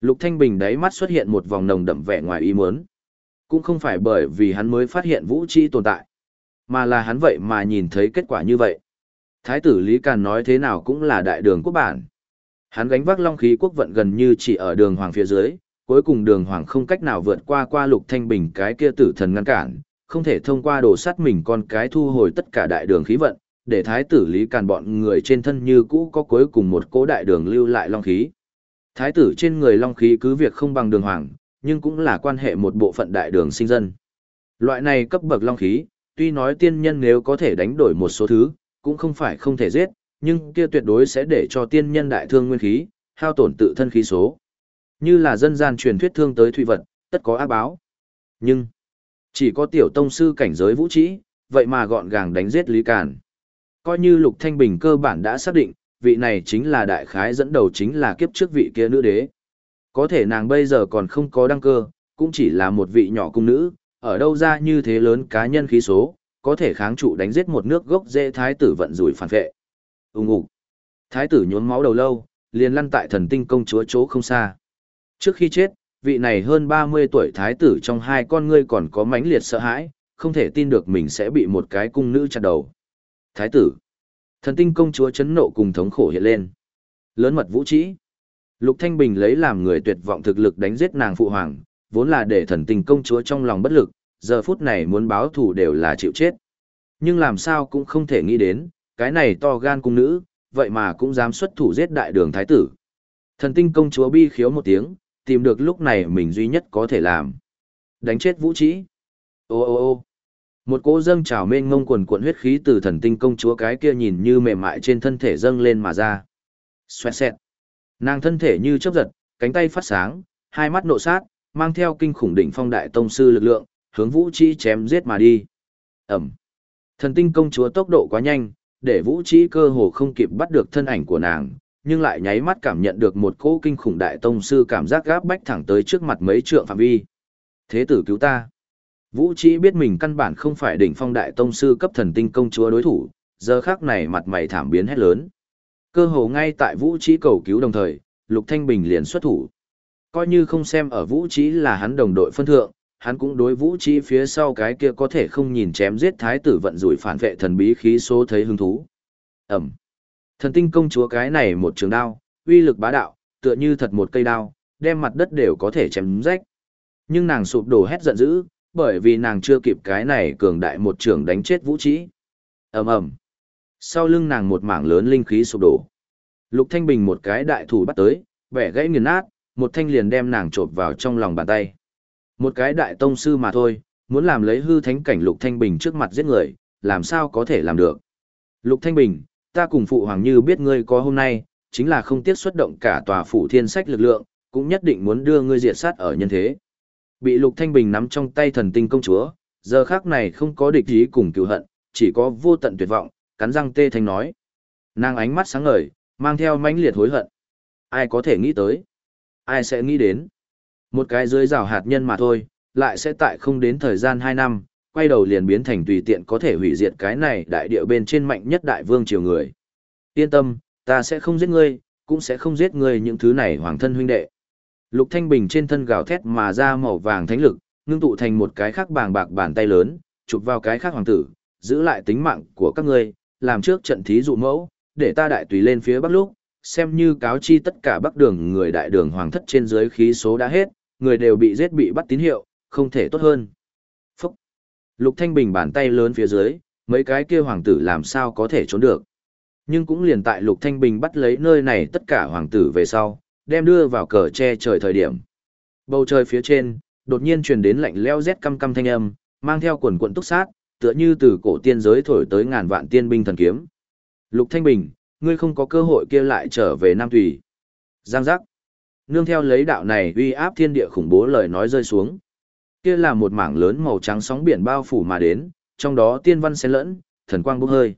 Lục Thanh Bình đáy mắt xuất hiện một vòng nồng đậm vẻ ngoài ý muốn. Cũng không phải bởi vì hắn mới phát hiện vũ chi tồn tại, mà là hắn vậy mà nhìn thấy kết quả như vậy. Thái tử Lý Càn nói thế nào cũng là đại đường quốc bản. Hắn gánh vác long khí quốc vận gần như chỉ ở đường hoàng phía dưới, cuối cùng đường hoàng không cách nào vượt qua qua lục thanh bình cái kia tử thần ngăn cản, không thể thông qua đồ sắt mình con cái thu hồi tất cả đại đường khí vận, để thái tử Lý Càn bọn người trên thân như cũ có cuối cùng một cố đại đường lưu lại long khí. Thái tử trên người long khí cứ việc không bằng đường hoàng, nhưng cũng là quan hệ một bộ phận đại đường sinh dân. Loại này cấp bậc long khí, tuy nói tiên nhân nếu có thể đánh đổi một số thứ, cũng không phải không thể giết, nhưng kia tuyệt đối sẽ để cho tiên nhân đại thương nguyên khí, hao tổn tự thân khí số. Như là dân gian truyền thuyết thương tới thủy vật, tất có ác báo. Nhưng, chỉ có tiểu tông sư cảnh giới vũ trí, vậy mà gọn gàng đánh giết Lý Càn. Coi như Lục Thanh Bình cơ bản đã xác định, vị này chính là đại khái dẫn đầu chính là kiếp trước vị kia nữ đế. Có thể nàng bây giờ còn không có đăng cơ, cũng chỉ là một vị nhỏ cung nữ, ở đâu ra như thế lớn cá nhân khí số, có thể kháng trụ đánh giết một nước gốc dễ thái tử vận rủi phản vệ. Ung ục. Thái tử nhốn máu đầu lâu, liền lăn tại thần tinh công chúa chỗ không xa. Trước khi chết, vị này hơn 30 tuổi thái tử trong hai con ngươi còn có mãnh liệt sợ hãi, không thể tin được mình sẽ bị một cái cung nữ chặt đầu. Thái tử. Thần tinh công chúa chấn nộ cùng thống khổ hiện lên. Lớn mật vũ trĩ. Lục Thanh Bình lấy làm người tuyệt vọng thực lực đánh giết nàng phụ hoàng, vốn là để thần tinh công chúa trong lòng bất lực, giờ phút này muốn báo thù đều là chịu chết. Nhưng làm sao cũng không thể nghĩ đến, cái này to gan cung nữ, vậy mà cũng dám xuất thủ giết đại đường thái tử. Thần tinh công chúa bi khiếu một tiếng, tìm được lúc này mình duy nhất có thể làm. Đánh chết vũ trĩ. Ô ô ô một cỗ dâng trào mênh ngông quần cuộn huyết khí từ thần tinh công chúa cái kia nhìn như mềm mại trên thân thể dâng lên mà ra. Xoẹt xẹt. Nàng thân thể như chớp giật, cánh tay phát sáng, hai mắt nộ sát, mang theo kinh khủng đỉnh phong đại tông sư lực lượng, hướng vũ Trí chém giết mà đi. Ẩm. Thần tinh công chúa tốc độ quá nhanh, để vũ Trí cơ hồ không kịp bắt được thân ảnh của nàng, nhưng lại nháy mắt cảm nhận được một cỗ kinh khủng đại tông sư cảm giác gáp bách thẳng tới trước mặt mấy trượng phạm vi. Thế tử cứu ta. Vũ Trí biết mình căn bản không phải đỉnh phong đại tông sư cấp thần tinh công chúa đối thủ, giờ khác này mặt mày thảm biến hết lớn. Cơ hồ ngay tại Vũ Trí cầu cứu đồng thời, Lục Thanh Bình liền xuất thủ. Coi như không xem ở Vũ Trí là hắn đồng đội phân thượng, hắn cũng đối Vũ Trí phía sau cái kia có thể không nhìn chém giết thái tử vận rủi phản vệ thần bí khí số thấy hứng thú. Ẩm. Thần tinh công chúa cái này một trường đao, uy lực bá đạo, tựa như thật một cây đao, đem mặt đất đều có thể chém rách. Nhưng nàng sụp đổ hét giận dữ, bởi vì nàng chưa kịp cái này cường đại một trưởng đánh chết vũ trí ầm ầm Sau lưng nàng một mảng lớn linh khí sụp đổ. Lục Thanh Bình một cái đại thủ bắt tới, bẻ gãy nghiền nát, một thanh liền đem nàng trộn vào trong lòng bàn tay. Một cái đại tông sư mà thôi, muốn làm lấy hư thánh cảnh Lục Thanh Bình trước mặt giết người, làm sao có thể làm được. Lục Thanh Bình, ta cùng phụ hoàng như biết ngươi có hôm nay, chính là không tiếc xuất động cả tòa phủ thiên sách lực lượng, cũng nhất định muốn đưa ngươi diệt sát ở nhân thế. Bị Lục Thanh Bình nắm trong tay thần tinh công chúa, giờ khắc này không có địch ý cùng cựu hận, chỉ có vô tận tuyệt vọng, cắn răng tê thanh nói. Nàng ánh mắt sáng ngời, mang theo mãnh liệt hối hận. Ai có thể nghĩ tới? Ai sẽ nghĩ đến? Một cái dưới rào hạt nhân mà thôi, lại sẽ tại không đến thời gian 2 năm, quay đầu liền biến thành tùy tiện có thể hủy diệt cái này đại địa bên trên mạnh nhất đại vương triều người. Yên tâm, ta sẽ không giết ngươi, cũng sẽ không giết ngươi những thứ này hoàng thân huynh đệ. Lục Thanh Bình trên thân gào thét mà ra màu vàng thánh lực, ngưng tụ thành một cái khác bàng bạc bàn tay lớn, chụp vào cái khác hoàng tử, giữ lại tính mạng của các ngươi, làm trước trận thí dụ mẫu, để ta đại tùy lên phía bắc lúc, xem như cáo chi tất cả bắc đường người đại đường hoàng thất trên dưới khí số đã hết, người đều bị giết bị bắt tín hiệu, không thể tốt hơn. Phúc! Lục Thanh Bình bàn tay lớn phía dưới, mấy cái kia hoàng tử làm sao có thể trốn được. Nhưng cũng liền tại Lục Thanh Bình bắt lấy nơi này tất cả hoàng tử về sau, đem đưa vào cờ che trời thời điểm. Bầu trời phía trên, đột nhiên truyền đến lạnh leo rét căm căm thanh âm, mang theo quần quận túc sát, tựa như từ cổ tiên giới thổi tới ngàn vạn tiên binh thần kiếm. Lục Thanh Bình, ngươi không có cơ hội kia lại trở về Nam Thủy. Giang giác. Nương theo lấy đạo này uy áp thiên địa khủng bố lời nói rơi xuống. Kia là một mảng lớn màu trắng sóng biển bao phủ mà đến, trong đó tiên văn xen lẫn, thần quang bốc hơi.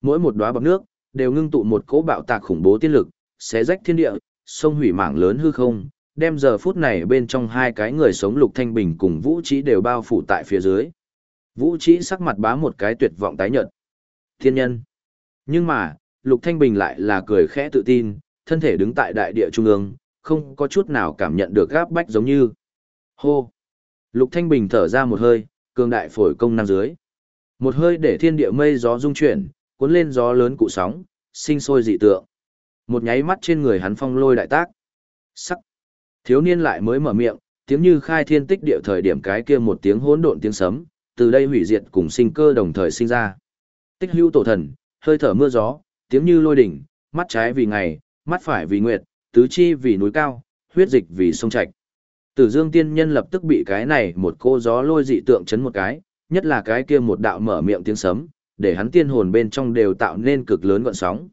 Mỗi một đóa bọt nước đều ngưng tụ một cỗ bạo tạc khủng bố tiên lực, xé rách thiên địa, sông hủy mảng lớn hư không, đem giờ phút này bên trong hai cái người sống Lục Thanh Bình cùng Vũ Trí đều bao phủ tại phía dưới. Vũ Trí sắc mặt bá một cái tuyệt vọng tái nhợt. Thiên nhân. Nhưng mà, Lục Thanh Bình lại là cười khẽ tự tin, thân thể đứng tại đại địa trung ương, không có chút nào cảm nhận được gáp bách giống như. Hô! Lục Thanh Bình thở ra một hơi, cường đại phổi công năng dưới. Một hơi để thiên địa mây gió rung chuyển, cuốn lên gió lớn cụ sóng, sinh sôi dị tượng. Một nháy mắt trên người hắn phong lôi đại tác. Sắc! Thiếu niên lại mới mở miệng, tiếng như khai thiên tích địa thời điểm cái kia một tiếng hỗn độn tiếng sấm, từ đây hủy diệt cùng sinh cơ đồng thời sinh ra. Tích hưu tổ thần, hơi thở mưa gió, tiếng như lôi đỉnh, mắt trái vì ngày, mắt phải vì nguyệt, tứ chi vì núi cao, huyết dịch vì sông trạch. Tử Dương tiên nhân lập tức bị cái này một cô gió lôi dị tượng chấn một cái, nhất là cái kia một đạo mở miệng tiếng sấm, để hắn tiên hồn bên trong đều tạo nên cực lớn gợn sóng.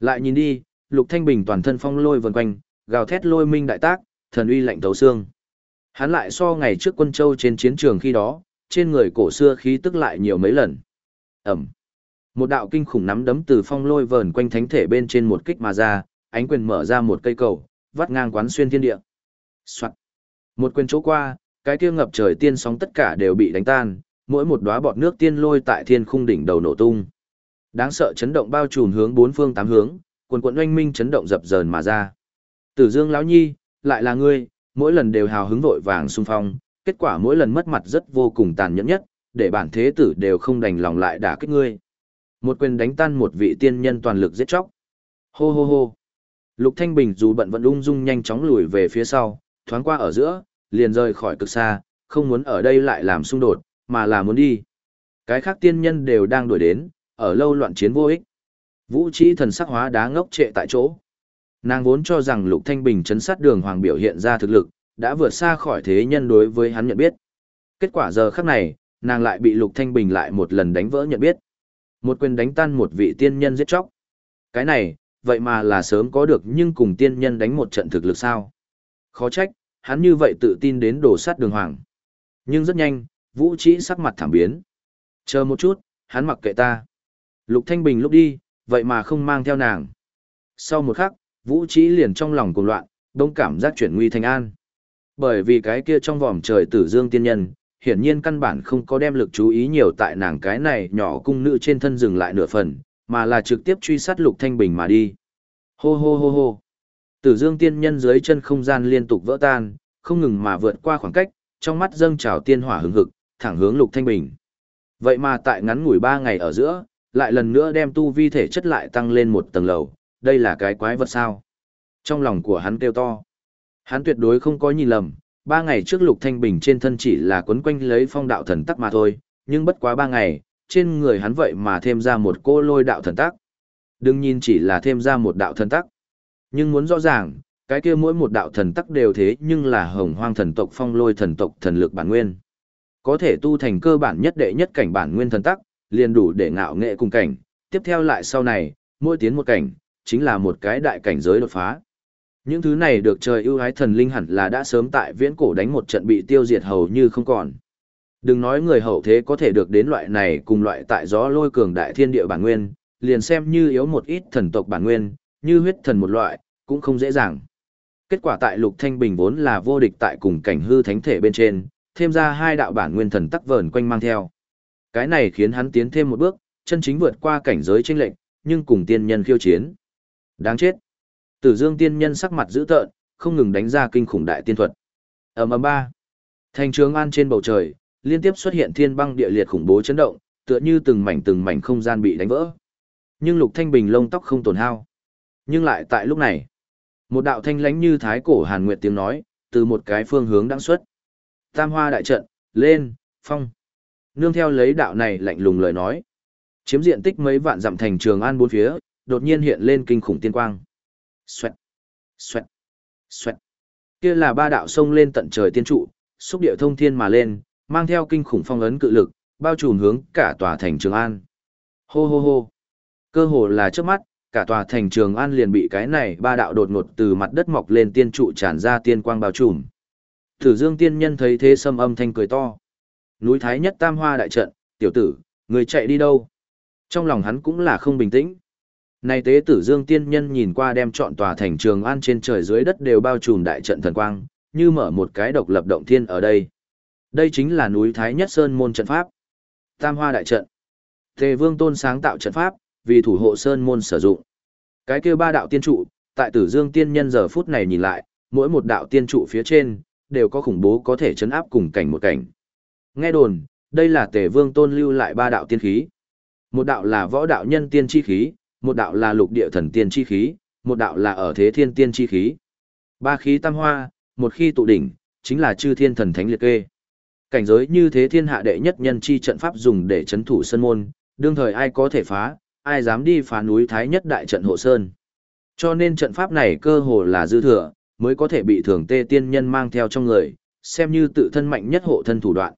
Lại nhìn đi, Lục Thanh Bình toàn thân phong lôi vần quanh, gào thét lôi minh đại tác, thần uy lạnh thấu xương. Hắn lại so ngày trước quân châu trên chiến trường khi đó, trên người cổ xưa khí tức lại nhiều mấy lần. Ẩm. Một đạo kinh khủng nắm đấm từ phong lôi vờn quanh thánh thể bên trên một kích mà ra, ánh quyền mở ra một cây cầu, vắt ngang quán xuyên thiên địa. Soạt. Một quyền chỗ qua, cái kia ngập trời tiên sóng tất cả đều bị đánh tan, mỗi một đóa bọt nước tiên lôi tại thiên khung đỉnh đầu nổ tung. Đáng sợ chấn động bao trùm hướng bốn phương tám hướng, quần quần oanh minh chấn động dập dờn mà ra. Tử Dương lão nhi, lại là ngươi, mỗi lần đều hào hứng vội vàng xung phong, kết quả mỗi lần mất mặt rất vô cùng tàn nhẫn nhất, để bản thế tử đều không đành lòng lại đả kích ngươi. Một quyền đánh tan một vị tiên nhân toàn lực giết chóc. Hô hô hô. Lục Thanh Bình dù bận vẫn ung dung nhanh chóng lùi về phía sau, thoáng qua ở giữa, liền rời khỏi cực xa, không muốn ở đây lại làm xung đột, mà là muốn đi. Cái khác tiên nhân đều đang đuổi đến, ở lâu loạn chiến vô ích. Vũ trí thần sắc hóa đá ngốc trệ tại chỗ. Nàng vốn cho rằng Lục Thanh Bình chấn sát đường hoàng biểu hiện ra thực lực, đã vượt xa khỏi thế nhân đối với hắn nhận biết. Kết quả giờ khắc này, nàng lại bị Lục Thanh Bình lại một lần đánh vỡ nhận biết. Một quyền đánh tan một vị tiên nhân giết chóc. Cái này, vậy mà là sớm có được nhưng cùng tiên nhân đánh một trận thực lực sao. Khó trách, hắn như vậy tự tin đến đổ sát đường hoàng. Nhưng rất nhanh, Vũ Trí sắc mặt thảm biến. Chờ một chút, hắn mặc kệ ta. Lục Thanh Bình lúc đi, vậy mà không mang theo nàng. Sau một khắc, Vũ Trí liền trong lòng cuồng loạn, đông cảm giác chuyển nguy thành an. Bởi vì cái kia trong vòm trời tử dương tiên nhân, hiển nhiên căn bản không có đem lực chú ý nhiều tại nàng cái này nhỏ cung nữ trên thân dừng lại nửa phần, mà là trực tiếp truy sát Lục Thanh Bình mà đi. Hô hô hô hô. Tử Dương tiên nhân dưới chân không gian liên tục vỡ tan, không ngừng mà vượt qua khoảng cách, trong mắt dâng trào tiên hỏa hứng hực, thẳng hướng Lục Thanh Bình. Vậy mà tại ngắn ngủi ba ngày ở giữa, lại lần nữa đem tu vi thể chất lại tăng lên một tầng lầu, đây là cái quái vật sao? Trong lòng của hắn kêu to. Hắn tuyệt đối không có nhìn lầm, ba ngày trước Lục Thanh Bình trên thân chỉ là quấn quanh lấy phong đạo thần tắc mà thôi, nhưng bất quá ba ngày, trên người hắn vậy mà thêm ra một cô lôi đạo thần tắc. Đừng nhìn chỉ là thêm ra một đạo thần tắc. Nhưng muốn rõ ràng, cái kia mỗi một đạo thần tắc đều thế nhưng là hồng hoang thần tộc phong lôi thần tộc thần lực bản nguyên. Có thể tu thành cơ bản nhất đệ nhất cảnh bản nguyên thần tắc, liền đủ để ngạo nghệ cùng cảnh, tiếp theo lại sau này, mỗi tiến một cảnh, chính là một cái đại cảnh giới đột phá. Những thứ này được trời ưu ái thần linh hẳn là đã sớm tại viễn cổ đánh một trận bị tiêu diệt hầu như không còn. Đừng nói người hậu thế có thể được đến loại này cùng loại tại gió lôi cường đại thiên địa bản nguyên, liền xem như yếu một ít thần tộc bản nguyên, như huyết thần một loại, cũng không dễ dàng. Kết quả tại Lục Thanh Bình vốn là vô địch tại cùng cảnh hư thánh thể bên trên, thêm ra hai đạo bản nguyên thần tắc vờn quanh mang theo. Cái này khiến hắn tiến thêm một bước, chân chính vượt qua cảnh giới chênh lệnh, nhưng cùng tiên nhân khiêu chiến. Đáng chết. Tử Dương tiên nhân sắc mặt dữ tợn, không ngừng đánh ra kinh khủng đại tiên thuật. Ầm ầm ba. Thành trường an trên bầu trời, liên tiếp xuất hiện thiên băng địa liệt khủng bố chấn động, tựa như từng mảnh từng mảnh không gian bị đánh vỡ. Nhưng Lục Thanh Bình lông tóc không tổn hao. Nhưng lại tại lúc này, một đạo thanh lãnh như thái cổ Hàn Nguyệt tiếng nói, từ một cái phương hướng đang xuất. Tam hoa đại trận, lên, phong. Nương theo lấy đạo này lạnh lùng lời nói. Chiếm diện tích mấy vạn dặm thành trường an bốn phía, đột nhiên hiện lên kinh khủng tiên quang. Xoẹt, xoẹt, xoẹt. Kia là ba đạo sông lên tận trời tiên trụ, xúc điệu thông thiên mà lên, mang theo kinh khủng phong ấn cự lực, bao trùm hướng cả tòa thành Trường An. Hô hô hô. Cơ hồ là trước mắt, cả tòa thành Trường An liền bị cái này ba đạo đột ngột từ mặt đất mọc lên tiên trụ tràn ra tiên quang bao trùm. Tử Dương tiên nhân thấy thế sâm âm thanh cười to. Núi Thái nhất tam hoa đại trận, tiểu tử, người chạy đi đâu? Trong lòng hắn cũng là không bình tĩnh. Nay tế tử Dương tiên nhân nhìn qua đem chọn tòa thành Trường An trên trời dưới đất đều bao trùm đại trận thần quang, như mở một cái độc lập động thiên ở đây. Đây chính là núi Thái Nhất Sơn môn trận pháp. Tam Hoa đại trận. Tề Vương Tôn sáng tạo trận pháp, vì thủ hộ sơn môn sử dụng. Cái kia ba đạo tiên trụ, tại Tử Dương tiên nhân giờ phút này nhìn lại, mỗi một đạo tiên trụ phía trên, đều có khủng bố có thể chấn áp cùng cảnh một cảnh. Nghe đồn, đây là tề vương tôn lưu lại ba đạo tiên khí. Một đạo là võ đạo nhân tiên chi khí, một đạo là lục địa thần tiên chi khí, một đạo là ở thế thiên tiên chi khí. Ba khí tam hoa, một khi tụ đỉnh, chính là chư thiên thần thánh liệt kê. Cảnh giới như thế thiên hạ đệ nhất nhân chi trận pháp dùng để chấn thủ sân môn, đương thời ai có thể phá, ai dám đi phá núi thái nhất đại trận hộ sơn. Cho nên trận pháp này cơ hồ là dư thừa, mới có thể bị thường tê tiên nhân mang theo trong người, xem như tự thân mạnh nhất hộ thân thủ đoạn.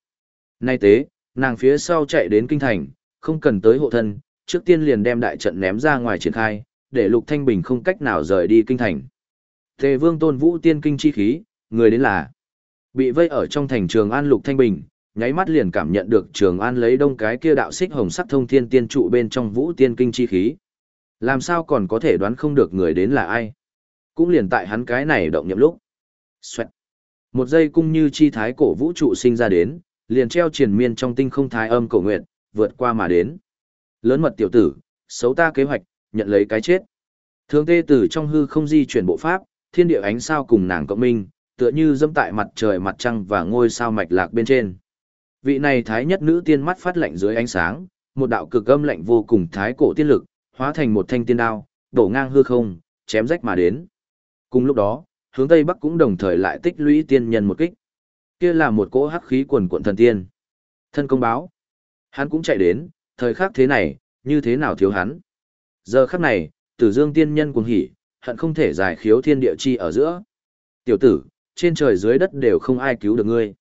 Nay tế, nàng phía sau chạy đến kinh thành, không cần tới hộ thân, trước tiên liền đem đại trận ném ra ngoài triển khai, để Lục Thanh Bình không cách nào rời đi kinh thành. Tề Vương Tôn Vũ tiên kinh chi khí, người đến là bị vây ở trong thành Trường An Lục Thanh Bình, nháy mắt liền cảm nhận được Trường An lấy đông cái kia đạo xích hồng sắc thông thiên tiên trụ bên trong Vũ tiên kinh chi khí. Làm sao còn có thể đoán không được người đến là ai? Cũng liền tại hắn cái này động nhậm lúc. Xoẹt. Một giây cung như chi thái cổ vũ trụ sinh ra đến, liền treo triền miên trong tinh không thái âm cổ nguyện, vượt qua mà đến. Lớn mật tiểu tử, xấu ta kế hoạch, nhận lấy cái chết. Thương tê tử trong hư không di chuyển bộ pháp, thiên địa ánh sao cùng nàng cộng minh, tựa như dâm tại mặt trời mặt trăng và ngôi sao mạch lạc bên trên. Vị này thái nhất nữ tiên mắt phát lạnh dưới ánh sáng, một đạo cực âm lạnh vô cùng thái cổ tiên lực, hóa thành một thanh tiên đao, đổ ngang hư không, chém rách mà đến. Cùng lúc đó, hướng tây bắc cũng đồng thời lại tích lũy tiên nhân một kích. Kia là một cỗ hắc khí quần quận thần tiên. Thân công báo. Hắn cũng chạy đến, thời khắc thế này, như thế nào thiếu hắn. Giờ khắc này, tử dương tiên nhân cuồng hỉ, hận không thể giải khiếu thiên địa chi ở giữa. Tiểu tử, trên trời dưới đất đều không ai cứu được ngươi.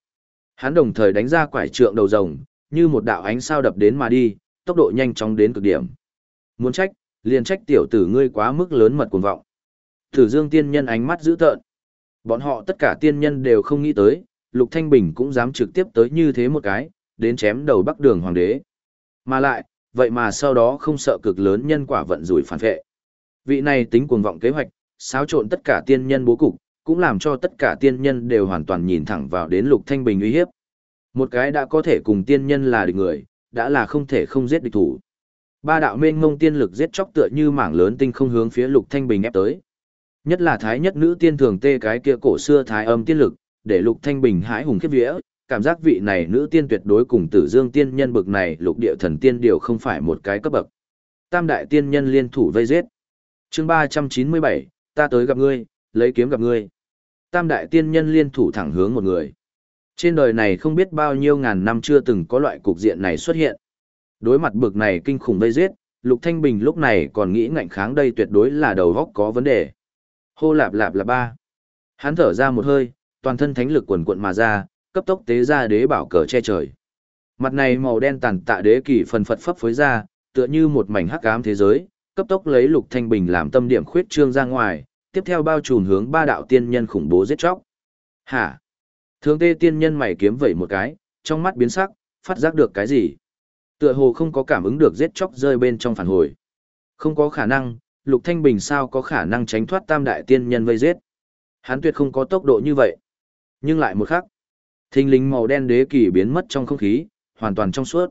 Hắn đồng thời đánh ra quải trượng đầu rồng, như một đạo ánh sao đập đến mà đi, tốc độ nhanh chóng đến cực điểm. Muốn trách, liền trách tiểu tử ngươi quá mức lớn mật cuồng vọng. Tử Dương tiên nhân ánh mắt dữ tợn. Bọn họ tất cả tiên nhân đều không nghĩ tới, Lục Thanh Bình cũng dám trực tiếp tới như thế một cái, đến chém đầu Bắc Đường hoàng đế. Mà lại, vậy mà sau đó không sợ cực lớn nhân quả vận rủi phản vệ. Vị này tính cuồng vọng kế hoạch, xáo trộn tất cả tiên nhân bố cục, cũng làm cho tất cả tiên nhân đều hoàn toàn nhìn thẳng vào đến Lục Thanh Bình uy hiếp. Một cái đã có thể cùng tiên nhân là địch người, đã là không thể không giết địch thủ. Ba đạo mênh mông tiên lực giết chóc tựa như mảng lớn tinh không hướng phía Lục Thanh Bình ép tới. Nhất là thái nhất nữ tiên thường tê cái kia cổ xưa thái âm tiên lực, để Lục Thanh Bình hãi hùng khiếp vía, cảm giác vị này nữ tiên tuyệt đối cùng Tử Dương tiên nhân bực này lục địa thần tiên điều không phải một cái cấp bậc. Tam đại tiên nhân liên thủ vây giết. Chương 397, ta tới gặp ngươi, lấy kiếm gặp ngươi. Tam đại tiên nhân liên thủ thẳng hướng một người. Trên đời này không biết bao nhiêu ngàn năm chưa từng có loại cục diện này xuất hiện. Đối mặt bực này kinh khủng vây giết, Lục Thanh Bình lúc này còn nghĩ ngạnh kháng đây tuyệt đối là đầu góc có vấn đề. Hô lạp lạp là ba. Hắn thở ra một hơi, toàn thân thánh lực quần quận mà ra, cấp tốc tế ra đế bảo cờ che trời. Mặt này màu đen tàn tạ đế kỳ phần phật phấp phới ra, tựa như một mảnh hắc ám thế giới, cấp tốc lấy Lục Thanh Bình làm tâm điểm khuyết trương ra ngoài, tiếp theo bao trùm hướng ba đạo tiên nhân khủng bố giết chóc. Hả? Thương tê tiên nhân mày kiếm vẩy một cái, trong mắt biến sắc, phát giác được cái gì? Tựa hồ không có cảm ứng được giết chóc rơi bên trong phản hồi. Không có khả năng, Lục Thanh Bình sao có khả năng tránh thoát tam đại tiên nhân vây giết. Hắn tuyệt không có tốc độ như vậy. Nhưng lại một khắc, thình lính màu đen đế kỳ biến mất trong không khí, hoàn toàn trong suốt.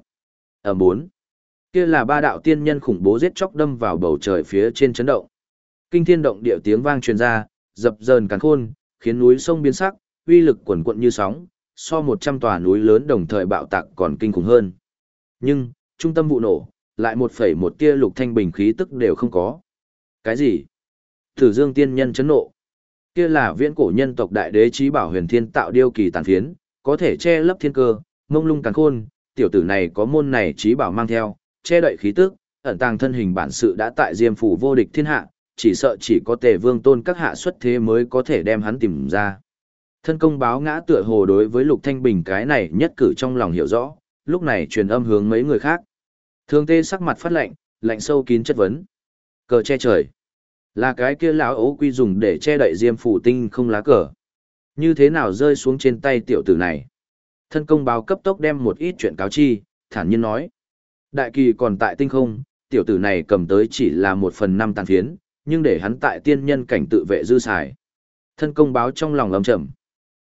Ở bốn, kia là ba đạo tiên nhân khủng bố giết chóc đâm vào bầu trời phía trên chấn động. Kinh thiên động địa tiếng vang truyền ra, dập dờn càn khôn, khiến núi sông biến sắc, uy lực quần quận như sóng, so một trăm tòa núi lớn đồng thời bạo tạc còn kinh khủng hơn. Nhưng, trung tâm vụ nổ, lại một phẩy một tia lục thanh bình khí tức đều không có. Cái gì? Tử Dương tiên nhân chấn nộ. Kia là viễn cổ nhân tộc đại đế trí bảo huyền thiên tạo điêu kỳ tàn phiến, có thể che lấp thiên cơ, mông lung càn khôn, tiểu tử này có môn này trí bảo mang theo, che đậy khí tức, ẩn tàng thân hình bản sự đã tại diêm phủ vô địch thiên hạ, chỉ sợ chỉ có tề vương tôn các hạ xuất thế mới có thể đem hắn tìm ra. Thân công báo ngã tựa hồ đối với Lục Thanh Bình cái này nhất cử trong lòng hiểu rõ, lúc này truyền âm hướng mấy người khác. Thương tê sắc mặt phát lạnh, lạnh sâu kín chất vấn. Cờ che trời. Là cái kia lão ấu quy dùng để che đậy diêm phủ tinh không lá cờ. Như thế nào rơi xuống trên tay tiểu tử này? Thân công báo cấp tốc đem một ít chuyện cáo chi, thản nhiên nói. Đại kỳ còn tại tinh không, tiểu tử này cầm tới chỉ là một phần năm tàn phiến, nhưng để hắn tại tiên nhân cảnh tự vệ dư xài. Thân công báo trong lòng lầm chậm.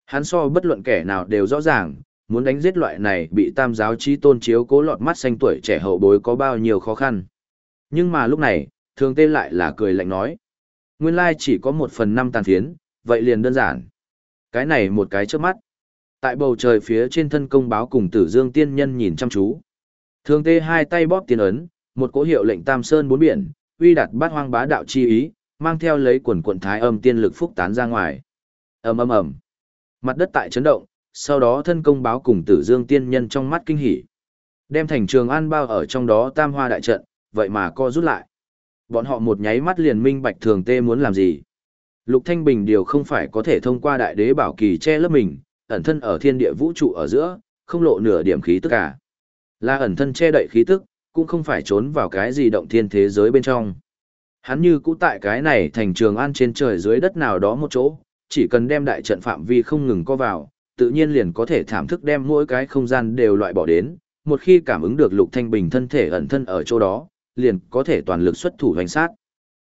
Hắn so bất luận kẻ nào đều rõ ràng, muốn đánh giết loại này bị tam giáo trí tôn chiếu cố lọt mắt xanh tuổi trẻ hậu bối có bao nhiêu khó khăn. Nhưng mà lúc này, thường tê lại là cười lạnh nói. Nguyên lai chỉ có một phần năm tàn phiến, vậy liền đơn giản. Cái này một cái trước mắt. Tại bầu trời phía trên thân công báo cùng tử dương tiên nhân nhìn chăm chú. Thường tê hai tay bóp tiền ấn, một cỗ hiệu lệnh tam sơn bốn biển, uy đặt bát hoang bá đạo chi ý, mang theo lấy quần quần thái âm tiên lực phúc tán ra ngoài. ầm ầm ầm, mặt đất tại chấn động, sau đó thân công báo cùng tử dương tiên nhân trong mắt kinh hỉ, đem thành trường an bao ở trong đó tam hoa đại trận, vậy mà co rút lại. Bọn họ một nháy mắt liền minh bạch thường tê muốn làm gì. Lục Thanh Bình điều không phải có thể thông qua đại đế bảo kỳ che lấp mình, ẩn thân ở thiên địa vũ trụ ở giữa, không lộ nửa điểm khí tức cả. Là ẩn thân che đậy khí tức, cũng không phải trốn vào cái gì động thiên thế giới bên trong. Hắn như cũ tại cái này thành trường an trên trời dưới đất nào đó một chỗ, chỉ cần đem đại trận phạm vi không ngừng co vào, tự nhiên liền có thể thảm thức đem mỗi cái không gian đều loại bỏ đến, một khi cảm ứng được Lục Thanh Bình thân thể ẩn thân ở chỗ đó, liền có thể toàn lực xuất thủ hoành sát.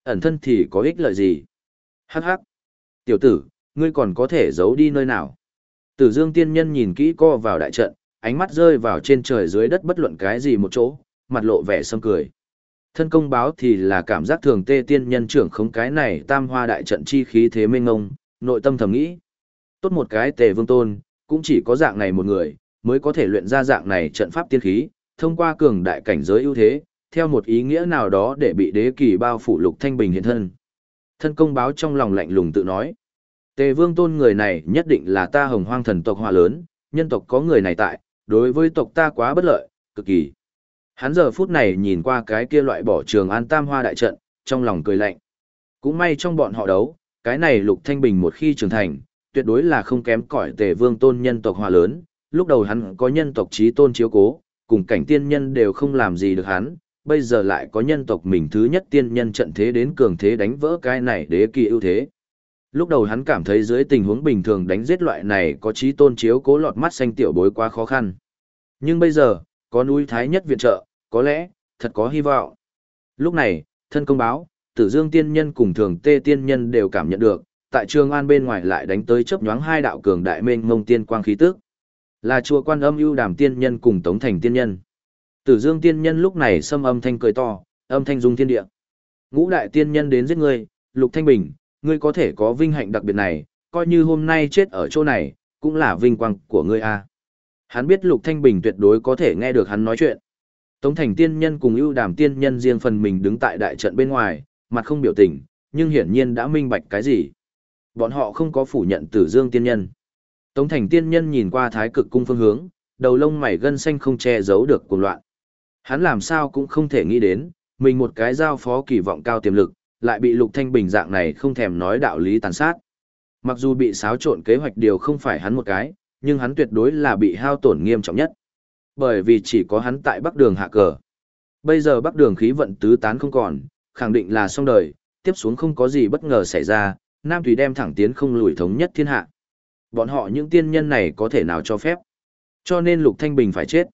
Ẩn thân thì có ích lợi gì? Hắc hắc. Tiểu tử, ngươi còn có thể giấu đi nơi nào? Tử Dương tiên nhân nhìn kỹ co vào đại trận, ánh mắt rơi vào trên trời dưới đất bất luận cái gì một chỗ, mặt lộ vẻ sâm cười. Thân công báo thì là cảm giác thường tê tiên nhân trưởng không cái này tam hoa đại trận chi khí thế mênh ngông, nội tâm thầm nghĩ. Tốt một cái tề vương tôn, cũng chỉ có dạng này một người, mới có thể luyện ra dạng này trận pháp tiên khí, thông qua cường đại cảnh giới ưu thế, theo một ý nghĩa nào đó để bị đế kỳ bao phủ lục thanh bình hiện thân. Thân công báo trong lòng lạnh lùng tự nói. Tề vương tôn người này nhất định là ta hồng hoang thần tộc hòa lớn, nhân tộc có người này tại, đối với tộc ta quá bất lợi, cực kỳ. Hắn giờ phút này nhìn qua cái kia loại bỏ trường an tam hoa đại trận, trong lòng cười lạnh. Cũng may trong bọn họ đấu, cái này lục thanh bình một khi trưởng thành, tuyệt đối là không kém cỏi tề vương tôn nhân tộc hòa lớn, lúc đầu hắn có nhân tộc trí tôn chiếu cố, cùng cảnh tiên nhân đều không làm gì được hắn, bây giờ lại có nhân tộc mình thứ nhất tiên nhân trận thế đến cường thế đánh vỡ cái này đế kỳ ưu thế. Lúc đầu hắn cảm thấy dưới tình huống bình thường đánh giết loại này có trí tôn chiếu cố lọt mắt xanh tiểu bối quá khó khăn. Nhưng bây giờ, có núi Thái nhất viện trợ, có lẽ, thật có hy vọng. Lúc này, thân công báo, tử dương tiên nhân cùng thường tê tiên nhân đều cảm nhận được, tại trường an bên ngoài lại đánh tới chấp nhoáng hai đạo cường đại mênh mông tiên quang khí tức. Là chùa quan âm ưu đàm tiên nhân cùng tống thành tiên nhân. Tử dương tiên nhân lúc này xâm âm thanh cười to, âm thanh dung thiên địa. Ngũ đại tiên nhân đến giết ngươi, lục thanh bình, ngươi có thể có vinh hạnh đặc biệt này, coi như hôm nay chết ở chỗ này, cũng là vinh quang của ngươi a. Hắn biết Lục Thanh Bình tuyệt đối có thể nghe được hắn nói chuyện. Tống Thành tiên nhân cùng ưu đàm tiên nhân riêng phần mình đứng tại đại trận bên ngoài, mặt không biểu tình, nhưng hiển nhiên đã minh bạch cái gì. Bọn họ không có phủ nhận tử dương tiên nhân. Tống Thành tiên nhân nhìn qua thái cực cung phương hướng, đầu lông mày gân xanh không che giấu được cuồng loạn. Hắn làm sao cũng không thể nghĩ đến, mình một cái giao phó kỳ vọng cao tiềm lực, lại bị Lục Thanh Bình dạng này không thèm nói đạo lý tàn sát. Mặc dù bị xáo trộn kế hoạch điều không phải hắn một cái, nhưng hắn tuyệt đối là bị hao tổn nghiêm trọng nhất. Bởi vì chỉ có hắn tại Bắc Đường hạ cờ. Bây giờ Bắc Đường khí vận tứ tán không còn, khẳng định là xong đời, tiếp xuống không có gì bất ngờ xảy ra, Nam Thủy đem thẳng tiến không lùi thống nhất thiên hạ. Bọn họ những tiên nhân này có thể nào cho phép. Cho nên Lục Thanh Bình phải chết.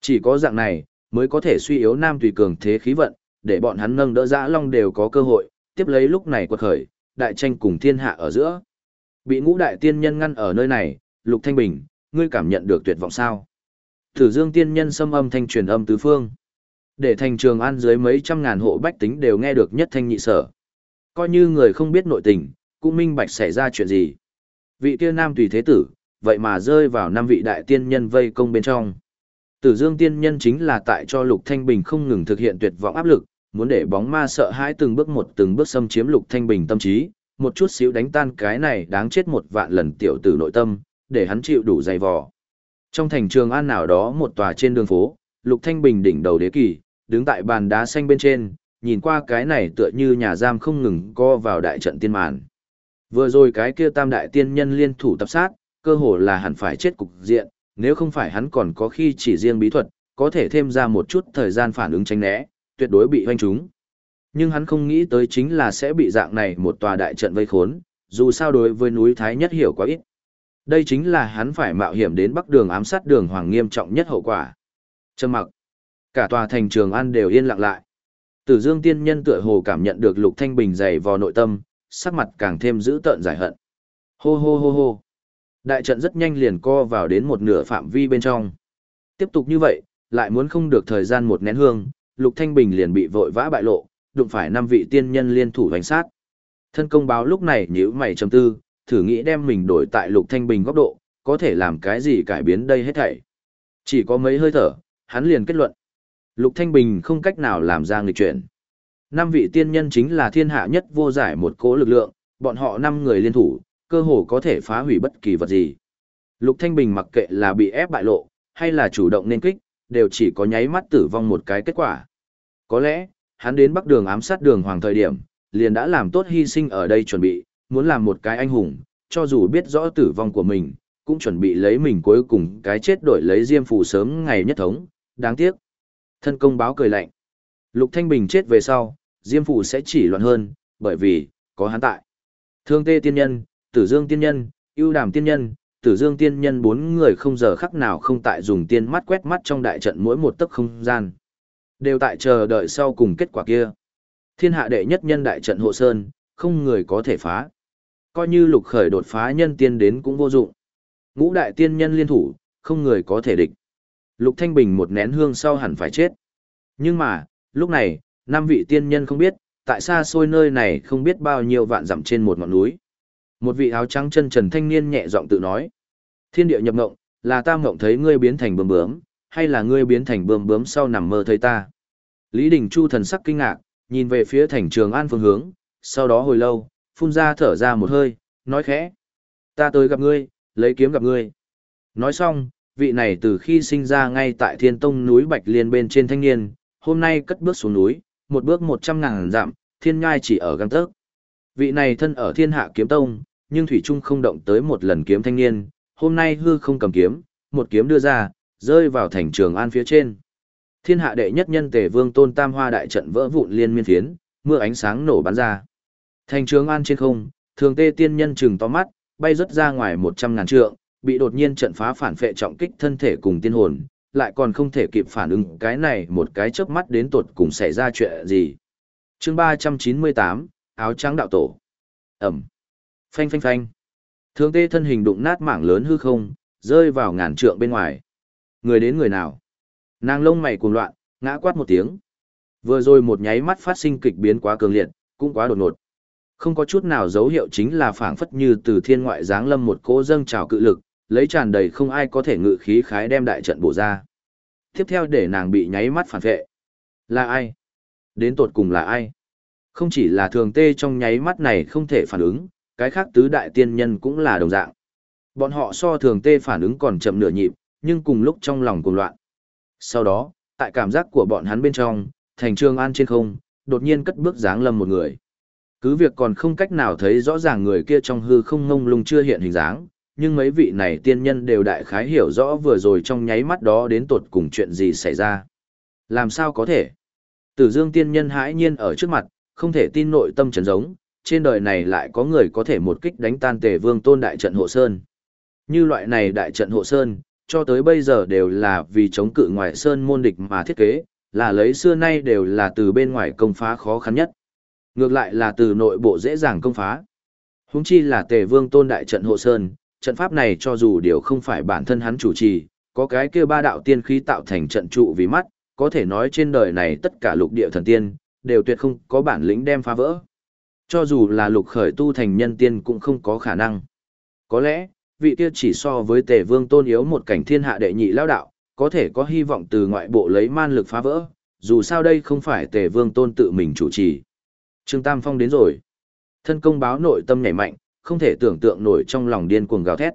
Chỉ có dạng này, mới có thể suy yếu Nam Tùy cường thế khí vận, để bọn hắn nâng đỡ dã long đều có cơ hội, tiếp lấy lúc này quật khởi, đại tranh cùng thiên hạ ở giữa. Bị ngũ đại tiên nhân ngăn ở nơi này, Lục Thanh Bình, ngươi cảm nhận được tuyệt vọng sao? Thử Dương tiên nhân xâm âm thanh truyền âm tứ phương. Để thành trường an dưới mấy trăm ngàn hộ bách tính đều nghe được nhất thanh nhị sở. Coi như người không biết nội tình, cũng minh bạch xảy ra chuyện gì. Vị kia nam tùy thế tử, vậy mà rơi vào năm vị đại tiên nhân vây công bên trong. Tử Dương tiên nhân chính là tại cho Lục Thanh Bình không ngừng thực hiện tuyệt vọng áp lực, muốn để bóng ma sợ hãi từng bước một từng bước xâm chiếm Lục Thanh Bình tâm trí, một chút xíu đánh tan cái này đáng chết một vạn lần tiểu tử nội tâm, để hắn chịu đủ dày vò. Trong thành trường an nào đó một tòa trên đường phố, Lục Thanh Bình đỉnh đầu đế kỳ, đứng tại bàn đá xanh bên trên, nhìn qua cái này tựa như nhà giam không ngừng co vào đại trận tiên màn. Vừa rồi cái kia tam đại tiên nhân liên thủ tập sát, cơ hồ là hẳn phải chết cục diện, nếu không phải hắn còn có khi chỉ riêng bí thuật, có thể thêm ra một chút thời gian phản ứng tránh né, tuyệt đối bị hoanh trúng. Nhưng hắn không nghĩ tới chính là sẽ bị dạng này một tòa đại trận vây khốn, dù sao đối với núi Thái nhất hiểu quá ít. Đây chính là hắn phải mạo hiểm đến bắc đường ám sát đường hoàng nghiêm trọng nhất hậu quả. Trầm mặc. Cả tòa thành trường an đều yên lặng lại. Tử Dương tiên nhân tựa hồ cảm nhận được Lục Thanh Bình dày vò nội tâm, sắc mặt càng thêm dữ tợn giải hận. Hô hô hô hô. Đại trận rất nhanh liền co vào đến một nửa phạm vi bên trong. Tiếp tục như vậy, lại muốn không được thời gian một nén hương, Lục Thanh Bình liền bị vội vã bại lộ, đụng phải năm vị tiên nhân liên thủ đánh sát. Thân công báo lúc này nhíu mày trầm tư, thử nghĩ đem mình đổi tại Lục Thanh Bình góc độ, có thể làm cái gì cải biến đây hết thảy. Chỉ có mấy hơi thở, hắn liền kết luận. Lục Thanh Bình không cách nào làm ra nghịch chuyển. Năm vị tiên nhân chính là thiên hạ nhất vô giải một cố lực lượng, bọn họ năm người liên thủ, cơ hồ có thể phá hủy bất kỳ vật gì. Lục Thanh Bình mặc kệ là bị ép bại lộ, hay là chủ động nên kích, đều chỉ có nháy mắt tử vong một cái kết quả. Có lẽ, hắn đến bắc đường ám sát đường hoàng thời điểm, liền đã làm tốt hy sinh ở đây chuẩn bị, muốn làm một cái anh hùng, cho dù biết rõ tử vong của mình, cũng chuẩn bị lấy mình cuối cùng cái chết đổi lấy diêm phù sớm ngày nhất thống, đáng tiếc. Thân công báo cười lạnh. Lục Thanh Bình chết về sau, diêm phù sẽ chỉ loạn hơn, bởi vì, có hắn tại. Thương tê tiên nhân, tử dương tiên nhân, ưu đàm tiên nhân, tử dương tiên nhân bốn người không giờ khắc nào không tại dùng tiên mắt quét mắt trong đại trận mỗi một tấc không gian. Đều tại chờ đợi sau cùng kết quả kia. Thiên hạ đệ nhất nhân đại trận hộ sơn, không người có thể phá. Coi như lục khởi đột phá nhân tiên đến cũng vô dụng. Ngũ đại tiên nhân liên thủ, không người có thể địch. Lục Thanh Bình một nén hương sau hẳn phải chết. Nhưng mà, lúc này, năm vị tiên nhân không biết, tại xa xôi nơi này không biết bao nhiêu vạn dặm trên một ngọn núi. Một vị áo trắng chân trần thanh niên nhẹ giọng tự nói. Thiên địa nhập ngộng, là ta ngộng thấy ngươi biến thành bướm bướm, hay là ngươi biến thành bướm bướm sau nằm mơ thấy ta. Lý Đình Chu thần sắc kinh ngạc, nhìn về phía thành trường an phương hướng, sau đó hồi lâu, phun ra thở ra một hơi, nói khẽ. Ta tới gặp ngươi, lấy kiếm gặp ngươi. Nói xong, vị này từ khi sinh ra ngay tại thiên tông núi Bạch Liên bên trên thanh niên, hôm nay cất bước xuống núi, một bước một trăm ngàn dặm, thiên ngai chỉ ở găng tớc. Vị này thân ở thiên hạ kiếm tông, nhưng Thủy Trung không động tới một lần kiếm thanh niên, hôm nay hư không cầm kiếm, một kiếm đưa ra, rơi vào thành trường an phía trên. Thiên hạ đệ nhất nhân tề vương tôn tam hoa đại trận vỡ vụn liên miên phiến, mưa ánh sáng nổ bắn ra. Thành trường an trên không, thường tê tiên nhân chừng to mắt, bay rất ra ngoài một trăm ngàn trượng, bị đột nhiên trận phá phản phệ trọng kích thân thể cùng tiên hồn, lại còn không thể kịp phản ứng cái này một cái chớp mắt đến tột cùng xảy ra chuyện gì. chương ba trăm chín mươi tám áo trắng đạo tổ. Ẩm. Phanh phanh phanh. Thường tê thân hình đụng nát mảng lớn hư không, rơi vào ngàn trượng bên ngoài. Người đến người nào? Nàng lông mày cuồng loạn, ngã quát một tiếng. Vừa rồi một nháy mắt phát sinh kịch biến quá cường liệt, cũng quá đột ngột. Không có chút nào dấu hiệu chính là phảng phất như từ thiên ngoại giáng lâm một cỗ dâng trào cự lực, lấy tràn đầy không ai có thể ngự khí khái đem đại trận bổ ra. Tiếp theo để nàng bị nháy mắt phản vệ. Là ai? Đến tột cùng là ai? Không chỉ là thường tê trong nháy mắt này không thể phản ứng, cái khác tứ đại tiên nhân cũng là đồng dạng. Bọn họ so thường tê phản ứng còn chậm nửa nhịp, nhưng cùng lúc trong lòng cuồng loạn. Sau đó, tại cảm giác của bọn hắn bên trong, thành trường an trên không, đột nhiên cất bước dáng lâm một người. Cứ việc còn không cách nào thấy rõ ràng người kia trong hư không ngông lung chưa hiện hình dáng, nhưng mấy vị này tiên nhân đều đại khái hiểu rõ vừa rồi trong nháy mắt đó đến tột cùng chuyện gì xảy ra. Làm sao có thể? Tử dương tiên nhân hãi nhiên ở trước mặt, không thể tin nội tâm trấn giống, trên đời này lại có người có thể một kích đánh tan tề vương tôn đại trận hộ sơn. Như loại này đại trận hộ sơn, cho tới bây giờ đều là vì chống cự ngoại sơn môn địch mà thiết kế, là lấy xưa nay đều là từ bên ngoài công phá khó khăn nhất. Ngược lại là từ nội bộ dễ dàng công phá. Húng chi là tề vương tôn đại trận hộ sơn, trận pháp này cho dù điều không phải bản thân hắn chủ trì, có cái kia ba đạo tiên khí tạo thành trận trụ vì mắt, có thể nói trên đời này tất cả lục địa thần tiên, đều tuyệt không có bản lĩnh đem phá vỡ. Cho dù là lục khởi tu thành nhân tiên cũng không có khả năng. Có lẽ, vị kia chỉ so với tề vương tôn yếu một cảnh thiên hạ đệ nhị lao đạo, có thể có hy vọng từ ngoại bộ lấy man lực phá vỡ, dù sao đây không phải tề vương tôn tự mình chủ trì. Trương Tam Phong đến rồi. Thân công báo nội tâm nhảy mạnh, không thể tưởng tượng nổi trong lòng điên cuồng gào thét.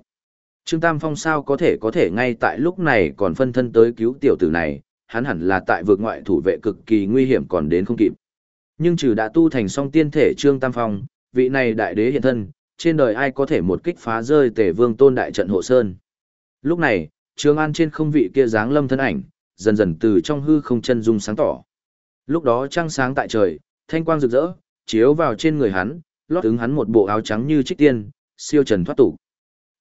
Trương Tam Phong sao có thể có thể ngay tại lúc này còn phân thân tới cứu tiểu tử này, hắn hẳn là tại vượt ngoại thủ vệ cực kỳ nguy hiểm còn đến không kịp. Nhưng trừ đã tu thành song tiên thể Trương Tam Phong, vị này đại đế hiện thân, trên đời ai có thể một kích phá rơi tể vương tôn đại trận hộ sơn. Lúc này, Trương An trên không vị kia dáng lâm thân ảnh, dần dần từ trong hư không chân dung sáng tỏ. Lúc đó trăng sáng tại trời, thanh quang rực rỡ, chiếu vào trên người hắn, lót ứng hắn một bộ áo trắng như trích tiên, siêu trần thoát tục.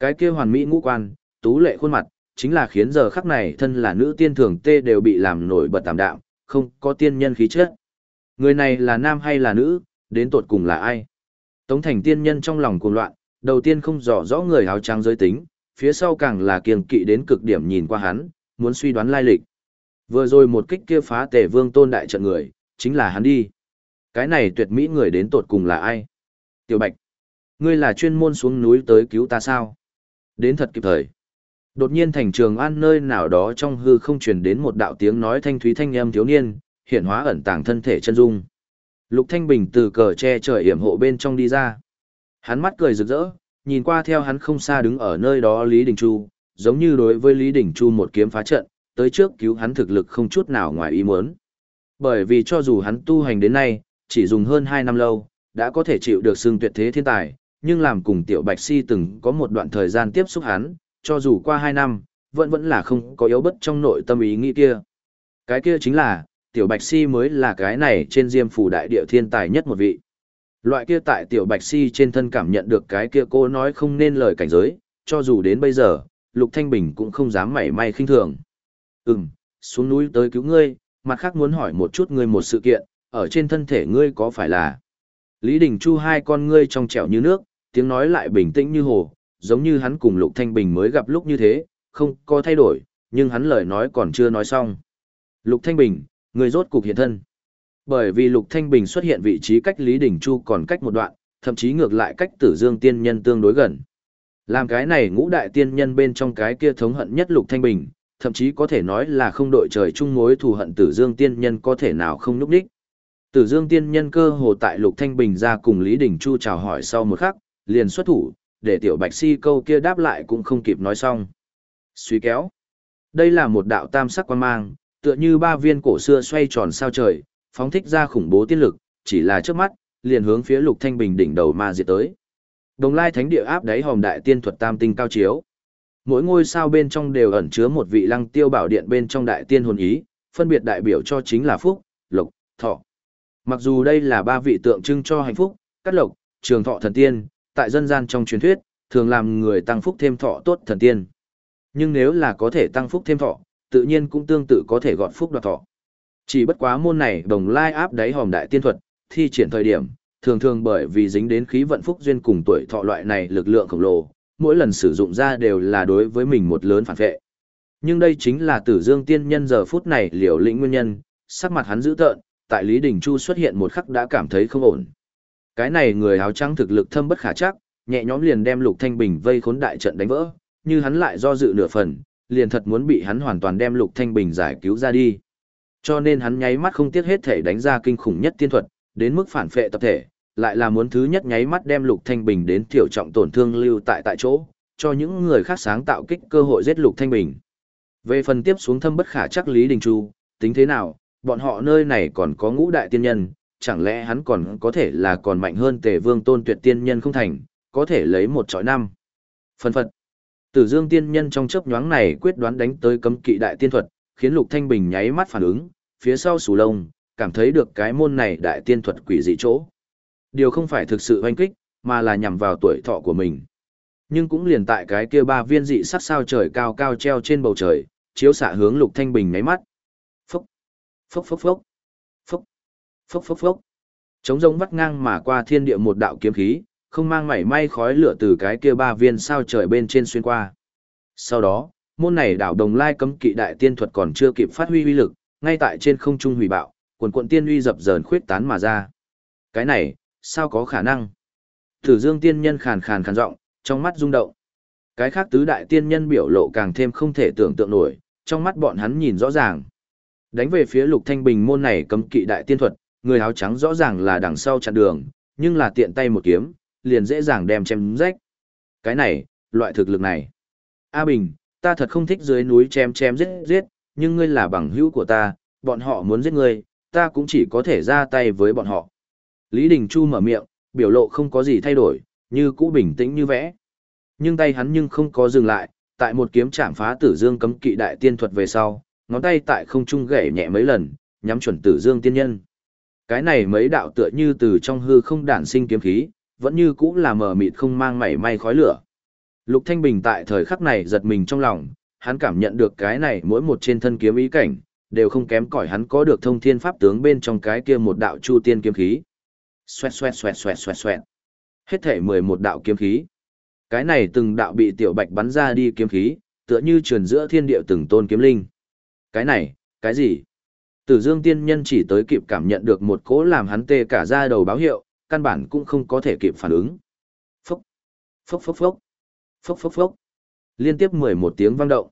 Cái kia hoàn mỹ ngũ quan, tú lệ khuôn mặt, chính là khiến giờ khắc này thân là nữ tiên thường tê đều bị làm nổi bật tạm đạm, không có tiên nhân khí chất. Người này là nam hay là nữ, đến tột cùng là ai? Tống thành tiên nhân trong lòng cuồng loạn, đầu tiên không rõ rõ người áo trắng giới tính, phía sau càng là kiêng kỵ đến cực điểm nhìn qua hắn, muốn suy đoán lai lịch. Vừa rồi một kích kia phá tể vương tôn đại trận người, chính là hắn đi. Cái này tuyệt mỹ người đến tột cùng là ai? Tiểu Bạch. Ngươi là chuyên môn xuống núi tới cứu ta sao? Đến thật kịp thời. Đột nhiên thành trường an nơi nào đó trong hư không truyền đến một đạo tiếng nói thanh thúy thanh âm thiếu niên, hiện hóa ẩn tàng thân thể chân dung. Lục Thanh Bình từ cờ che trời yểm hộ bên trong đi ra. Hắn mắt cười rực rỡ, nhìn qua theo hắn không xa đứng ở nơi đó Lý Đình Chu, giống như đối với Lý Đình Chu một kiếm phá trận, tới trước cứu hắn thực lực không chút nào ngoài ý muốn. Bởi vì cho dù hắn tu hành đến nay, chỉ dùng hơn 2 năm lâu, đã có thể chịu được xương tuyệt thế thiên tài, nhưng làm cùng Tiểu Bạch Si từng có một đoạn thời gian tiếp xúc hắn, cho dù qua 2 năm, vẫn vẫn là không có yếu bất trong nội tâm ý nghĩ kia. Cái kia chính là, Tiểu Bạch Si mới là cái này trên diêm phủ đại địa thiên tài nhất một vị. Loại kia tại Tiểu Bạch Si trên thân cảm nhận được cái kia cô nói không nên lời cảnh giới, cho dù đến bây giờ, Lục Thanh Bình cũng không dám mảy may khinh thường. Ừm, xuống núi tới cứu ngươi, mặt khác muốn hỏi một chút ngươi một sự kiện, ở trên thân thể ngươi có phải là... Lý Đình Chu hai con ngươi trong trẻo như nước, tiếng nói lại bình tĩnh như hồ, giống như hắn cùng Lục Thanh Bình mới gặp lúc như thế, không có thay đổi, nhưng hắn lời nói còn chưa nói xong. Lục Thanh Bình, người rốt cục hiện thân. Bởi vì Lục Thanh Bình xuất hiện vị trí cách Lý Đình Chu còn cách một đoạn, thậm chí ngược lại cách Tử Dương Tiên Nhân tương đối gần. Làm cái này ngũ đại tiên nhân bên trong cái kia thống hận nhất Lục Thanh Bình, thậm chí có thể nói là không đội trời chung mối thù hận Tử Dương Tiên Nhân có thể nào không núp đích. Tử Dương Tiên Nhân cơ hồ tại Lục Thanh Bình ra cùng Lý Đình Chu chào hỏi sau một khắc, liền xuất thủ, để Tiểu Bạch Si câu kia đáp lại cũng không kịp nói xong. Suy kéo. Đây là một đạo tam sắc quan mang, tựa như ba viên cổ xưa xoay tròn sao trời, phóng thích ra khủng bố tiên lực, chỉ là trước mắt, liền hướng phía Lục Thanh Bình đỉnh đầu ma diệt tới. Đồng Lai Thánh Địa áp đáy hòm đại tiên thuật tam tinh cao chiếu. Mỗi ngôi sao bên trong đều ẩn chứa một vị Lăng Tiêu Bảo Điện bên trong đại tiên hồn ý, phân biệt đại biểu cho chính là phúc, lộc, thọ. Mặc dù đây là ba vị tượng trưng cho hạnh phúc, cát lộc, trường thọ thần tiên, tại dân gian trong truyền thuyết, thường làm người tăng phúc thêm thọ tốt thần tiên. Nhưng nếu là có thể tăng phúc thêm thọ, tự nhiên cũng tương tự có thể gọt phúc đoạt thọ. Chỉ bất quá môn này đồng lai áp đáy hòm đại tiên thuật, thi triển thời điểm, thường thường bởi vì dính đến khí vận phúc duyên cùng tuổi thọ loại này lực lượng khổng lồ, mỗi lần sử dụng ra đều là đối với mình một lớn phản vệ. Nhưng đây chính là tử dương tiên nhân giờ phút này liều lĩnh nguyên nhân, sắc mặt hắn dữ tợn, tại Lý Đình Chu xuất hiện một khắc đã cảm thấy không ổn. Cái này người áo trắng thực lực thâm bất khả chắc, nhẹ nhõm liền đem Lục Thanh Bình vây khốn đại trận đánh vỡ, như hắn lại do dự nửa phần, liền thật muốn bị hắn hoàn toàn đem Lục Thanh Bình giải cứu ra đi. Cho nên hắn nháy mắt không tiếc hết thể đánh ra kinh khủng nhất tiên thuật, đến mức phản phệ tập thể, lại là muốn thứ nhất nháy mắt đem Lục Thanh Bình đến tiểu trọng tổn thương lưu tại tại chỗ, cho những người khác sáng tạo kích cơ hội giết Lục Thanh Bình. Về phần tiếp xuống thâm bất khả chắc Lý Đình Chu, tính thế nào, bọn họ nơi này còn có ngũ đại tiên nhân, chẳng lẽ hắn còn có thể là còn mạnh hơn tề vương tôn tuyệt tiên nhân không thành, có thể lấy một trọi năm. Phần phật, tử dương tiên nhân trong chớp nhoáng này quyết đoán đánh tới cấm kỵ đại tiên thuật, khiến lục thanh bình nháy mắt phản ứng, phía sau sù lông, cảm thấy được cái môn này đại tiên thuật quỷ dị chỗ. Điều không phải thực sự hoanh kích, mà là nhằm vào tuổi thọ của mình. Nhưng cũng liền tại cái kia ba viên dị sắc sao trời cao cao treo trên bầu trời, chiếu xạ hướng lục thanh bình nháy mắt. Phốc, phốc phốc phốc, phốc, phốc phốc phốc. Trống rông vắt ngang mà qua thiên địa một đạo kiếm khí, không mang mảy may khói lửa từ cái kia ba viên sao trời bên trên xuyên qua. Sau đó, môn này đảo đồng lai cấm kỵ đại tiên thuật còn chưa kịp phát huy uy lực, ngay tại trên không trung hủy bạo, quần quận tiên uy dập dờn khuyết tán mà ra. Cái này, sao có khả năng? Tử Dương tiên nhân khàn khàn khàn giọng, trong mắt rung động. Cái khác tứ đại tiên nhân biểu lộ càng thêm không thể tưởng tượng nổi, trong mắt bọn hắn nhìn rõ ràng. Đánh về phía Lục Thanh Bình môn này cấm kỵ đại tiên thuật, người áo trắng rõ ràng là đằng sau chặn đường, nhưng là tiện tay một kiếm, liền dễ dàng đem chém rách. Cái này, loại thực lực này. A Bình, ta thật không thích dưới núi chém chém giết giết, nhưng ngươi là bằng hữu của ta, bọn họ muốn giết ngươi, ta cũng chỉ có thể ra tay với bọn họ. Lý Đình Chu mở miệng, biểu lộ không có gì thay đổi, như cũ bình tĩnh như vẽ. Nhưng tay hắn nhưng không có dừng lại, tại một kiếm chạm phá tử dương cấm kỵ đại tiên thuật về sau, ngón tay tại không trung gảy nhẹ mấy lần, nhắm chuẩn tử dương tiên nhân. Cái này mấy đạo tựa như từ trong hư không đản sinh kiếm khí, vẫn như cũ là mờ mịt không mang mảy may khói lửa. Lục Thanh Bình tại thời khắc này giật mình trong lòng, hắn cảm nhận được cái này mỗi một trên thân kiếm ý cảnh, đều không kém cỏi hắn có được thông thiên pháp tướng bên trong cái kia một đạo chu tiên kiếm khí. Xoẹt xoẹt xoẹt xoẹt xoẹt xoẹt. Hết thể 11 đạo kiếm khí. Cái này từng đạo bị tiểu bạch bắn ra đi kiếm khí, tựa như truyền giữa thiên địa từng tôn kiếm linh. Cái này, cái gì? Tử Dương tiên nhân chỉ tới kịp cảm nhận được một cỗ làm hắn tê cả da đầu báo hiệu, căn bản cũng không có thể kịp phản ứng. Phúc! Phốc phốc phốc. Phốc phốc phốc. Liên tiếp 11 tiếng vang động.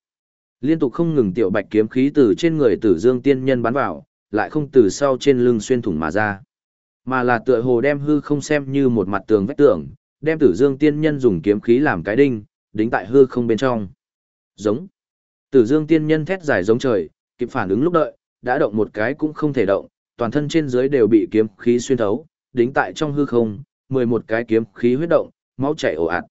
Liên tục không ngừng tiểu bạch kiếm khí từ trên người Tử Dương tiên nhân bắn vào, lại không từ sau trên lưng xuyên thủng mà ra. Mà là tựa hồ đem hư không xem như một mặt tường vách tường, đem Tử Dương tiên nhân dùng kiếm khí làm cái đinh, đính tại hư không bên trong. Giống. Tử Dương tiên nhân thét dài giống trời, kịp phản ứng lúc đợi, đã động một cái cũng không thể động, toàn thân trên dưới đều bị kiếm khí xuyên thấu, đính tại trong hư không, 11 cái kiếm khí huyết động, máu chảy ồ ạt.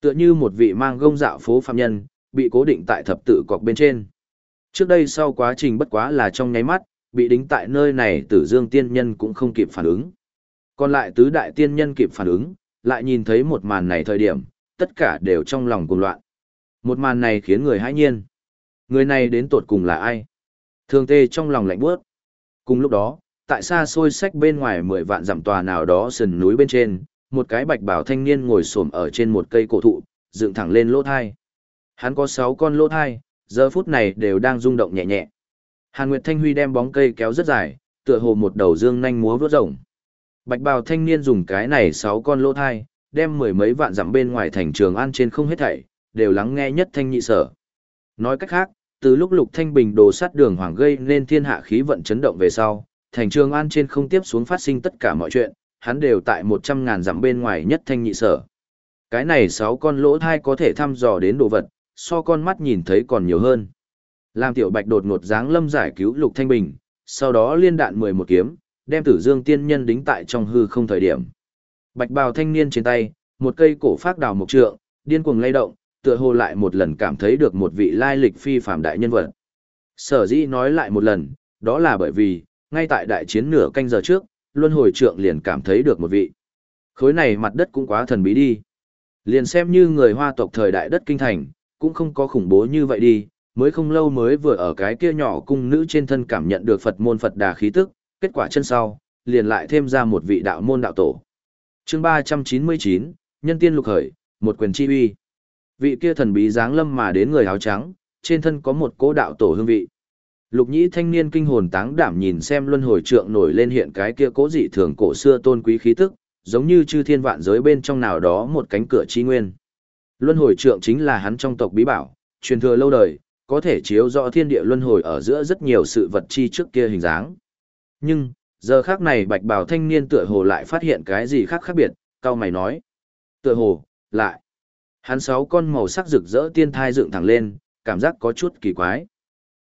Tựa như một vị mang gông dạo phố phạm nhân, bị cố định tại thập tự cọc bên trên. Trước đây sau quá trình bất quá là trong nháy mắt, bị đính tại nơi này tử dương tiên nhân cũng không kịp phản ứng. Còn lại tứ đại tiên nhân kịp phản ứng, lại nhìn thấy một màn này thời điểm, tất cả đều trong lòng cuồng loạn. Một màn này khiến người hãi nhiên. Người này đến tột cùng là ai? Thường tê trong lòng lạnh bước. Cùng lúc đó, tại xa xôi sách bên ngoài mười vạn dặm tòa nào đó sườn núi bên trên, một cái bạch bảo thanh niên ngồi xổm ở trên một cây cổ thụ, dựng thẳng lên lỗ thai. Hắn có sáu con lỗ thai, giờ phút này đều đang rung động nhẹ nhẹ. Hàn Nguyệt Thanh Huy đem bóng cây kéo rất dài, tựa hồ một đầu dương nhanh múa vớt rồng. Bạch bào thanh niên dùng cái này sáu con lỗ thai, đem mười mấy vạn dặm bên ngoài thành trường an trên không hết thảy, đều lắng nghe nhất thanh nhị sở. Nói cách khác, từ lúc Lục Thanh Bình đồ sát đường hoàng gây nên thiên hạ khí vận chấn động về sau, thành trường an trên không tiếp xuống phát sinh tất cả mọi chuyện, hắn đều tại một trăm ngàn dặm bên ngoài nhất thanh nhị sở. Cái này sáu con lỗ thai có thể thăm dò đến đồ vật, so con mắt nhìn thấy còn nhiều hơn. Làm tiểu bạch đột ngột dáng lâm giải cứu Lục Thanh Bình, sau đó liên đạn mười một kiếm, đem tử dương tiên nhân đính tại trong hư không thời điểm. Bạch bào thanh niên trên tay, một cây cổ phát đào mộc trượng, điên cuồng lay động, tựa hồ lại một lần cảm thấy được một vị lai lịch phi phàm đại nhân vật. Sở dĩ nói lại một lần, đó là bởi vì, ngay tại đại chiến nửa canh giờ trước, luân hồi trượng liền cảm thấy được một vị. Khối này mặt đất cũng quá thần bí đi. Liền xem như người hoa tộc thời đại đất kinh thành, cũng không có khủng bố như vậy đi, mới không lâu mới vừa ở cái kia nhỏ cung nữ trên thân cảm nhận được Phật môn Phật đà khí tức, kết quả chân sau, liền lại thêm ra một vị đạo môn đạo tổ. chương 399, Nhân tiên lục hởi, một quyền chi uy. Vị kia thần bí dáng lâm mà đến người áo trắng, trên thân có một cố đạo tổ hương vị. Lục nhĩ thanh niên kinh hồn táng đảm nhìn xem luân hồi trượng nổi lên hiện cái kia cố dị thường cổ xưa tôn quý khí tức, giống như chư thiên vạn giới bên trong nào đó một cánh cửa chi nguyên. Luân hồi trượng chính là hắn trong tộc bí bảo, truyền thừa lâu đời, có thể chiếu rõ thiên địa luân hồi ở giữa rất nhiều sự vật chi trước kia hình dáng. Nhưng, giờ khác này bạch bào thanh niên tựa hồ lại phát hiện cái gì khác khác biệt, cao mày nói. Tựa hồ, lại. Hắn sáu con màu sắc rực rỡ tiên thai dựng thẳng lên, cảm giác có chút kỳ quái.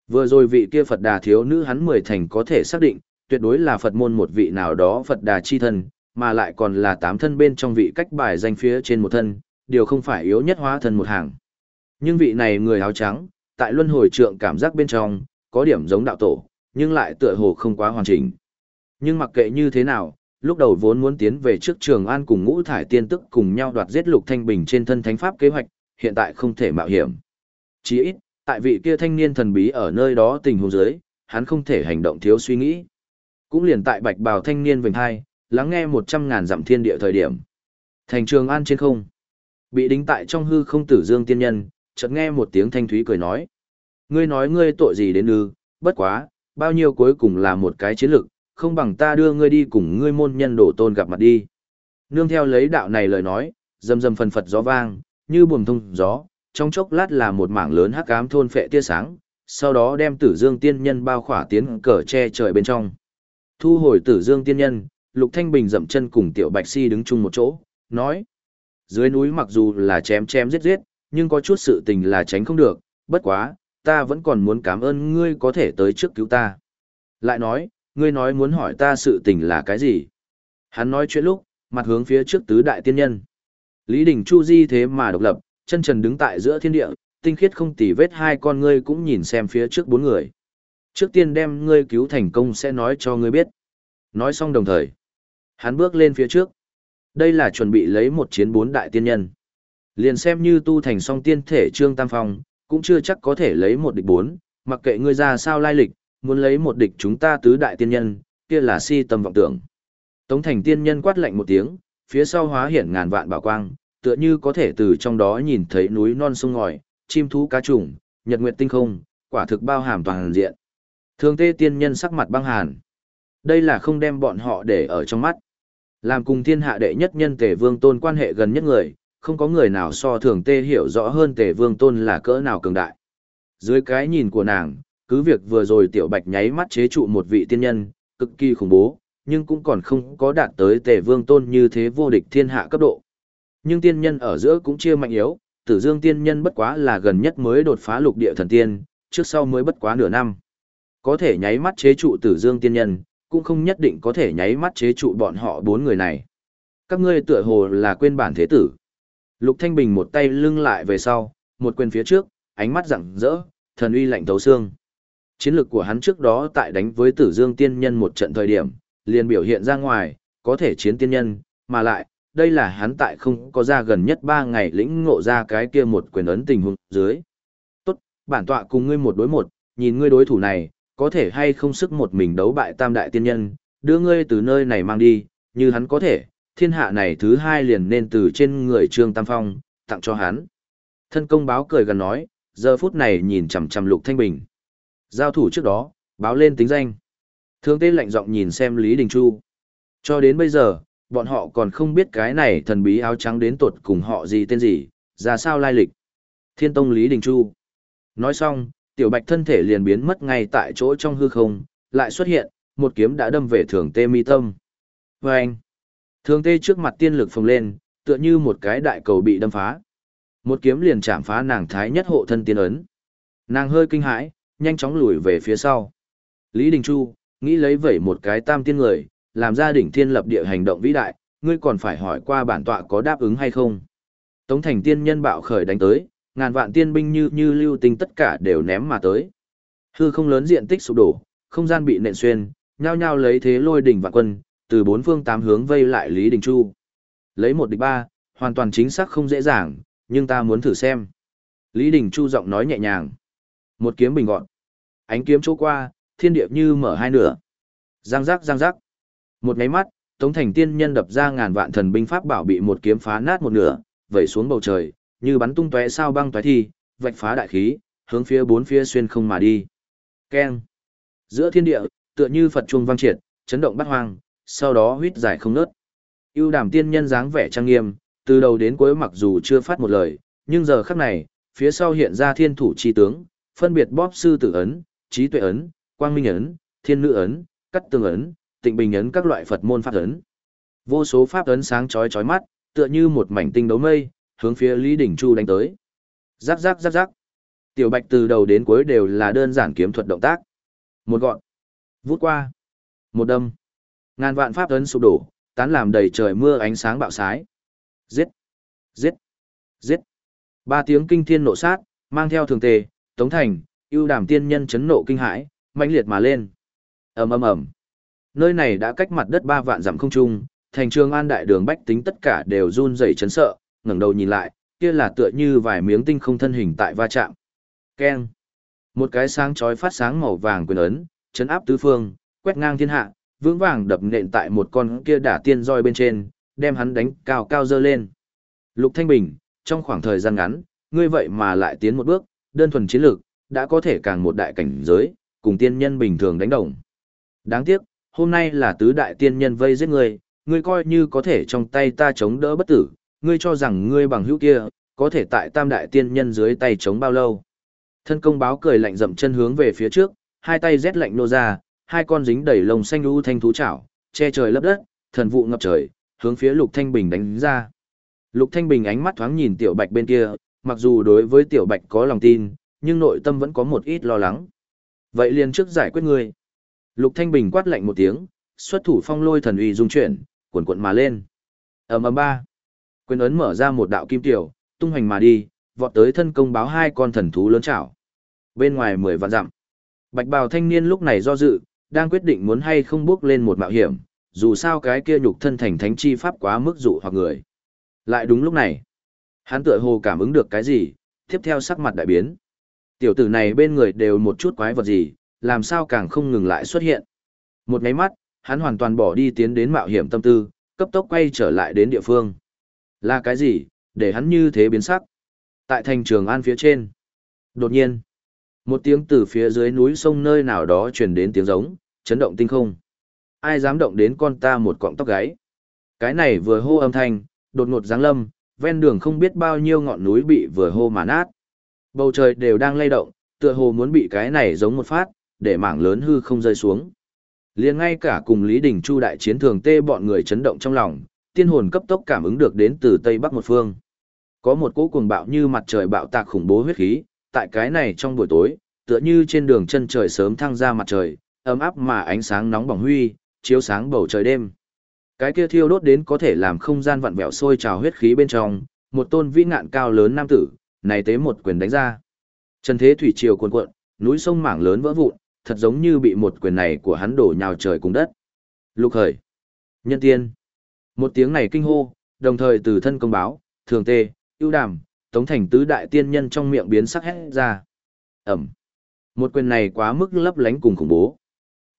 Vừa rồi vị kia Phật đà thiếu nữ hắn mười thành có thể xác định, tuyệt đối là Phật môn một vị nào đó Phật đà chi thân, mà lại còn là tám thân bên trong vị cách bài danh phía trên một thân, điều không phải yếu nhất hóa thân một hàng. Nhưng vị này người áo trắng, tại luân hồi trượng cảm giác bên trong, có điểm giống đạo tổ, nhưng lại tựa hồ không quá hoàn chỉnh. Nhưng mặc kệ như thế nào, lúc đầu vốn muốn tiến về trước trường an cùng ngũ thải tiên tức cùng nhau đoạt giết lục thanh bình trên thân thánh pháp kế hoạch, hiện tại không thể mạo hiểm. Chỉ ít, tại vị kia thanh niên thần bí ở nơi đó tình huống dưới, hắn không thể hành động thiếu suy nghĩ. Cũng liền tại bạch bào thanh niên vành hai, lắng nghe một trăm ngàn dặm thiên địa thời điểm. Thành trường an trên không, bị đính tại trong hư không tử dương tiên nhân, chợt nghe một tiếng thanh thúy cười nói. Ngươi nói ngươi tội gì đến ư, bất quá, bao nhiêu cuối cùng là một cái chiến lực, không bằng ta đưa ngươi đi cùng ngươi môn nhân đổ tôn gặp mặt đi. Nương theo lấy đạo này lời nói, dầm dầm phần phật gió vang, như buồm thông gió, trong chốc lát là một mảng lớn hắc ám thôn phệ tia sáng, sau đó đem tử dương tiên nhân bao khỏa tiến cờ che trời bên trong. Thu hồi tử dương tiên nhân, Lục Thanh Bình dậm chân cùng Tiểu Bạch Si đứng chung một chỗ, nói. Dưới núi mặc dù là chém chém giết giết, nhưng có chút sự tình là tránh không được, bất quá, ta vẫn còn muốn cảm ơn ngươi có thể tới trước cứu ta. Lại nói, ngươi nói muốn hỏi ta sự tình là cái gì? Hắn nói chuyện lúc, mặt hướng phía trước tứ đại tiên nhân. Lý Đình Chu Di thế mà độc lập, chân trần đứng tại giữa thiên địa, tinh khiết không tì vết hai con ngươi cũng nhìn xem phía trước bốn người. Trước tiên đem ngươi cứu thành công sẽ nói cho ngươi biết. Nói xong đồng thời, hắn bước lên phía trước. Đây là chuẩn bị lấy một chiến bốn đại tiên nhân. Liền xem như tu thành song tiên thể trương tam phong, cũng chưa chắc có thể lấy một địch bốn, mặc kệ ngươi ra sao lai lịch, muốn lấy một địch chúng ta tứ đại tiên nhân, kia là si tâm vọng tưởng. Tống thành tiên nhân quát lạnh một tiếng, phía sau hóa hiển ngàn vạn bảo quang, tựa như có thể từ trong đó nhìn thấy núi non sông ngòi, chim thú cá trùng, nhật nguyệt tinh không, quả thực bao hàm toàn diện. Thường tê tiên nhân sắc mặt băng hàn. Đây là không đem bọn họ để ở trong mắt. Làm cùng thiên hạ đệ nhất nhân tể vương tôn quan hệ gần nhất người, không có người nào so thường tê hiểu rõ hơn tề vương tôn là cỡ nào cường đại. Dưới cái nhìn của nàng, cứ việc vừa rồi tiểu bạch nháy mắt chế trụ một vị tiên nhân, cực kỳ khủng bố, nhưng cũng còn không có đạt tới tề vương tôn như thế vô địch thiên hạ cấp độ. Nhưng tiên nhân ở giữa cũng chia mạnh yếu, tử dương tiên nhân bất quá là gần nhất mới đột phá lục địa thần tiên, trước sau mới bất quá nửa năm. Có thể nháy mắt chế trụ tử dương tiên nhân, cũng không nhất định có thể nháy mắt chế trụ bọn họ bốn người này. Các ngươi tựa hồ là quên bản thế tử. Lục Thanh Bình một tay lưng lại về sau, một quyền phía trước, ánh mắt rạng rỡ, thần uy lạnh tấu xương. Chiến lược của hắn trước đó tại đánh với Tử Dương Tiên Nhân một trận thời điểm, liền biểu hiện ra ngoài, có thể chiến tiên nhân, mà lại, đây là hắn tại không có ra gần nhất 3 ngày lĩnh ngộ ra cái kia một quyền ấn tình huống dưới. Tốt, bản tọa cùng ngươi một đối một, nhìn ngươi đối thủ này, có thể hay không sức một mình đấu bại tam đại tiên nhân, đưa ngươi từ nơi này mang đi, như hắn có thể, thiên hạ này thứ hai liền nên từ trên người Trương Tam Phong, tặng cho hắn. Thân công báo cười gần nói, giờ phút này nhìn chằm chằm Lục Thanh Bình. Giao thủ trước đó, báo lên tính danh. Thương tên lạnh giọng nhìn xem Lý Đình Chu. Cho đến bây giờ, bọn họ còn không biết cái này thần bí áo trắng đến tột cùng họ gì tên gì, ra sao lai lịch. Thiên Tông Lý Đình Chu. Nói xong, tiểu bạch thân thể liền biến mất ngay tại chỗ trong hư không, lại xuất hiện, một kiếm đã đâm về thường tê mi tâm. Và anh, thường tê trước mặt tiên lực phồng lên, tựa như một cái đại cầu bị đâm phá. Một kiếm liền chạm phá nàng thái nhất hộ thân tiên ấn. Nàng hơi kinh hãi, nhanh chóng lùi về phía sau. Lý Đình Chu, nghĩ lấy vẩy một cái tam tiên người, làm ra đỉnh thiên lập địa hành động vĩ đại, ngươi còn phải hỏi qua bản tọa có đáp ứng hay không. Tống thành tiên nhân bạo khởi đánh tới, ngàn vạn tiên binh như như lưu tinh tất cả đều ném mà tới. Hư không lớn diện tích sụp đổ, không gian bị nện xuyên, nhao nhao lấy thế lôi đỉnh vạn quân, từ bốn phương tám hướng vây lại Lý Đình Chu. Lấy một địch ba, hoàn toàn chính xác không dễ dàng, nhưng ta muốn thử xem. Lý Đình Chu giọng nói nhẹ nhàng. Một kiếm bình gọn. Ánh kiếm chỗ qua, thiên địa như mở hai nửa. Giang giác giang giác. Một nháy mắt, Tống Thành Tiên Nhân đập ra ngàn vạn thần binh pháp bảo bị một kiếm phá nát một nửa, vẩy xuống bầu trời, như bắn tung tóe sao băng tóe thi, vạch phá đại khí, hướng phía bốn phía xuyên không mà đi. Keng. Giữa thiên địa, tựa như Phật chuông vang triệt, chấn động bát hoang, sau đó huýt giải không ngớt. Ưu Đàm Tiên Nhân dáng vẻ trang nghiêm, từ đầu đến cuối mặc dù chưa phát một lời, nhưng giờ khắc này, phía sau hiện ra thiên thủ chi tướng, phân biệt bóp sư tử ấn, trí tuệ ấn, quang minh ấn, thiên nữ ấn, cắt tương ấn, tịnh bình ấn các loại Phật môn pháp ấn. Vô số pháp ấn sáng chói chói mắt, tựa như một mảnh tinh đấu mây, hướng phía Lý Đỉnh Chu đánh tới. Rắc rắc rắc rắc. Tiểu Bạch từ đầu đến cuối đều là đơn giản kiếm thuật động tác. Một gọn, vút qua, một đâm. Ngàn vạn pháp ấn sụp đổ, tán làm đầy trời mưa ánh sáng bạo sái. Giết, giết, giết. Ba tiếng kinh thiên nộ sát, mang theo thường tề, tống thành, ưu đàm tiên nhân chấn nộ kinh hãi, mãnh liệt mà lên. ầm ầm ầm. Nơi này đã cách mặt đất ba vạn dặm không trung, thành trường an đại đường bách tính tất cả đều run rẩy chấn sợ, ngẩng đầu nhìn lại, kia là tựa như vài miếng tinh không thân hình tại va chạm. Keng. Một cái sáng chói phát sáng màu vàng quyền ấn, chấn áp tứ phương, quét ngang thiên hạ, vững vàng đập nện tại một con kia đả tiên roi bên trên, đem hắn đánh cao cao dơ lên. Lục Thanh Bình, trong khoảng thời gian ngắn, ngươi vậy mà lại tiến một bước, đơn thuần chiến lược, đã có thể càng một đại cảnh giới, cùng tiên nhân bình thường đánh đồng. Đáng tiếc, hôm nay là tứ đại tiên nhân vây giết ngươi, ngươi coi như có thể trong tay ta chống đỡ bất tử, ngươi cho rằng ngươi bằng hữu kia, có thể tại tam đại tiên nhân dưới tay chống bao lâu. Thân công báo cười lạnh dậm chân hướng về phía trước, hai tay rét lạnh nô ra, hai con dính đầy lồng xanh u thanh thú chảo, che trời lấp đất, thần vụ ngập trời, hướng phía Lục Thanh Bình đánh ra. Lục Thanh Bình ánh mắt thoáng nhìn Tiểu Bạch bên kia, mặc dù đối với Tiểu Bạch có lòng tin, nhưng nội tâm vẫn có một ít lo lắng. Vậy liền trước giải quyết ngươi. Lục Thanh Bình quát lạnh một tiếng, xuất thủ phong lôi thần uy dung chuyển, cuộn cuộn mà lên. ầm ầm ba. Quyền ấn mở ra một đạo kim tiểu, tung hoành mà đi, vọt tới thân công báo hai con thần thú lớn chảo. Bên ngoài mười vạn dặm. Bạch bào thanh niên lúc này do dự, đang quyết định muốn hay không bước lên một mạo hiểm, dù sao cái kia nhục thân thành thánh chi pháp quá mức dụ hoặc người. Lại đúng lúc này, hắn tựa hồ cảm ứng được cái gì, tiếp theo sắc mặt đại biến. Tiểu tử này bên người đều một chút quái vật gì, làm sao càng không ngừng lại xuất hiện. Một nháy mắt, hắn hoàn toàn bỏ đi tiến đến mạo hiểm tâm tư, cấp tốc quay trở lại đến địa phương. Là cái gì, để hắn như thế biến sắc? Tại thành trường an phía trên. Đột nhiên, một tiếng từ phía dưới núi sông nơi nào đó truyền đến tiếng giống, chấn động tinh không. Ai dám động đến con ta một cọng tóc gáy? Cái này vừa hô âm thanh, đột ngột giáng lâm, ven đường không biết bao nhiêu ngọn núi bị vừa hô mà nát. Bầu trời đều đang lay động, tựa hồ muốn bị cái này giống một phát, để mảng lớn hư không rơi xuống. Liền ngay cả cùng Lý Đình Chu đại chiến thường tê bọn người chấn động trong lòng, tiên hồn cấp tốc cảm ứng được đến từ Tây Bắc một phương. Có một cỗ cuồng bạo như mặt trời bạo tạc khủng bố huyết khí, tại cái này trong buổi tối, tựa như trên đường chân trời sớm thăng ra mặt trời, ấm áp mà ánh sáng nóng bỏng huy, chiếu sáng bầu trời đêm. Cái kia thiêu đốt đến có thể làm không gian vặn vẹo sôi trào huyết khí bên trong, một tôn vĩ ngạn cao lớn nam tử, này tế một quyền đánh ra. Trần thế thủy triều cuồn cuộn, núi sông mảng lớn vỡ vụn, thật giống như bị một quyền này của hắn đổ nhào trời cùng đất. Lục khởi. Nhân tiên. Một tiếng này kinh hô, đồng thời từ thân công báo, thường tê, ưu đàm, tống thành tứ đại tiên nhân trong miệng biến sắc hết ra. Ẩm. Một quyền này quá mức lấp lánh cùng khủng bố.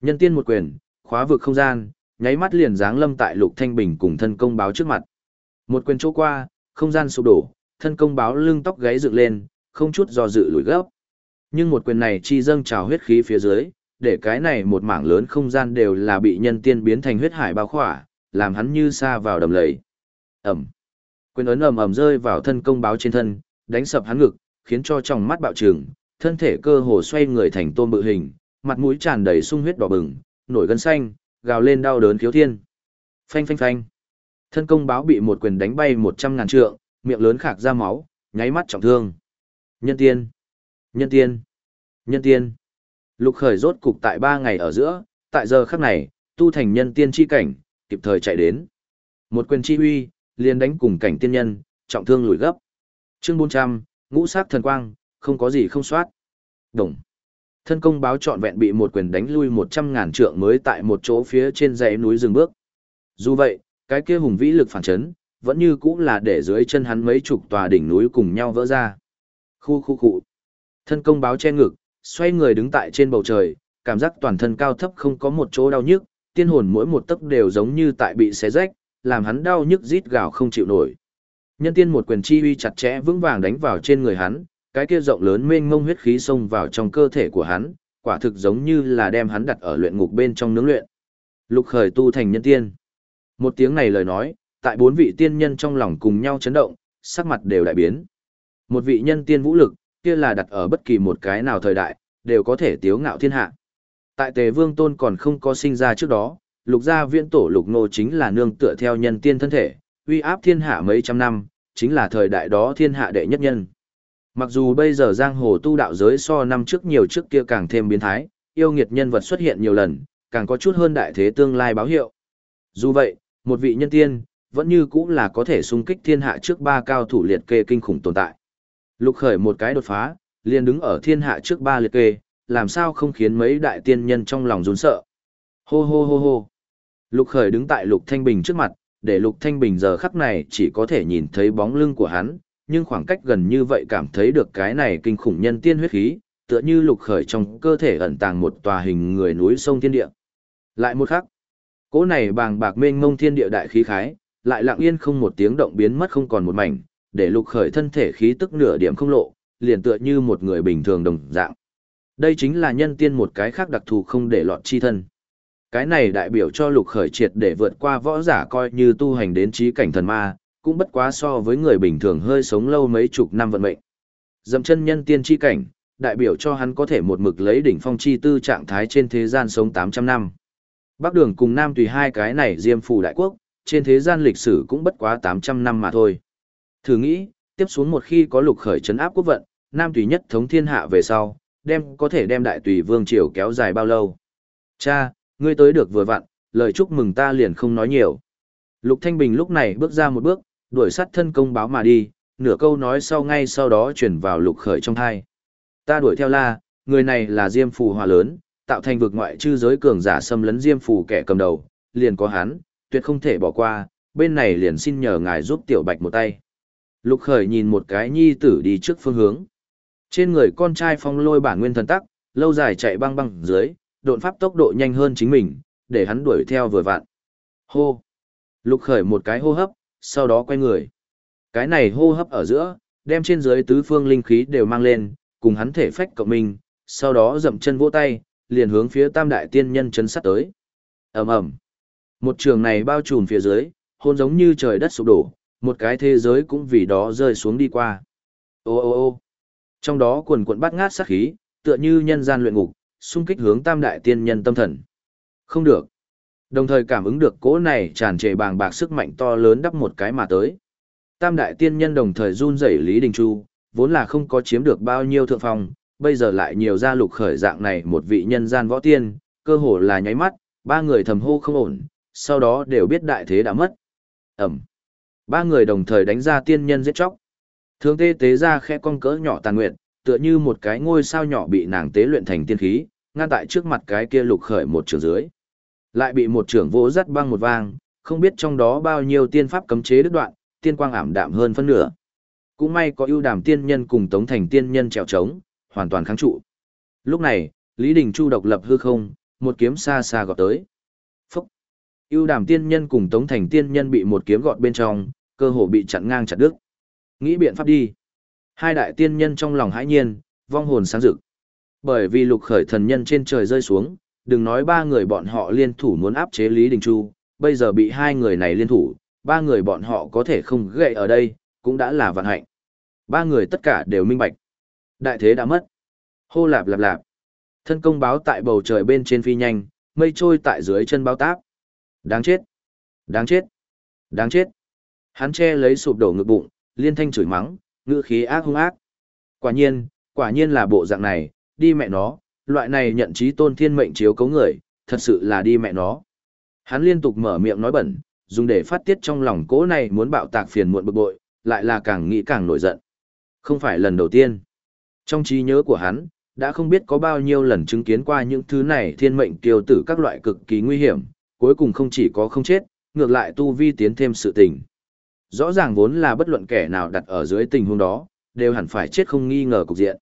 Nhân tiên một quyền, khóa vực không gian, nháy mắt liền giáng lâm tại Lục Thanh Bình cùng thân công báo trước mặt. Một quyền chỗ qua, không gian sụp đổ, thân công báo lưng tóc gáy dựng lên, không chút do dự lùi gấp. Nhưng một quyền này chi dâng trào huyết khí phía dưới, để cái này một mảng lớn không gian đều là bị nhân tiên biến thành huyết hải bao khỏa, làm hắn như xa vào đầm lầy. Ẩm. Quyền ấn ầm ầm rơi vào thân công báo trên thân, đánh sập hắn ngực, khiến cho trong mắt bạo trừng, thân thể cơ hồ xoay người thành tôm bự hình, mặt mũi tràn đầy sung huyết đỏ bừng, nổi gân xanh, gào lên đau đớn khiếu thiên. Phanh phanh phanh. Thân công báo bị một quyền đánh bay một trăm ngàn trượng, miệng lớn khạc ra máu, nháy mắt trọng thương. Nhân tiên. Nhân tiên. Nhân tiên. Lục khởi rốt cục tại ba ngày ở giữa, tại giờ khắc này, tu thành nhân tiên chi cảnh, kịp thời chạy đến. Một quyền chi huy, liền đánh cùng cảnh tiên nhân, trọng thương lùi gấp. Chương 400, ngũ sát thần quang, không có gì không soát. Đồng. Thân công báo trọn vẹn bị một quyền đánh lui 100 ngàn trượng mới tại một chỗ phía trên dãy núi dừng bước. Dù vậy, cái kia hùng vĩ lực phản chấn, vẫn như cũng là để dưới chân hắn mấy chục tòa đỉnh núi cùng nhau vỡ ra. Khu khu khu. Thân công báo che ngực, xoay người đứng tại trên bầu trời, cảm giác toàn thân cao thấp không có một chỗ đau nhức, tiên hồn mỗi một tấc đều giống như tại bị xé rách, làm hắn đau nhức rít gào không chịu nổi. Nhân tiên một quyền chi uy chặt chẽ vững vàng đánh vào trên người hắn, cái kia rộng lớn mênh mông huyết khí xông vào trong cơ thể của hắn, quả thực giống như là đem hắn đặt ở luyện ngục bên trong nướng luyện. Lục khởi tu thành nhân tiên. Một tiếng này lời nói, tại bốn vị tiên nhân trong lòng cùng nhau chấn động, sắc mặt đều đại biến. Một vị nhân tiên vũ lực, kia là đặt ở bất kỳ một cái nào thời đại, đều có thể tiếu ngạo thiên hạ. Tại tề vương tôn còn không có sinh ra trước đó, lục gia viễn tổ lục nô chính là nương tựa theo nhân tiên thân thể, uy áp thiên hạ mấy trăm năm, chính là thời đại đó thiên hạ đệ nhất nhân. Mặc dù bây giờ giang hồ tu đạo giới so năm trước nhiều trước kia càng thêm biến thái, yêu nghiệt nhân vật xuất hiện nhiều lần, càng có chút hơn đại thế tương lai báo hiệu. Dù vậy, một vị nhân tiên, vẫn như cũng là có thể xung kích thiên hạ trước ba cao thủ liệt kê kinh khủng tồn tại. Lục khởi một cái đột phá, liền đứng ở thiên hạ trước ba liệt kê, làm sao không khiến mấy đại tiên nhân trong lòng run sợ. Hô hô hô hô. Lục khởi đứng tại lục thanh bình trước mặt, để lục thanh bình giờ khắc này chỉ có thể nhìn thấy bóng lưng của hắn, nhưng khoảng cách gần như vậy cảm thấy được cái này kinh khủng nhân tiên huyết khí, tựa như lục khởi trong cơ thể ẩn tàng một tòa hình người núi sông thiên địa. Lại một khắc, cỗ này bàng bạc mênh mông thiên địa đại khí khái, lại lặng yên không một tiếng động biến mất không còn một mảnh, để lục khởi thân thể khí tức nửa điểm không lộ, liền tựa như một người bình thường đồng dạng. Đây chính là nhân tiên một cái khác đặc thù không để lọt chi thân. Cái này đại biểu cho lục khởi triệt để vượt qua võ giả coi như tu hành đến trí cảnh thần ma, cũng bất quá so với người bình thường hơi sống lâu mấy chục năm vận mệnh. Dậm chân nhân tiên chi cảnh, đại biểu cho hắn có thể một mực lấy đỉnh phong chi tư trạng thái trên thế gian sống 800 năm. Bắc đường cùng Nam tùy hai cái này diêm phù đại quốc, trên thế gian lịch sử cũng bất quá 800 năm mà thôi. Thử nghĩ, tiếp xuống một khi có lục khởi chấn áp quốc vận, Nam tùy nhất thống thiên hạ về sau, đem có thể đem đại tùy vương triều kéo dài bao lâu. Cha, ngươi tới được vừa vặn, lời chúc mừng ta liền không nói nhiều. Lục Thanh Bình lúc này bước ra một bước, đuổi sát thân công báo mà đi, nửa câu nói sau ngay sau đó chuyển vào lục khởi trong thai. Ta đuổi theo la, người này là Diêm Phù Hòa lớn, tạo thành vực ngoại chư giới cường giả xâm lấn Diêm Phù kẻ cầm đầu, liền có hắn, tuyệt không thể bỏ qua, bên này liền xin nhờ ngài giúp tiểu bạch một tay. Lục khởi nhìn một cái nhi tử đi trước phương hướng. Trên người con trai phong lôi bản nguyên thần tắc, lâu dài chạy băng băng dưới, độn pháp tốc độ nhanh hơn chính mình, để hắn đuổi theo vừa vặn. Hô! Lục khởi một cái hô hấp, sau đó quay người. Cái này hô hấp ở giữa, đem trên dưới tứ phương linh khí đều mang lên, cùng hắn thể phách cộng mình, sau đó dậm chân vỗ tay, liền hướng phía tam đại tiên nhân chấn sát tới. ầm ầm Một trường này bao trùm phía dưới, hôn giống như trời đất sụp đổ, một cái thế giới cũng vì đó rơi xuống đi qua. Ô ô ô trong đó quần quận bắt ngát sát khí, tựa như nhân gian luyện ngục, xung kích hướng tam đại tiên nhân tâm thần. Không được. Đồng thời cảm ứng được cỗ này tràn trề bàng bạc sức mạnh to lớn đắp một cái mà tới. Tam đại tiên nhân đồng thời run rẩy Lý Đình Chu, vốn là không có chiếm được bao nhiêu thượng phong, bây giờ lại nhiều ra lục khởi dạng này một vị nhân gian võ tiên, cơ hồ là nháy mắt, ba người thầm hô không ổn, sau đó đều biết đại thế đã mất. Ẩm. Ba người đồng thời đánh ra tiên nhân giết chóc. Thương tê tế ra khẽ con cỡ nhỏ tàn nguyện, tựa như một cái ngôi sao nhỏ bị nàng tế luyện thành tiên khí, ngăn tại trước mặt cái kia lục khởi một trường dưới. Lại bị một trưởng vỗ rắt băng một vang, không biết trong đó bao nhiêu tiên pháp cấm chế đứt đoạn, tiên quang ảm đạm hơn phân nửa. Cũng may có ưu đàm tiên nhân cùng tống thành tiên nhân trèo trống, hoàn toàn kháng trụ. Lúc này, Lý Đình Chu độc lập hư không, một kiếm xa xa gọt tới. Phúc! ưu đàm tiên nhân cùng tống thành tiên nhân bị một kiếm gọt bên trong, cơ hồ bị chặn ngang chặt đứt. Nghĩ biện pháp đi. Hai đại tiên nhân trong lòng hãi nhiên, vong hồn sáng rực. Bởi vì lục khởi thần nhân trên trời rơi xuống, đừng nói ba người bọn họ liên thủ muốn áp chế Lý Đình Chu, bây giờ bị hai người này liên thủ, ba người bọn họ có thể không gậy ở đây, cũng đã là vận hạnh. Ba người tất cả đều minh bạch. Đại thế đã mất. Hô lạp lạp lạp. Thân công báo tại bầu trời bên trên phi nhanh, mây trôi tại dưới chân báo táp. Đáng chết. Đáng chết. Đáng chết. Hắn che lấy sụp đổ ngực bụng, liên thanh chửi mắng, ngữ khí ác hung ác. Quả nhiên, quả nhiên là bộ dạng này, đi mẹ nó, loại này nhận trí tôn thiên mệnh chiếu cấu người, thật sự là đi mẹ nó. Hắn liên tục mở miệng nói bẩn, dùng để phát tiết trong lòng cố này muốn bạo tạc phiền muộn bực bội, lại là càng nghĩ càng nổi giận. Không phải lần đầu tiên. Trong trí nhớ của hắn, đã không biết có bao nhiêu lần chứng kiến qua những thứ này thiên mệnh kiêu tử các loại cực kỳ nguy hiểm, cuối cùng không chỉ có không chết, ngược lại tu vi tiến thêm sự tình. Rõ ràng vốn là bất luận kẻ nào đặt ở dưới tình huống đó, đều hẳn phải chết không nghi ngờ cục diện.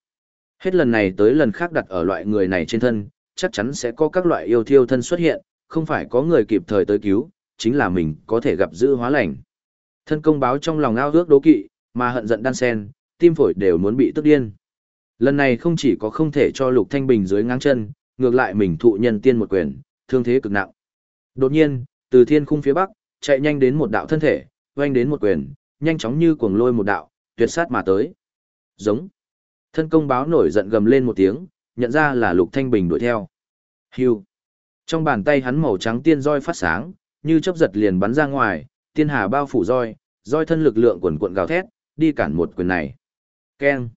Hết lần này tới lần khác đặt ở loại người này trên thân, chắc chắn sẽ có các loại yêu thiêu thân xuất hiện, không phải có người kịp thời tới cứu, chính là mình có thể gặp dữ hóa lành. Thân công báo trong lòng ao ước đố kỵ, mà hận giận đan sen, tim phổi đều muốn bị tức điên. Lần này không chỉ có không thể cho Lục Thanh Bình dưới ngang chân, ngược lại mình thụ nhân tiên một quyền, thương thế cực nặng. Đột nhiên, từ thiên khung phía bắc, chạy nhanh đến một đạo thân thể, oanh đến một quyền, nhanh chóng như cuồng lôi một đạo, tuyệt sát mà tới. Giống. Thân công báo nổi giận gầm lên một tiếng, nhận ra là Lục Thanh Bình đuổi theo. Hưu. Trong bàn tay hắn màu trắng tiên roi phát sáng, như chớp giật liền bắn ra ngoài, tiên hà bao phủ roi, roi thân lực lượng quần cuộn gào thét, đi cản một quyền này. Keng.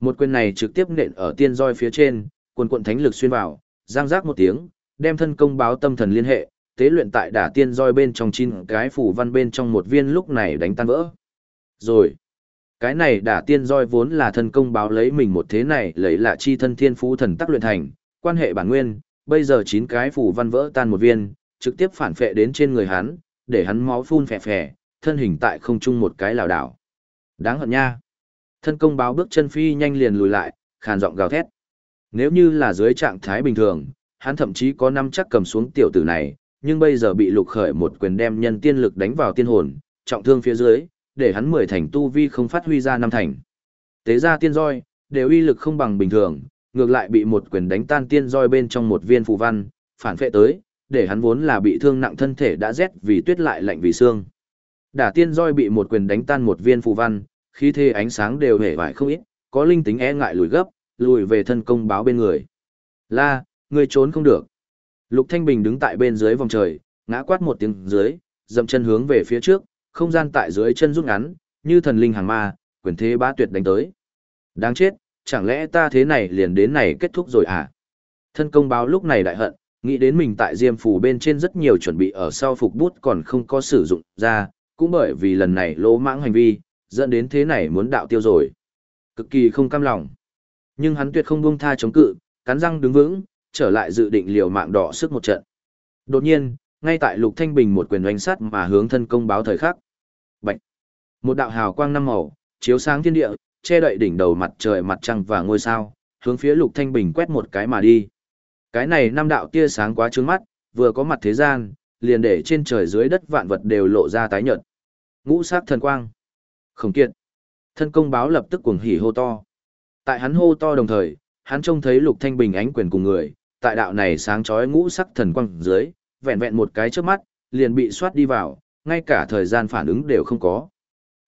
Một quyền này trực tiếp nện ở tiên roi phía trên, quần cuộn thánh lực xuyên vào, giang giác một tiếng, đem thân công báo tâm thần liên hệ, tế luyện tại đả tiên roi bên trong chín cái phủ văn bên trong một viên lúc này đánh tan vỡ. Rồi. Cái này đả tiên roi vốn là thân công báo lấy mình một thế này lấy là chi thân thiên phú thần tắc luyện thành, quan hệ bản nguyên, bây giờ chín cái phủ văn vỡ tan một viên, trực tiếp phản phệ đến trên người hắn, để hắn máu phun phè phè, thân hình tại không trung một cái lảo đảo. Đáng hận nha. Thân công báo bước chân phi nhanh liền lùi lại, khàn giọng gào thét. Nếu như là dưới trạng thái bình thường, hắn thậm chí có năm chắc cầm xuống tiểu tử này, nhưng bây giờ bị lục khởi một quyền đem nhân tiên lực đánh vào tiên hồn, trọng thương phía dưới, để hắn mười thành tu vi không phát huy ra năm thành. Tế ra tiên roi, đều uy lực không bằng bình thường, ngược lại bị một quyền đánh tan tiên roi bên trong một viên phù văn, phản phệ tới, để hắn vốn là bị thương nặng thân thể đã rét vì tuyết lại lạnh vì xương. Đả tiên roi bị một quyền đánh tan một viên phù văn, khí thế ánh sáng đều hề vải không ít, có linh tính e ngại lùi gấp, lùi về thân công báo bên người. La, người trốn không được. Lục Thanh Bình đứng tại bên dưới vòng trời, ngã quát một tiếng dưới, dậm chân hướng về phía trước, không gian tại dưới chân rút ngắn, như thần linh hàng ma, quyền thế bá tuyệt đánh tới. Đáng chết, chẳng lẽ ta thế này liền đến này kết thúc rồi à? Thân công báo lúc này đại hận, nghĩ đến mình tại diêm phủ bên trên rất nhiều chuẩn bị ở sau phục bút còn không có sử dụng ra, cũng bởi vì lần này lỗ mãng hành vi, dẫn đến thế này muốn đạo tiêu rồi. Cực kỳ không cam lòng. Nhưng hắn tuyệt không buông tha chống cự, cắn răng đứng vững, trở lại dự định liều mạng đỏ sức một trận. Đột nhiên, ngay tại Lục Thanh Bình một quyền oanh sát mà hướng thân công báo thời khắc. Bạch. Một đạo hào quang năm màu, chiếu sáng thiên địa, che đậy đỉnh đầu mặt trời mặt trăng và ngôi sao, hướng phía Lục Thanh Bình quét một cái mà đi. Cái này năm đạo tia sáng quá trướng mắt, vừa có mặt thế gian, liền để trên trời dưới đất vạn vật đều lộ ra tái nhợt. Ngũ sắc thần quang. Khổng kiệt. Thân công báo lập tức cuồng hỉ hô to. Tại hắn hô to đồng thời, hắn trông thấy Lục Thanh Bình ánh quyền cùng người, tại đạo này sáng chói ngũ sắc thần quang dưới, vẹn vẹn một cái trước mắt, liền bị xoát đi vào, ngay cả thời gian phản ứng đều không có.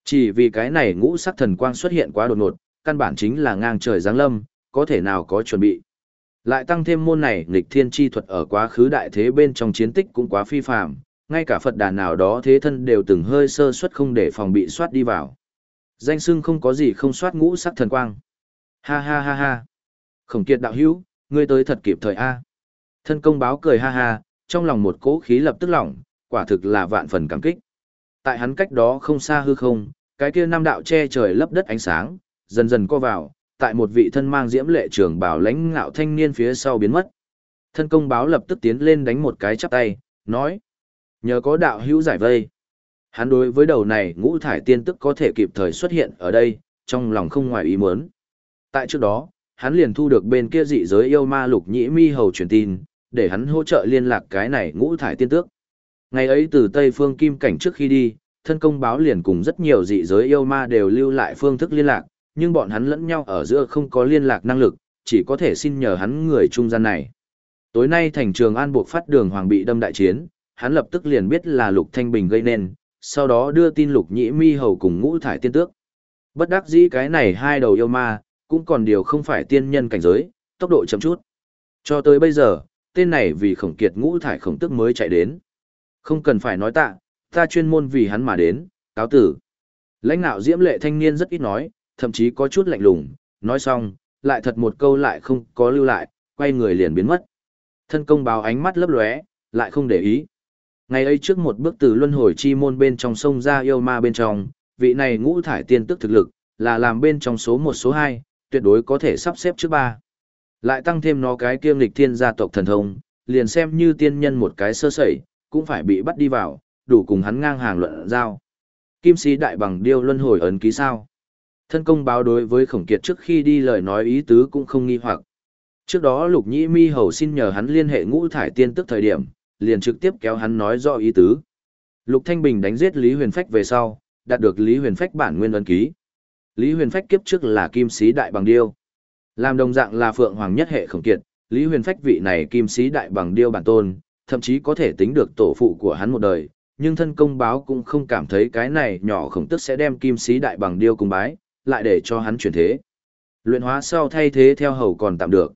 Chỉ vì cái này ngũ sắc thần quang xuất hiện quá đột ngột, căn bản chính là ngang trời giáng lâm, có thể nào có chuẩn bị. Lại tăng thêm môn này nghịch thiên chi thuật ở quá khứ đại thế bên trong chiến tích cũng quá phi phàm, ngay cả Phật đàn nào đó thế thân đều từng hơi sơ suất không để phòng bị soát đi vào. Danh sưng không có gì không soát ngũ sắc thần quang. Ha ha ha ha. Khổng kiệt đạo hữu, ngươi tới thật kịp thời A. Thân công báo cười ha ha, trong lòng một cỗ khí lập tức lỏng, quả thực là vạn phần cảm kích. Tại hắn cách đó không xa hư không, cái kia nam đạo che trời lấp đất ánh sáng, dần dần co vào, tại một vị thân mang diễm lệ trường bảo lãnh ngạo thanh niên phía sau biến mất. Thân công báo lập tức tiến lên đánh một cái chắp tay, nói. Nhờ có đạo hữu giải vây. Hắn đối với đầu này ngũ thải tiên tức có thể kịp thời xuất hiện ở đây, trong lòng không ngoài ý muốn. Tại trước đó, hắn liền thu được bên kia dị giới yêu ma lục nhĩ mi hầu truyền tin, để hắn hỗ trợ liên lạc cái này ngũ thải tiên tước. Ngày ấy từ Tây Phương Kim Cảnh trước khi đi, thân công báo liền cùng rất nhiều dị giới yêu ma đều lưu lại phương thức liên lạc, nhưng bọn hắn lẫn nhau ở giữa không có liên lạc năng lực, chỉ có thể xin nhờ hắn người trung gian này. Tối nay thành trường an buộc phát đường hoàng bị đâm đại chiến, hắn lập tức liền biết là Lục Thanh Bình gây nên, sau đó đưa tin Lục Nhĩ Mi hầu cùng ngũ thải tiên tước. Bất đắc dĩ cái này hai đầu yêu ma, cũng còn điều không phải tiên nhân cảnh giới, tốc độ chậm chút. Cho tới bây giờ, tên này vì khổng kiệt ngũ thải khổng tức mới chạy đến. Không cần phải nói tạ, ta chuyên môn vì hắn mà đến, cáo tử. Lãnh nạo diễm lệ thanh niên rất ít nói, thậm chí có chút lạnh lùng, nói xong, lại thật một câu lại không có lưu lại, quay người liền biến mất. Thân công báo ánh mắt lấp lóe, lại không để ý. Ngày ấy trước một bước từ luân hồi chi môn bên trong sông ra yêu ma bên trong, vị này ngũ thải tiên tức thực lực, là làm bên trong số một số hai, tuyệt đối có thể sắp xếp trước ba. Lại tăng thêm nó cái kiêm lịch thiên gia tộc thần thông, liền xem như tiên nhân một cái sơ sẩy, cũng phải bị bắt đi vào, đủ cùng hắn ngang hàng luận giao. Kim sĩ đại bằng điêu luân hồi ấn ký sao. Thân công báo đối với khổng kiệt trước khi đi lời nói ý tứ cũng không nghi hoặc. Trước đó lục nhĩ mi hầu xin nhờ hắn liên hệ ngũ thải tiên tức thời điểm, liền trực tiếp kéo hắn nói rõ ý tứ. Lục Thanh Bình đánh giết Lý Huyền Phách về sau, đạt được Lý Huyền Phách bản nguyên ấn ký. Lý Huyền Phách kiếp trước là kim sĩ đại bằng điêu. Làm đồng dạng là phượng hoàng nhất hệ khổng kiệt, Lý Huyền Phách vị này kim sĩ đại bằng điêu bản tôn, thậm chí có thể tính được tổ phụ của hắn một đời, nhưng thân công báo cũng không cảm thấy cái này nhỏ khổng tức sẽ đem kim sĩ đại bằng điêu cùng bái, lại để cho hắn chuyển thế. Luyện hóa sau thay thế theo hầu còn tạm được.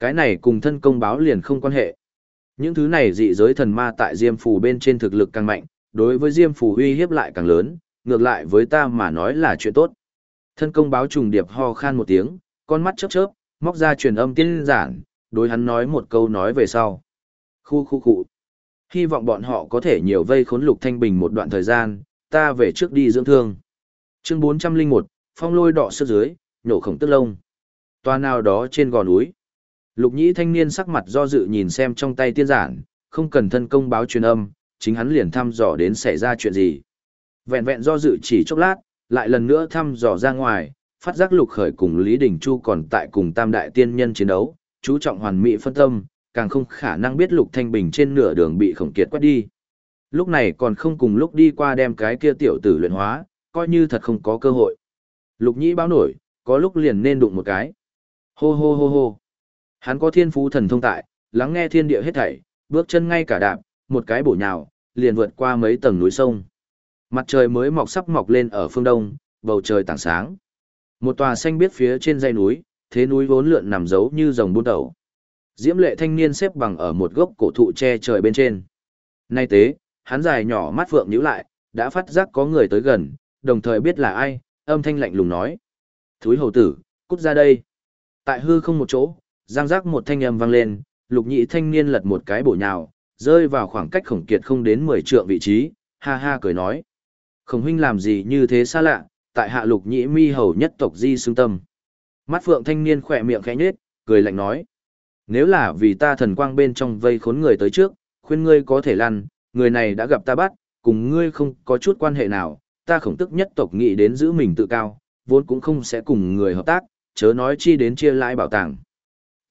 Cái này cùng thân công báo liền không quan hệ. Những thứ này dị giới thần ma tại Diêm Phủ bên trên thực lực càng mạnh, đối với Diêm Phủ uy hiếp lại càng lớn, ngược lại với ta mà nói là chuyện tốt. Thân công báo trùng điệp ho khan một tiếng, con mắt chớp chớp, móc ra truyền âm tiên giản, đối hắn nói một câu nói về sau. Khu khu khu. Hy vọng bọn họ có thể nhiều vây khốn lục thanh bình một đoạn thời gian, ta về trước đi dưỡng thương. Chương 401, phong lôi đỏ sức dưới, nhổ khổng tức lông. Toa nào đó trên gò núi. Lục nhĩ thanh niên sắc mặt do dự nhìn xem trong tay tiên giản, không cần thân công báo truyền âm, chính hắn liền thăm dò đến xảy ra chuyện gì. Vẹn vẹn do dự chỉ chốc lát, lại lần nữa thăm dò ra ngoài, phát giác lục khởi cùng Lý Đình Chu còn tại cùng tam đại tiên nhân chiến đấu, chú trọng hoàn mỹ phân tâm, càng không khả năng biết lục thanh bình trên nửa đường bị khổng kiệt quét đi. Lúc này còn không cùng lúc đi qua đem cái kia tiểu tử luyện hóa, coi như thật không có cơ hội. Lục nhĩ báo nổi, có lúc liền nên đụng một cái. Hô hô hô hô. Hắn có thiên phú thần thông tại, lắng nghe thiên địa hết thảy, bước chân ngay cả đạp, một cái bổ nhào, liền vượt qua mấy tầng núi sông. Mặt trời mới mọc sắp mọc lên ở phương đông, bầu trời tảng sáng. Một tòa xanh biết phía trên dãy núi, thế núi vốn lượn nằm giấu như dòng buôn đầu. Diễm lệ thanh niên xếp bằng ở một gốc cổ thụ che trời bên trên. Nay tế, hắn dài nhỏ mắt phượng nhíu lại, đã phát giác có người tới gần, đồng thời biết là ai, âm thanh lạnh lùng nói. Thúi hầu tử, cút ra đây. Tại hư không một chỗ, giang giác một thanh âm vang lên, lục nhị thanh niên lật một cái bổ nhào, rơi vào khoảng cách khổng kiệt không đến 10 trượng vị trí, ha ha cười nói. Khổng huynh làm gì như thế xa lạ, tại hạ lục nhĩ mi hầu nhất tộc di xương tâm. Mắt phượng thanh niên khỏe miệng khẽ nhếch, cười lạnh nói. Nếu là vì ta thần quang bên trong vây khốn người tới trước, khuyên ngươi có thể lăn, người này đã gặp ta bắt, cùng ngươi không có chút quan hệ nào, ta khổng tức nhất tộc nghĩ đến giữ mình tự cao, vốn cũng không sẽ cùng người hợp tác, chớ nói chi đến chia lãi bảo tàng.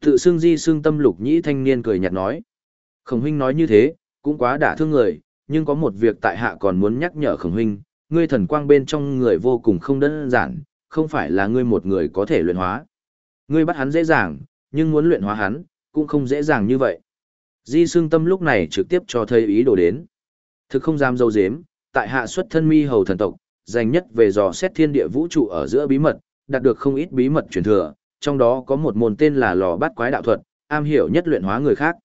Tự xưng di xương tâm lục nhĩ thanh niên cười nhạt nói. Khổng huynh nói như thế, cũng quá đả thương người, nhưng có một việc tại hạ còn muốn nhắc nhở khổng huynh, ngươi thần quang bên trong người vô cùng không đơn giản, không phải là ngươi một người có thể luyện hóa. Ngươi bắt hắn dễ dàng, nhưng muốn luyện hóa hắn, cũng không dễ dàng như vậy. Di xương tâm lúc này trực tiếp cho thấy ý đồ đến. Thực không dám dâu dếm, tại hạ xuất thân mi hầu thần tộc, dành nhất về dò xét thiên địa vũ trụ ở giữa bí mật, đạt được không ít bí mật truyền thừa, trong đó có một môn tên là lò bát quái đạo thuật, am hiểu nhất luyện hóa người khác.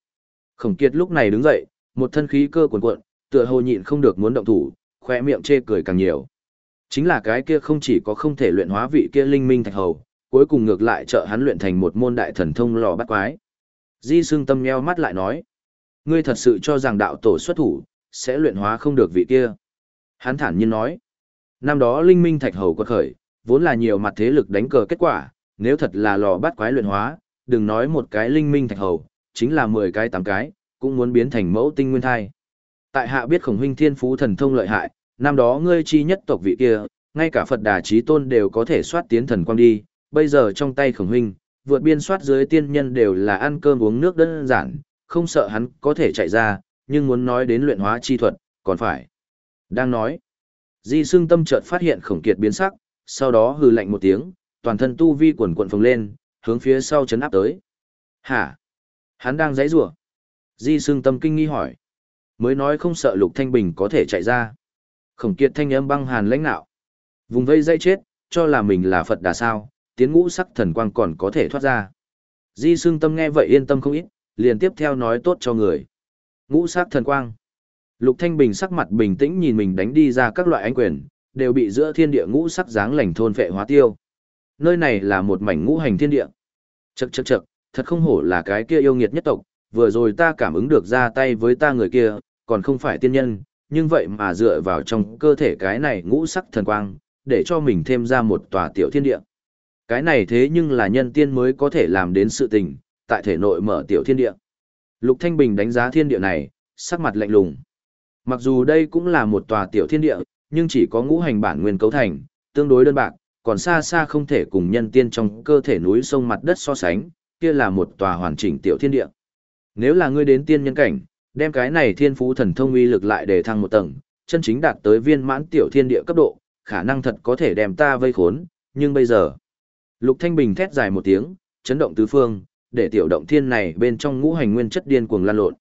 Khổng Kiệt lúc này đứng dậy, một thân khí cơ cuồn cuộn, tựa hồ nhịn không được muốn động thủ, khóe miệng chê cười càng nhiều. Chính là cái kia không chỉ có không thể luyện hóa vị kia linh minh thạch hầu, cuối cùng ngược lại trợ hắn luyện thành một môn đại thần thông lò bát quái. Di Sương Tâm nheo mắt lại nói, ngươi thật sự cho rằng đạo tổ xuất thủ, sẽ luyện hóa không được vị kia. Hắn thản nhiên nói, năm đó linh minh thạch hầu quật khởi, vốn là nhiều mặt thế lực đánh cờ kết quả, nếu thật là lò bát quái luyện hóa, đừng nói một cái linh minh thạch hầu, chính là 10 cái 8 cái, cũng muốn biến thành mẫu tinh nguyên thai. Tại hạ biết khổng huynh thiên phú thần thông lợi hại, năm đó ngươi chi nhất tộc vị kia, ngay cả Phật Đà Chí Tôn đều có thể soát tiến thần quang đi, bây giờ trong tay khổng huynh, vượt biên soát dưới tiên nhân đều là ăn cơm uống nước đơn giản, không sợ hắn có thể chạy ra, nhưng muốn nói đến luyện hóa chi thuật, còn phải. Đang nói, Di Sương Tâm chợt phát hiện khổng kiệt biến sắc, sau đó hừ lạnh một tiếng, toàn thân tu vi quần quần phồng lên, hướng phía sau chấn áp tới. Hả? Hắn đang giãy rủa. Di Sương Tâm kinh nghi hỏi. Mới nói không sợ Lục Thanh Bình có thể chạy ra. Khổng kiệt thanh âm băng hàn lãnh nạo. Vùng vây dây chết, cho là mình là Phật đà sao, tiến ngũ sắc thần quang còn có thể thoát ra. Di Sương Tâm nghe vậy yên tâm không ít, liền tiếp theo nói tốt cho người. Ngũ sắc thần quang. Lục Thanh Bình sắc mặt bình tĩnh nhìn mình đánh đi ra các loại ánh quyền, đều bị giữa thiên địa ngũ sắc dáng lành thôn phệ hóa tiêu. Nơi này là một mảnh ngũ hành thiên địa. Chậc chậc chậc, thật không hổ là cái kia yêu nghiệt nhất tộc, vừa rồi ta cảm ứng được ra tay với ta người kia, còn không phải tiên nhân, nhưng vậy mà dựa vào trong cơ thể cái này ngũ sắc thần quang, để cho mình thêm ra một tòa tiểu thiên địa. Cái này thế nhưng là nhân tiên mới có thể làm đến sự tình, tại thể nội mở tiểu thiên địa. Lục Thanh Bình đánh giá thiên địa này, sắc mặt lạnh lùng. Mặc dù đây cũng là một tòa tiểu thiên địa, nhưng chỉ có ngũ hành bản nguyên cấu thành, tương đối đơn bạc, còn xa xa không thể cùng nhân tiên trong cơ thể núi sông mặt đất so sánh, kia là một tòa hoàn chỉnh tiểu thiên địa. Nếu là ngươi đến tiên nhân cảnh, đem cái này thiên phú thần thông uy lực lại để thăng một tầng, chân chính đạt tới viên mãn tiểu thiên địa cấp độ, khả năng thật có thể đem ta vây khốn, nhưng bây giờ. Lục Thanh Bình thét dài một tiếng, chấn động tứ phương, để tiểu động thiên này bên trong ngũ hành nguyên chất điên cuồng lan lộn.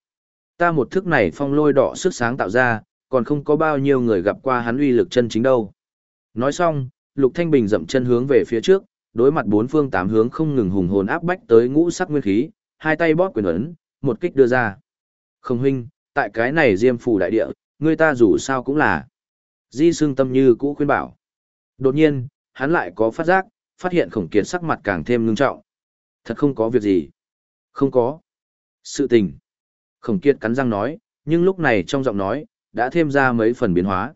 Ta một thức này phong lôi đỏ sức sáng tạo ra, còn không có bao nhiêu người gặp qua hắn uy lực chân chính đâu. Nói xong, Lục Thanh Bình dậm chân hướng về phía trước, đối mặt bốn phương tám hướng không ngừng hùng hồn áp bách tới ngũ sắc nguyên khí, hai tay bóp quyền ấn, một kích đưa ra. Không huynh, tại cái này diêm phủ đại địa, người ta dù sao cũng là. Di xương tâm như cũ khuyên bảo. Đột nhiên, hắn lại có phát giác, phát hiện khổng kiệt sắc mặt càng thêm ngưng trọng. Thật không có việc gì. Không có. Sự tình. Khổng kiệt cắn răng nói, nhưng lúc này trong giọng nói, đã thêm ra mấy phần biến hóa.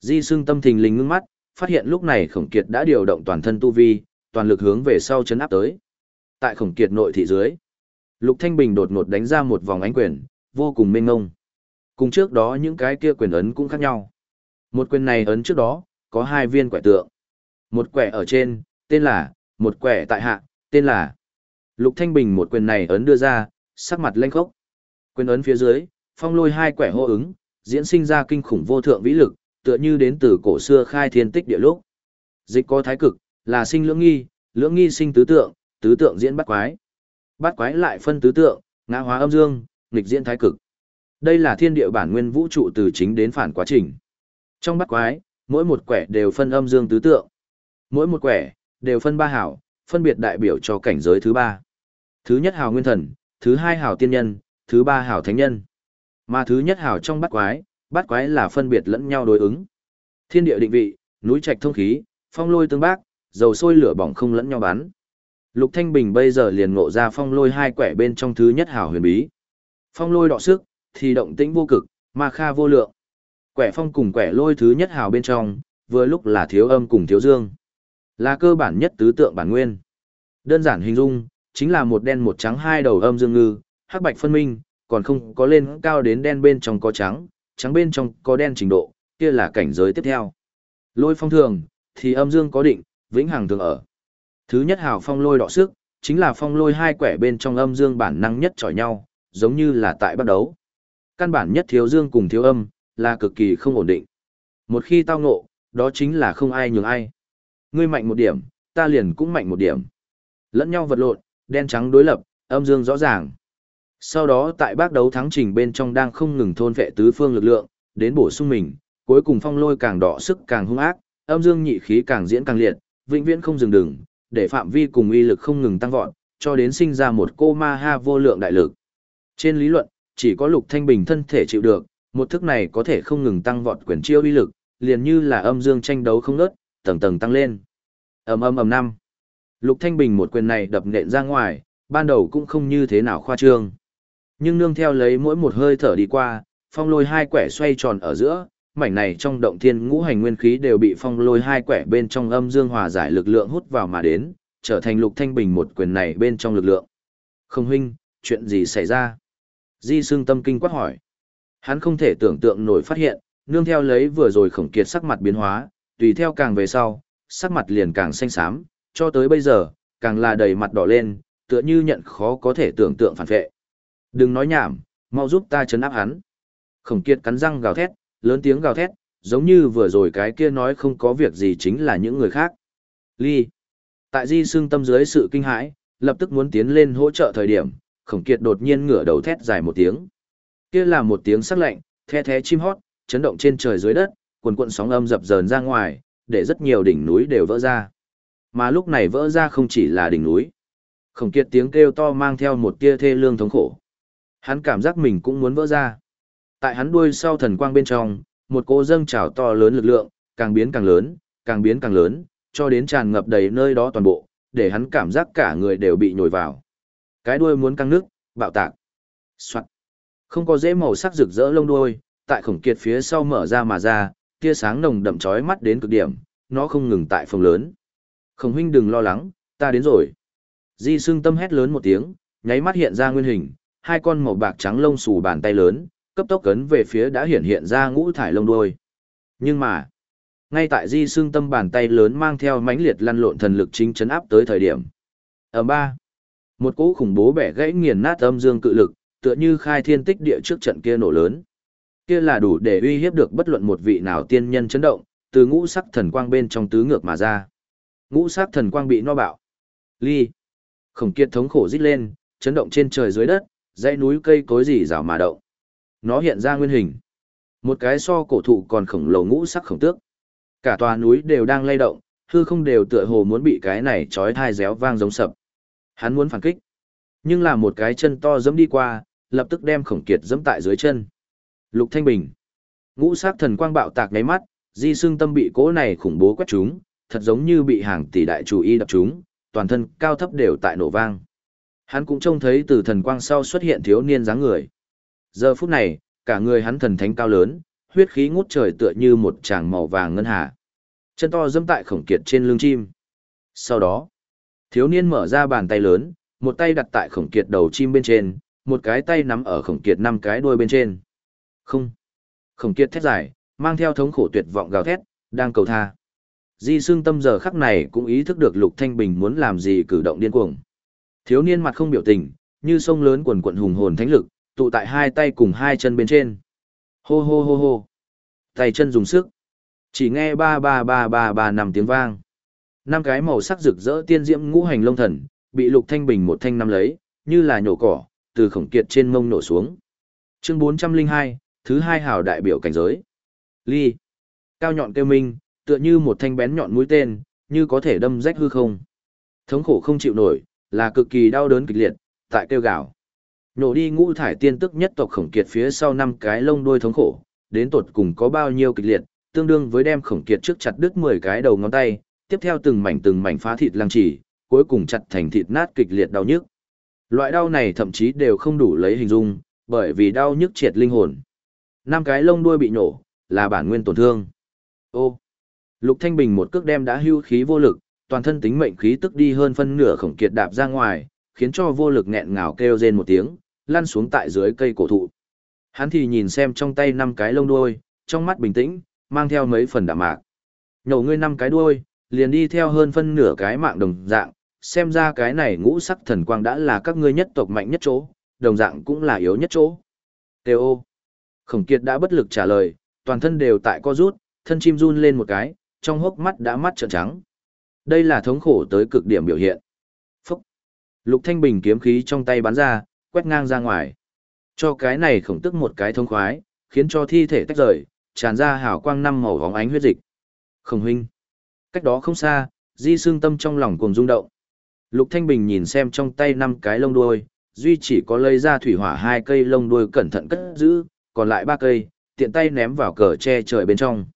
Di xương tâm thình lình ngưng mắt, phát hiện lúc này khổng kiệt đã điều động toàn thân tu vi, toàn lực hướng về sau chấn áp tới. Tại khổng kiệt nội thị dưới, Lục Thanh Bình đột ngột đánh ra một vòng ánh quyền, vô cùng mênh ngông. Cùng trước đó những cái kia quyền ấn cũng khác nhau. Một quyền này ấn trước đó, có hai viên quẻ tượng. Một quẻ ở trên, tên là, một quẻ tại hạ, tên là. Lục Thanh Bình một quyền này ấn đưa ra, sắc mặt lênh khốc. Quyền ấn phía dưới, phong lôi hai quẻ hô ứng, diễn sinh ra kinh khủng vô thượng vĩ lực, tựa như đến từ cổ xưa khai thiên tích địa lúc. Dịch có thái cực, là sinh lưỡng nghi, lưỡng nghi sinh tứ tượng, tứ tượng diễn bắt quái. Bắt quái lại phân tứ tượng, ngã hóa âm dương, nghịch diễn thái cực. Đây là thiên địa bản nguyên vũ trụ từ chính đến phản quá trình. Trong bắt quái, mỗi một quẻ đều phân âm dương tứ tượng. Mỗi một quẻ đều phân ba hảo, phân biệt đại biểu cho cảnh giới thứ ba. Thứ nhất hào nguyên thần, thứ hai hào tiên nhân, thứ ba hào thánh nhân. Mà thứ nhất hào trong bắt quái, bắt quái là phân biệt lẫn nhau đối ứng. Thiên địa định vị, núi trạch thông khí, phong lôi tương bác, dầu sôi lửa bỏng không lẫn nhau bắn. Lục Thanh Bình bây giờ liền ngộ ra phong lôi hai quẻ bên trong thứ nhất hào huyền bí. Phong lôi đọ sức, thì động tĩnh vô cực, ma kha vô lượng. Quẻ phong cùng quẻ lôi thứ nhất hào bên trong, vừa lúc là thiếu âm cùng thiếu dương. Là cơ bản nhất tứ tượng bản nguyên. Đơn giản hình dung, chính là một đen một trắng hai đầu âm dương ngư, hắc bạch phân minh, còn không có lên cao đến đen bên trong có trắng, trắng bên trong có đen trình độ, kia là cảnh giới tiếp theo. Lôi phong thường, thì âm dương có định, vĩnh hằng thường ở. Thứ nhất hào phong lôi đọ sức, chính là phong lôi hai quẻ bên trong âm dương bản năng nhất chọi nhau, giống như là tại bắt đấu. Căn bản nhất thiếu dương cùng thiếu âm, là cực kỳ không ổn định. Một khi tao ngộ, đó chính là không ai nhường ai. Ngươi mạnh một điểm, ta liền cũng mạnh một điểm. Lẫn nhau vật lộn, đen trắng đối lập, âm dương rõ ràng. Sau đó tại bác đấu thắng trình bên trong đang không ngừng thôn vệ tứ phương lực lượng, đến bổ sung mình, cuối cùng phong lôi càng đỏ sức càng hung ác, Âm dương nhị khí càng diễn càng liệt, vĩnh viễn không dừng đừng, để phạm vi cùng uy lực không ngừng tăng vọt, cho đến sinh ra một cô ma ha vô lượng đại lực. Trên lý luận, chỉ có Lục Thanh Bình thân thể chịu được, một thức này có thể không ngừng tăng vọt quyền chiêu uy lực, liền như là âm dương tranh đấu không ngớt, tầng tầng tăng lên. Ầm ầm ầm năm. Lục Thanh Bình một quyền này đập nện ra ngoài, ban đầu cũng không như thế nào khoa trương. Nhưng nương theo lấy mỗi một hơi thở đi qua, phong lôi hai quẻ xoay tròn ở giữa, mảnh này trong động thiên ngũ hành nguyên khí đều bị phong lôi hai quẻ bên trong âm dương hòa giải lực lượng hút vào mà đến, trở thành lục thanh bình một quyền này bên trong lực lượng. Không huynh, chuyện gì xảy ra? Di Sương tâm kinh quát hỏi. Hắn không thể tưởng tượng nổi phát hiện, nương theo lấy vừa rồi khổng kiệt sắc mặt biến hóa, tùy theo càng về sau, sắc mặt liền càng xanh xám, cho tới bây giờ, càng là đầy mặt đỏ lên, tựa như nhận khó có thể tưởng tượng phản vệ. Đừng nói nhảm, mau giúp ta chấn áp hắn. Khổng kiệt cắn răng gào thét, lớn tiếng gào thét, giống như vừa rồi cái kia nói không có việc gì chính là những người khác. Ly. Tại di xương tâm dưới sự kinh hãi, lập tức muốn tiến lên hỗ trợ thời điểm, khổng kiệt đột nhiên ngửa đầu thét dài một tiếng. Kia là một tiếng sắc lạnh, the thé chim hót, chấn động trên trời dưới đất, cuồn cuộn sóng âm dập dờn ra ngoài, để rất nhiều đỉnh núi đều vỡ ra. Mà lúc này vỡ ra không chỉ là đỉnh núi. Khổng kiệt tiếng kêu to mang theo một tia thê lương thống khổ. Hắn cảm giác mình cũng muốn vỡ ra. Tại hắn đuôi sau thần quang bên trong, một cô dâng trào to lớn lực lượng, càng biến càng lớn, càng biến càng lớn, cho đến tràn ngập đầy nơi đó toàn bộ, để hắn cảm giác cả người đều bị nhồi vào. Cái đuôi muốn căng nước, bạo tạc. Soạn. Không có dễ màu sắc rực rỡ lông đuôi, tại khổng kiệt phía sau mở ra mà ra, tia sáng nồng đậm chói mắt đến cực điểm, nó không ngừng tại phòng lớn. Khổng huynh đừng lo lắng, ta đến rồi. Di Sương Tâm hét lớn một tiếng, nháy mắt hiện ra nguyên hình, hai con màu bạc trắng lông xù bàn tay lớn, cấp tốc cấn về phía đã hiện hiện ra ngũ thải lông đuôi. Nhưng mà, ngay tại Di Sương Tâm bàn tay lớn mang theo mãnh liệt lăn lộn thần lực chính chấn áp tới thời điểm. Ở ba, một cỗ khủng bố bẻ gãy nghiền nát âm dương cự lực, tựa như khai thiên tích địa trước trận kia nổ lớn. Kia là đủ để uy hiếp được bất luận một vị nào tiên nhân chấn động, từ ngũ sắc thần quang bên trong tứ ngược mà ra. Ngũ sắc thần quang bị no bạo. Ly. Khổng kiệt thống khổ rít lên, chấn động trên trời dưới đất, dãy núi cây cối gì rào mà động. Nó hiện ra nguyên hình. Một cái so cổ thụ còn khổng lồ ngũ sắc khổng tước. Cả tòa núi đều đang lay động, hư không đều tựa hồ muốn bị cái này trói thai réo vang giống sập. Hắn muốn phản kích. Nhưng là một cái chân to dẫm đi qua, lập tức đem khổng kiệt dẫm tại dưới chân. Lục Thanh Bình. Ngũ sắc thần quang bạo tạc ngáy mắt, di xương tâm bị cỗ này khủng bố quét chúng, thật giống như bị hàng tỷ đại chủ y đập chúng, toàn thân cao thấp đều tại nổ vang. Hắn cũng trông thấy từ thần quang sau xuất hiện thiếu niên dáng người. Giờ phút này, cả người hắn thần thánh cao lớn, huyết khí ngút trời tựa như một tràng màu vàng ngân hà. Chân to dẫm tại khổng kiệt trên lưng chim. Sau đó, thiếu niên mở ra bàn tay lớn, một tay đặt tại khổng kiệt đầu chim bên trên, một cái tay nắm ở khổng kiệt năm cái đuôi bên trên. Không. Khổng kiệt thét dài, mang theo thống khổ tuyệt vọng gào thét, đang cầu tha. Di xương Tâm giờ khắc này cũng ý thức được Lục Thanh Bình muốn làm gì cử động điên cuồng. Thiếu niên mặt không biểu tình, như sông lớn quần quận hùng hồn thánh lực, tụ tại hai tay cùng hai chân bên trên. Hô hô hô hô. Tay chân dùng sức. Chỉ nghe ba ba ba ba ba năm tiếng vang. Năm cái màu sắc rực rỡ tiên diễm ngũ hành long thần, bị Lục Thanh Bình một thanh năm lấy, như là nhổ cỏ, từ khổng kiệt trên mông nổ xuống. Chương 402, thứ hai hào đại biểu cảnh giới. Ly. Cao nhọn kêu minh, tựa như một thanh bén nhọn mũi tên, như có thể đâm rách hư không. Thống khổ không chịu nổi, là cực kỳ đau đớn kịch liệt, tại kêu gào. Nổ đi ngũ thải tiên tức nhất tộc khổng kiệt phía sau năm cái lông đuôi thống khổ, đến tột cùng có bao nhiêu kịch liệt, tương đương với đem khổng kiệt trước chặt đứt 10 cái đầu ngón tay, tiếp theo từng mảnh từng mảnh phá thịt lăng trì cuối cùng chặt thành thịt nát kịch liệt đau nhức. Loại đau này thậm chí đều không đủ lấy hình dung, bởi vì đau nhức triệt linh hồn. Năm cái lông đuôi bị nổ, là bản nguyên tổn thương. Ô, Lục Thanh Bình một cước đem đã hưu khí vô lực, toàn thân tính mệnh khí tức đi hơn phân nửa khổng kiệt đạp ra ngoài, khiến cho vô lực nghẹn ngào kêu rên một tiếng, lăn xuống tại dưới cây cổ thụ. Hắn thì nhìn xem trong tay năm cái lông đuôi, trong mắt bình tĩnh, mang theo mấy phần đạm mạc. Nhổ ngươi năm cái đuôi, liền đi theo hơn phân nửa cái mạng đồng dạng, xem ra cái này ngũ sắc thần quang đã là các ngươi nhất tộc mạnh nhất chỗ, đồng dạng cũng là yếu nhất chỗ. Têu ô. Khổng kiệt đã bất lực trả lời, toàn thân đều tại co rút, thân chim run lên một cái, trong hốc mắt đã mắt trợn trắng. Đây là thống khổ tới cực điểm biểu hiện. Phúc! Lục Thanh Bình kiếm khí trong tay bắn ra, quét ngang ra ngoài. Cho cái này khổng tức một cái thông khoái, khiến cho thi thể tách rời, tràn ra hào quang năm màu vóng ánh huyết dịch. Khổng huynh, Cách đó không xa, Di Sương Tâm trong lòng cuồng rung động. Lục Thanh Bình nhìn xem trong tay năm cái lông đuôi, duy chỉ có lấy ra thủy hỏa hai cây lông đuôi cẩn thận cất giữ, còn lại ba cây, tiện tay ném vào cờ che trời bên trong.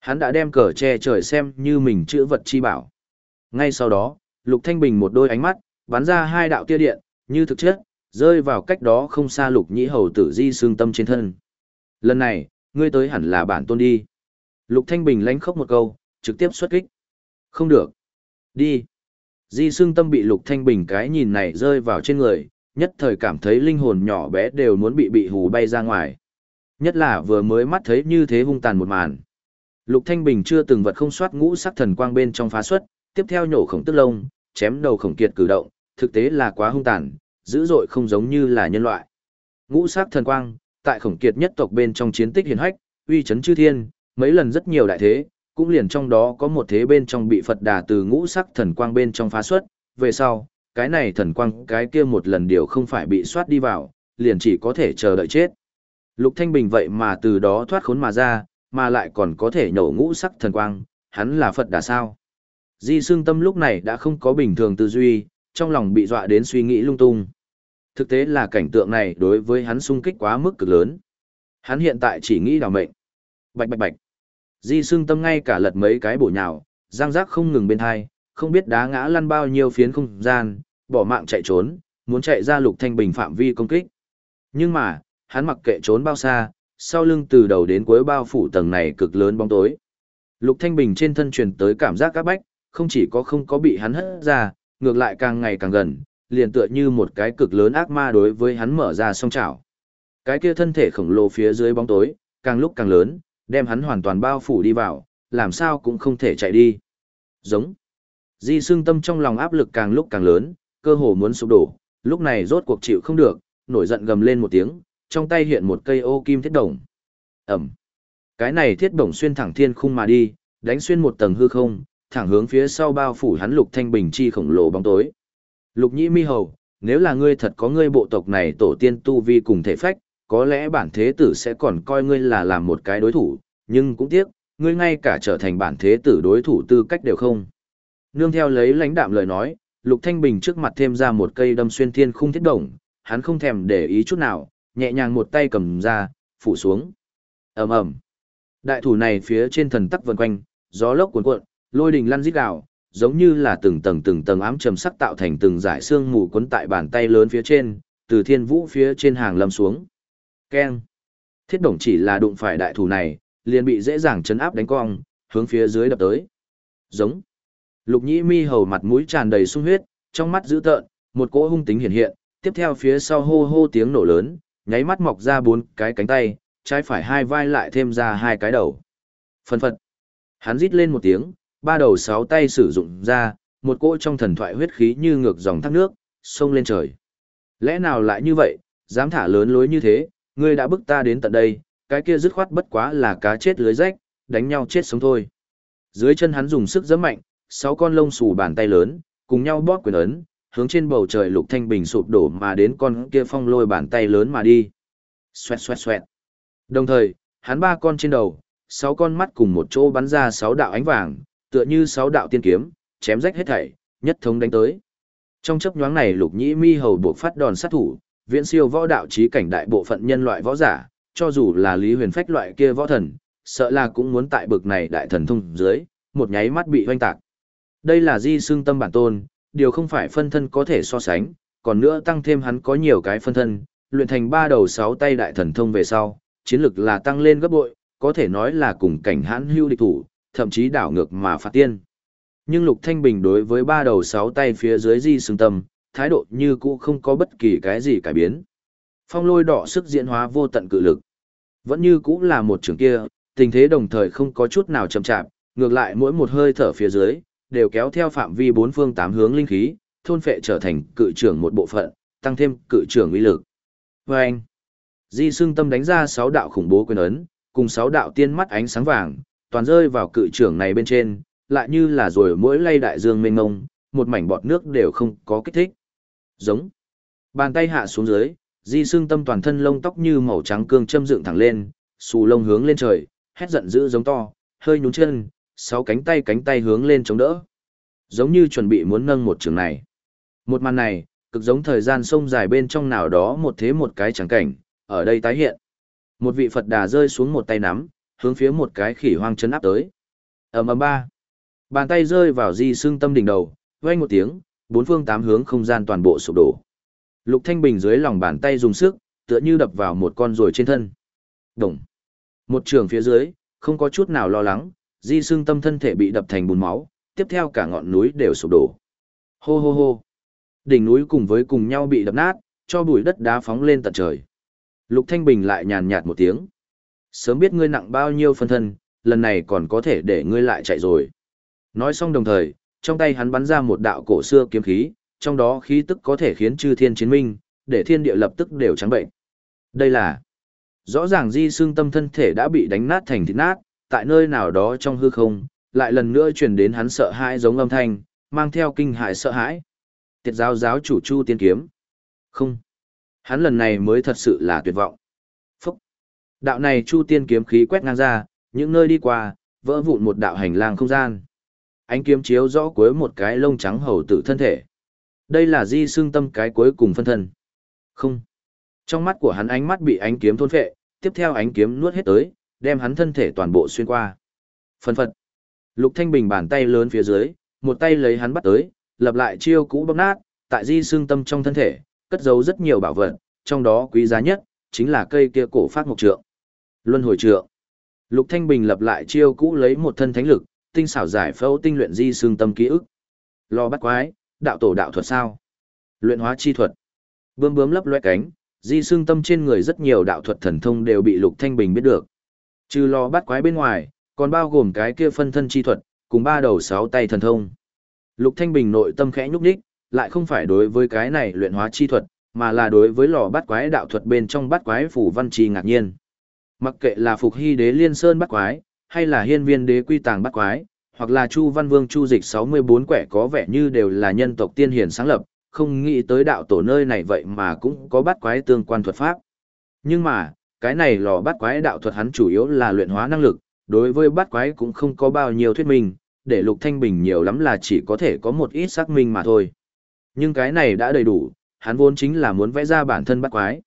Hắn đã đem cờ che trời xem như mình chữa vật chi bảo. Ngay sau đó, Lục Thanh Bình một đôi ánh mắt, bắn ra hai đạo tia điện, như thực chất, rơi vào cách đó không xa Lục Nhĩ Hầu tử Di Sương Tâm trên thân. Lần này, ngươi tới hẳn là bản tôn đi. Lục Thanh Bình lánh khóc một câu, trực tiếp xuất kích. Không được. Đi. Di xương Tâm bị Lục Thanh Bình cái nhìn này rơi vào trên người, nhất thời cảm thấy linh hồn nhỏ bé đều muốn bị bị hù bay ra ngoài. Nhất là vừa mới mắt thấy như thế hung tàn một màn. Lục Thanh Bình chưa từng vật không soát ngũ sắc thần quang bên trong phá xuất, tiếp theo nhổ khổng tức lông, chém đầu khổng kiệt cử động, thực tế là quá hung tàn, dữ dội không giống như là nhân loại. Ngũ sắc thần quang, tại khổng kiệt nhất tộc bên trong chiến tích hiển hách, uy chấn chư thiên, mấy lần rất nhiều đại thế, cũng liền trong đó có một thế bên trong bị Phật đà từ ngũ sắc thần quang bên trong phá xuất, về sau, cái này thần quang cái kia một lần điều không phải bị soát đi vào, liền chỉ có thể chờ đợi chết. Lục Thanh Bình vậy mà từ đó thoát khốn mà ra, mà lại còn có thể nhổ ngũ sắc thần quang, hắn là Phật đà sao. Di Sương Tâm lúc này đã không có bình thường tư duy, trong lòng bị dọa đến suy nghĩ lung tung. Thực tế là cảnh tượng này đối với hắn sung kích quá mức cực lớn. Hắn hiện tại chỉ nghĩ đào mệnh. Bạch bạch bạch. Di Sương Tâm ngay cả lật mấy cái bổ nhào, giang giác không ngừng bên hai, không biết đá ngã lăn bao nhiêu phiến không gian, bỏ mạng chạy trốn, muốn chạy ra Lục Thanh Bình phạm vi công kích. Nhưng mà, hắn mặc kệ trốn bao xa, sau lưng từ đầu đến cuối bao phủ tầng này cực lớn bóng tối. Lục Thanh Bình trên thân truyền tới cảm giác các bách, không chỉ có không có bị hắn hất ra, ngược lại càng ngày càng gần, liền tựa như một cái cực lớn ác ma đối với hắn mở ra song chảo. Cái kia thân thể khổng lồ phía dưới bóng tối, càng lúc càng lớn, đem hắn hoàn toàn bao phủ đi vào, làm sao cũng không thể chạy đi. Giống. Di Sương Tâm trong lòng áp lực càng lúc càng lớn, cơ hồ muốn sụp đổ, lúc này rốt cuộc chịu không được, nổi giận gầm lên một tiếng, trong tay hiện một cây ô kim thiết đồng. Ẩm. Cái này thiết đồng xuyên thẳng thiên khung mà đi, đánh xuyên một tầng hư không, thẳng hướng phía sau bao phủ hắn lục thanh bình chi khổng lồ bóng tối. Lục nhĩ mi hầu, nếu là ngươi thật có ngươi bộ tộc này tổ tiên tu vi cùng thể phách, có lẽ bản thế tử sẽ còn coi ngươi là làm một cái đối thủ, nhưng cũng tiếc, ngươi ngay cả trở thành bản thế tử đối thủ tư cách đều không. Nương theo lấy lãnh đạm lời nói, Lục Thanh Bình trước mặt thêm ra một cây đâm xuyên thiên khung thiết đồng, hắn không thèm để ý chút nào, nhẹ nhàng một tay cầm ra, phủ xuống. ầm ầm, Đại thủ này phía trên thần tắc vần quanh, gió lốc cuồn cuộn, lôi đình lăn rít gào, giống như là từng tầng từng tầng ám trầm sắc tạo thành từng dải xương mù cuốn tại bàn tay lớn phía trên, từ thiên vũ phía trên hàng lâm xuống. Keng. Thiết đồng chỉ là đụng phải đại thủ này, liền bị dễ dàng chấn áp đánh cong, hướng phía dưới đập tới. Giống. Lục nhĩ mi hầu mặt mũi tràn đầy sung huyết, trong mắt dữ tợn, một cỗ hung tính hiện hiện, tiếp theo phía sau hô hô tiếng nổ lớn, nháy mắt mọc ra bốn cái cánh tay, trái phải hai vai lại thêm ra hai cái đầu. Phân phật. Hắn rít lên một tiếng, ba đầu sáu tay sử dụng ra, một cỗ trong thần thoại huyết khí như ngược dòng thác nước, xông lên trời. Lẽ nào lại như vậy, dám thả lớn lối như thế, ngươi đã bức ta đến tận đây, cái kia dứt khoát bất quá là cá chết lưới rách, đánh nhau chết sống thôi. Dưới chân hắn dùng sức giẫm mạnh, sáu con lông xù bàn tay lớn, cùng nhau bóp quyền ấn, hướng trên bầu trời lục thanh bình sụp đổ mà đến con kia phong lôi bàn tay lớn mà đi. Xoẹt xoẹt xoẹt. Đồng thời, hắn ba con trên đầu, sáu con mắt cùng một chỗ bắn ra sáu đạo ánh vàng, tựa như sáu đạo tiên kiếm, chém rách hết thảy, nhất thống đánh tới. Trong chớp nhoáng này lục nhĩ mi hầu buộc phát đòn sát thủ, viễn siêu võ đạo trí cảnh đại bộ phận nhân loại võ giả, cho dù là lý huyền phách loại kia võ thần, sợ là cũng muốn tại bực này đại thần thông dưới, một nháy mắt bị hoanh tạc. Đây là di xương tâm bản tôn, điều không phải phân thân có thể so sánh, còn nữa tăng thêm hắn có nhiều cái phân thân, luyện thành ba đầu sáu tay đại thần thông về sau, chiến lực là tăng lên gấp bội, có thể nói là cùng cảnh hãn hưu địch thủ, thậm chí đảo ngược mà phạt tiên. Nhưng Lục Thanh Bình đối với ba đầu sáu tay phía dưới di xương tâm, thái độ như cũ không có bất kỳ cái gì cải biến. Phong lôi đỏ sức diễn hóa vô tận cự lực. Vẫn như cũ là một trường kia, tình thế đồng thời không có chút nào chậm chạp, ngược lại mỗi một hơi thở phía dưới, đều kéo theo phạm vi bốn phương tám hướng linh khí, thôn phệ trở thành cự trưởng một bộ phận, tăng thêm cự trưởng uy lực. Và anh, Di xương Tâm đánh ra sáu đạo khủng bố quyền ấn, cùng sáu đạo tiên mắt ánh sáng vàng, toàn rơi vào cự trưởng này bên trên, lại như là rồi mỗi lay đại dương mênh ngông, một mảnh bọt nước đều không có kích thích. Giống. Bàn tay hạ xuống dưới, Di xương Tâm toàn thân lông tóc như màu trắng cương châm dựng thẳng lên, xù lông hướng lên trời, hét giận dữ giống to, hơi nhún chân, sáu cánh tay cánh tay hướng lên chống đỡ. Giống như chuẩn bị muốn nâng một trường này. Một màn này, cực giống thời gian sông dài bên trong nào đó một thế một cái chẳng cảnh, ở đây tái hiện. Một vị Phật đà rơi xuống một tay nắm, hướng phía một cái khỉ hoang chấn áp tới. ầm ầm ba. Bàn tay rơi vào di xương tâm đỉnh đầu, vang một tiếng, bốn phương tám hướng không gian toàn bộ sụp đổ. Lục Thanh Bình dưới lòng bàn tay dùng sức, tựa như đập vào một con ruồi trên thân. Đồng. Một trường phía dưới, không có chút nào lo lắng, di xương tâm thân thể bị đập thành bùn máu, tiếp theo cả ngọn núi đều sụp đổ. Hô hô hô. Đỉnh núi cùng với cùng nhau bị đập nát, cho bụi đất đá phóng lên tận trời. Lục Thanh Bình lại nhàn nhạt một tiếng. Sớm biết ngươi nặng bao nhiêu phân thân, lần này còn có thể để ngươi lại chạy rồi. Nói xong đồng thời, trong tay hắn bắn ra một đạo cổ xưa kiếm khí, trong đó khí tức có thể khiến chư thiên chiến minh, để thiên địa lập tức đều trắng bệnh. Đây là rõ ràng di xương tâm thân thể đã bị đánh nát thành thịt nát, tại nơi nào đó trong hư không, lại lần nữa truyền đến hắn sợ hãi giống âm thanh, mang theo kinh hại sợ hãi. Tiệt giáo giáo chủ Chu Tiên Kiếm. Không. Hắn lần này mới thật sự là tuyệt vọng. Phúc. Đạo này Chu Tiên Kiếm khí quét ngang ra, những nơi đi qua, vỡ vụn một đạo hành lang không gian. Ánh kiếm chiếu rõ cuối một cái lông trắng hầu tử thân thể. Đây là di xương tâm cái cuối cùng phân thân. Không. Trong mắt của hắn ánh mắt bị ánh kiếm thôn phệ, tiếp theo ánh kiếm nuốt hết tới, đem hắn thân thể toàn bộ xuyên qua. Phân phật. Lục Thanh Bình bàn tay lớn phía dưới, một tay lấy hắn bắt tới, lập lại chiêu cũ bóc nát, tại di xương tâm trong thân thể, cất giấu rất nhiều bảo vật, trong đó quý giá nhất, chính là cây kia cổ phát mộc trượng. Luân hồi trượng. Lục Thanh Bình lập lại chiêu cũ lấy một thân thánh lực, tinh xảo giải phẫu tinh luyện di xương tâm ký ức. Lo bắt quái, đạo tổ đạo thuật sao? Luyện hóa chi thuật. Bướm bướm lấp loe cánh, di xương tâm trên người rất nhiều đạo thuật thần thông đều bị Lục Thanh Bình biết được. Trừ lo bắt quái bên ngoài, còn bao gồm cái kia phân thân chi thuật, cùng ba đầu sáu tay thần thông. Lục Thanh Bình nội tâm khẽ nhúc nhích, lại không phải đối với cái này luyện hóa chi thuật, mà là đối với lò bắt quái đạo thuật bên trong bắt quái phủ văn chi ngạc nhiên. Mặc kệ là Phục Hy Đế Liên Sơn bắt quái, hay là Hiên Viên Đế Quy Tàng bắt quái, hoặc là Chu Văn Vương Chu Dịch 64 quẻ có vẻ như đều là nhân tộc tiên hiển sáng lập, không nghĩ tới đạo tổ nơi này vậy mà cũng có bắt quái tương quan thuật pháp. Nhưng mà, cái này lò bắt quái đạo thuật hắn chủ yếu là luyện hóa năng lực, đối với bắt quái cũng không có bao nhiêu thuyết minh, để Lục Thanh Bình nhiều lắm là chỉ có thể có một ít xác minh mà thôi. Nhưng cái này đã đầy đủ, hắn vốn chính là muốn vẽ ra bản thân bắt quái.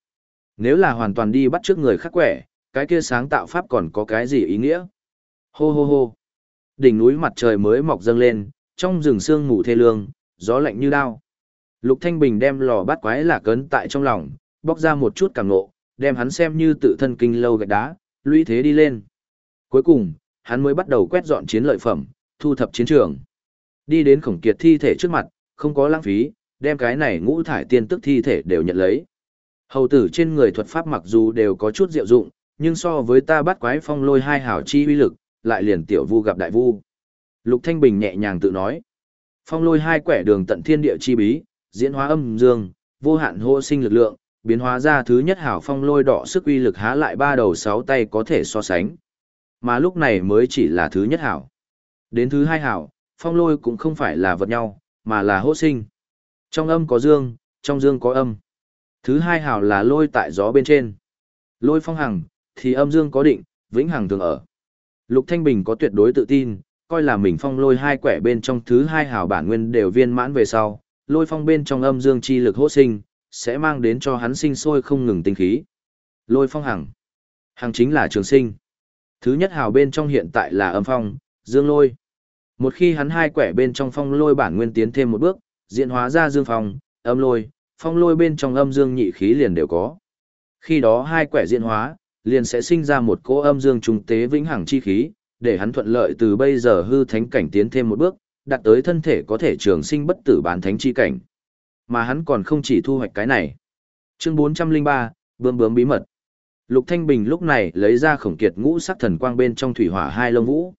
Nếu là hoàn toàn đi bắt trước người khác quẻ, cái kia sáng tạo pháp còn có cái gì ý nghĩa? Hô hô hô. Đỉnh núi mặt trời mới mọc dâng lên, trong rừng sương mù thê lương, gió lạnh như đao. Lục Thanh Bình đem lò bắt quái lạc cấn tại trong lòng, bóc ra một chút cảm ngộ, đem hắn xem như tự thân kinh lâu gạch đá, lũy thế đi lên. Cuối cùng, hắn mới bắt đầu quét dọn chiến lợi phẩm, thu thập chiến trường. Đi đến khổng kiệt thi thể trước mặt, không có lãng phí, đem cái này ngũ thải tiên tức thi thể đều nhận lấy. Hầu tử trên người thuật pháp mặc dù đều có chút diệu dụng, nhưng so với ta bắt quái phong lôi hai hảo chi uy lực, lại liền tiểu vu gặp đại vu. Lục Thanh Bình nhẹ nhàng tự nói. Phong lôi hai quẻ đường tận thiên địa chi bí, diễn hóa âm dương, vô hạn hô sinh lực lượng, biến hóa ra thứ nhất hảo phong lôi đỏ sức uy lực há lại ba đầu sáu tay có thể so sánh. Mà lúc này mới chỉ là thứ nhất hảo. Đến thứ hai hảo, phong lôi cũng không phải là vật nhau, mà là hô sinh. Trong âm có dương, trong dương có âm. Thứ hai hảo là lôi tại gió bên trên. Lôi phong hằng, thì âm dương có định, vĩnh hằng thường ở. Lục Thanh Bình có tuyệt đối tự tin, coi là mình phong lôi hai quẻ bên trong thứ hai hảo bản nguyên đều viên mãn về sau, lôi phong bên trong âm dương chi lực hô sinh, sẽ mang đến cho hắn sinh sôi không ngừng tinh khí. Lôi phong hằng. Hằng chính là trường sinh. Thứ nhất hào bên trong hiện tại là âm phong, dương lôi. Một khi hắn hai quẻ bên trong phong lôi bản nguyên tiến thêm một bước, diễn hóa ra dương phong, âm lôi, phong lôi bên trong âm dương nhị khí liền đều có. Khi đó hai quẻ diễn hóa, liền sẽ sinh ra một cỗ âm dương trung tế vĩnh hằng chi khí, để hắn thuận lợi từ bây giờ hư thánh cảnh tiến thêm một bước, đạt tới thân thể có thể trường sinh bất tử bán thánh chi cảnh. Mà hắn còn không chỉ thu hoạch cái này. Chương 403, bướm bướm bí mật. Lục Thanh Bình lúc này lấy ra khổng kiệt ngũ sắc thần quang bên trong thủy hỏa hai lông vũ.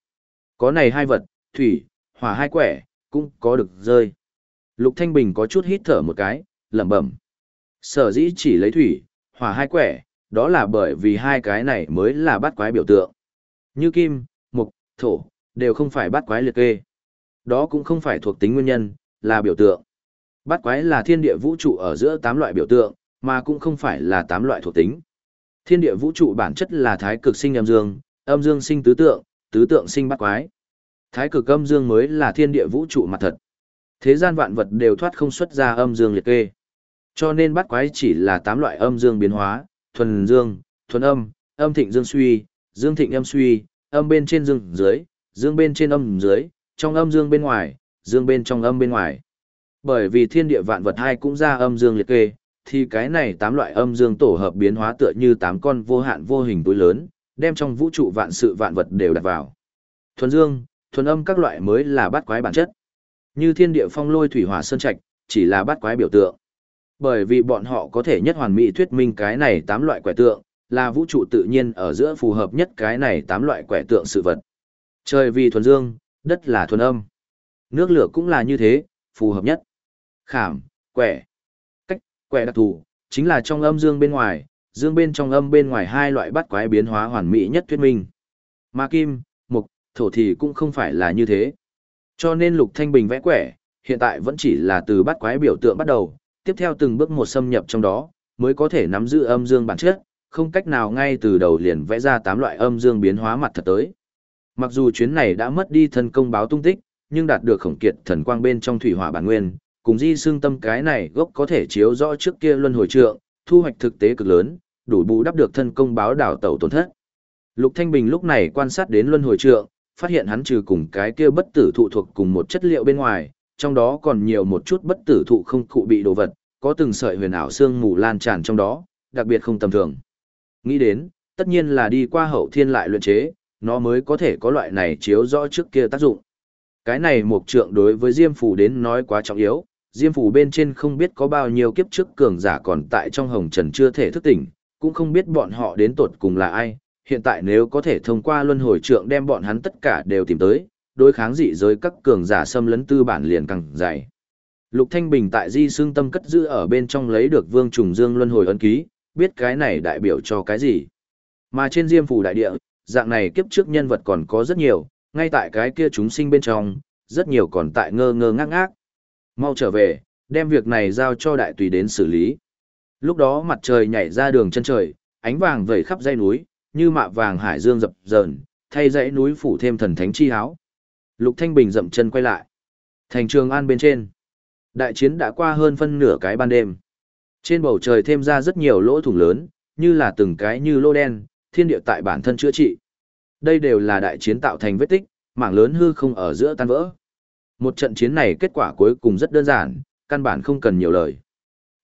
Có này hai vật, thủy, hỏa hai quẻ, cũng có được rơi. Lục Thanh Bình có chút hít thở một cái, lẩm bẩm. Sở dĩ chỉ lấy thủy, hỏa hai quẻ, đó là bởi vì hai cái này mới là bát quái biểu tượng. Như kim, mục, thổ, đều không phải bát quái liệt kê. Đó cũng không phải thuộc tính nguyên nhân, là biểu tượng. Bát quái là thiên địa vũ trụ ở giữa tám loại biểu tượng, mà cũng không phải là tám loại thuộc tính. Thiên địa vũ trụ bản chất là thái cực sinh âm dương, âm dương sinh tứ tượng, tứ tượng sinh bát quái. Thái cực âm dương mới là thiên địa vũ trụ mặt thật. Thế gian vạn vật đều thoát không xuất ra âm dương liệt kê. Cho nên bát quái chỉ là tám loại âm dương biến hóa, thuần dương, thuần âm, âm thịnh dương suy, dương thịnh âm suy, âm bên trên dương dưới, dương bên trên âm dưới, trong âm dương bên ngoài, dương bên trong âm bên ngoài. Bởi vì thiên địa vạn vật hai cũng ra âm dương liệt kê, thì cái này tám loại âm dương tổ hợp biến hóa tựa như tám con vô hạn vô hình túi lớn, đem trong vũ trụ vạn sự vạn vật đều đặt vào. Thuần dương, thuần âm các loại mới là bát quái bản chất. Như thiên địa phong lôi thủy hỏa sơn trạch, chỉ là bát quái biểu tượng. Bởi vì bọn họ có thể nhất hoàn mỹ thuyết minh cái này tám loại quẻ tượng, là vũ trụ tự nhiên ở giữa phù hợp nhất cái này tám loại quẻ tượng sự vật. Trời vì thuần dương, đất là thuần âm. Nước lửa cũng là như thế, phù hợp nhất. Khảm, quẻ. Cách, quẻ đặc thù, chính là trong âm dương bên ngoài, dương bên trong âm bên ngoài hai loại bắt quái biến hóa hoàn mỹ nhất thuyết minh. Mà kim, mục, thổ thì cũng không phải là như thế. Cho nên Lục Thanh Bình vẽ quẻ, hiện tại vẫn chỉ là từ bắt quái biểu tượng bắt đầu, tiếp theo từng bước một xâm nhập trong đó, mới có thể nắm giữ âm dương bản chất, không cách nào ngay từ đầu liền vẽ ra tám loại âm dương biến hóa mặt thật tới. Mặc dù chuyến này đã mất đi thân công báo tung tích, nhưng đạt được khổng kiệt thần quang bên trong thủy hỏa bản nguyên, cùng di xương tâm cái này gốc có thể chiếu rõ trước kia luân hồi trượng, thu hoạch thực tế cực lớn, đủ bù đắp được thân công báo đảo tẩu tổn thất. Lục Thanh Bình lúc này quan sát đến luân hồi trượng, phát hiện hắn trừ cùng cái kia bất tử thụ thuộc cùng một chất liệu bên ngoài, trong đó còn nhiều một chút bất tử thụ không cụ bị đồ vật, có từng sợi huyền ảo xương mù lan tràn trong đó, đặc biệt không tầm thường. Nghĩ đến, tất nhiên là đi qua hậu thiên lại luyện chế, nó mới có thể có loại này chiếu rõ trước kia tác dụng. Cái này mục trượng đối với Diêm Phủ đến nói quá trọng yếu, Diêm Phủ bên trên không biết có bao nhiêu kiếp trước cường giả còn tại trong hồng trần chưa thể thức tỉnh, cũng không biết bọn họ đến tột cùng là ai, hiện tại nếu có thể thông qua luân hồi trượng đem bọn hắn tất cả đều tìm tới, đối kháng dị giới các cường giả xâm lấn tư bản liền càng dày. Lục Thanh Bình tại Di Xương Tâm cất giữ ở bên trong lấy được Vương Trùng Dương luân hồi ấn ký, biết cái này đại biểu cho cái gì. Mà trên Diêm phủ đại địa, dạng này kiếp trước nhân vật còn có rất nhiều, ngay tại cái kia chúng sinh bên trong, rất nhiều còn tại ngơ ngơ ngác ngác. Mau trở về, đem việc này giao cho đại tùy đến xử lý. Lúc đó mặt trời nhảy ra đường chân trời, ánh vàng vẩy khắp dãy núi, như mạ vàng hải dương dập dờn, thay dãy núi phủ thêm thần thánh chi háo. Lục Thanh Bình dậm chân quay lại. Thành trường an bên trên. Đại chiến đã qua hơn phân nửa cái ban đêm. Trên bầu trời thêm ra rất nhiều lỗ thủng lớn, như là từng cái như lô đen, thiên địa tại bản thân chữa trị. Đây đều là đại chiến tạo thành vết tích, mảng lớn hư không ở giữa tan vỡ. Một trận chiến này kết quả cuối cùng rất đơn giản, căn bản không cần nhiều lời.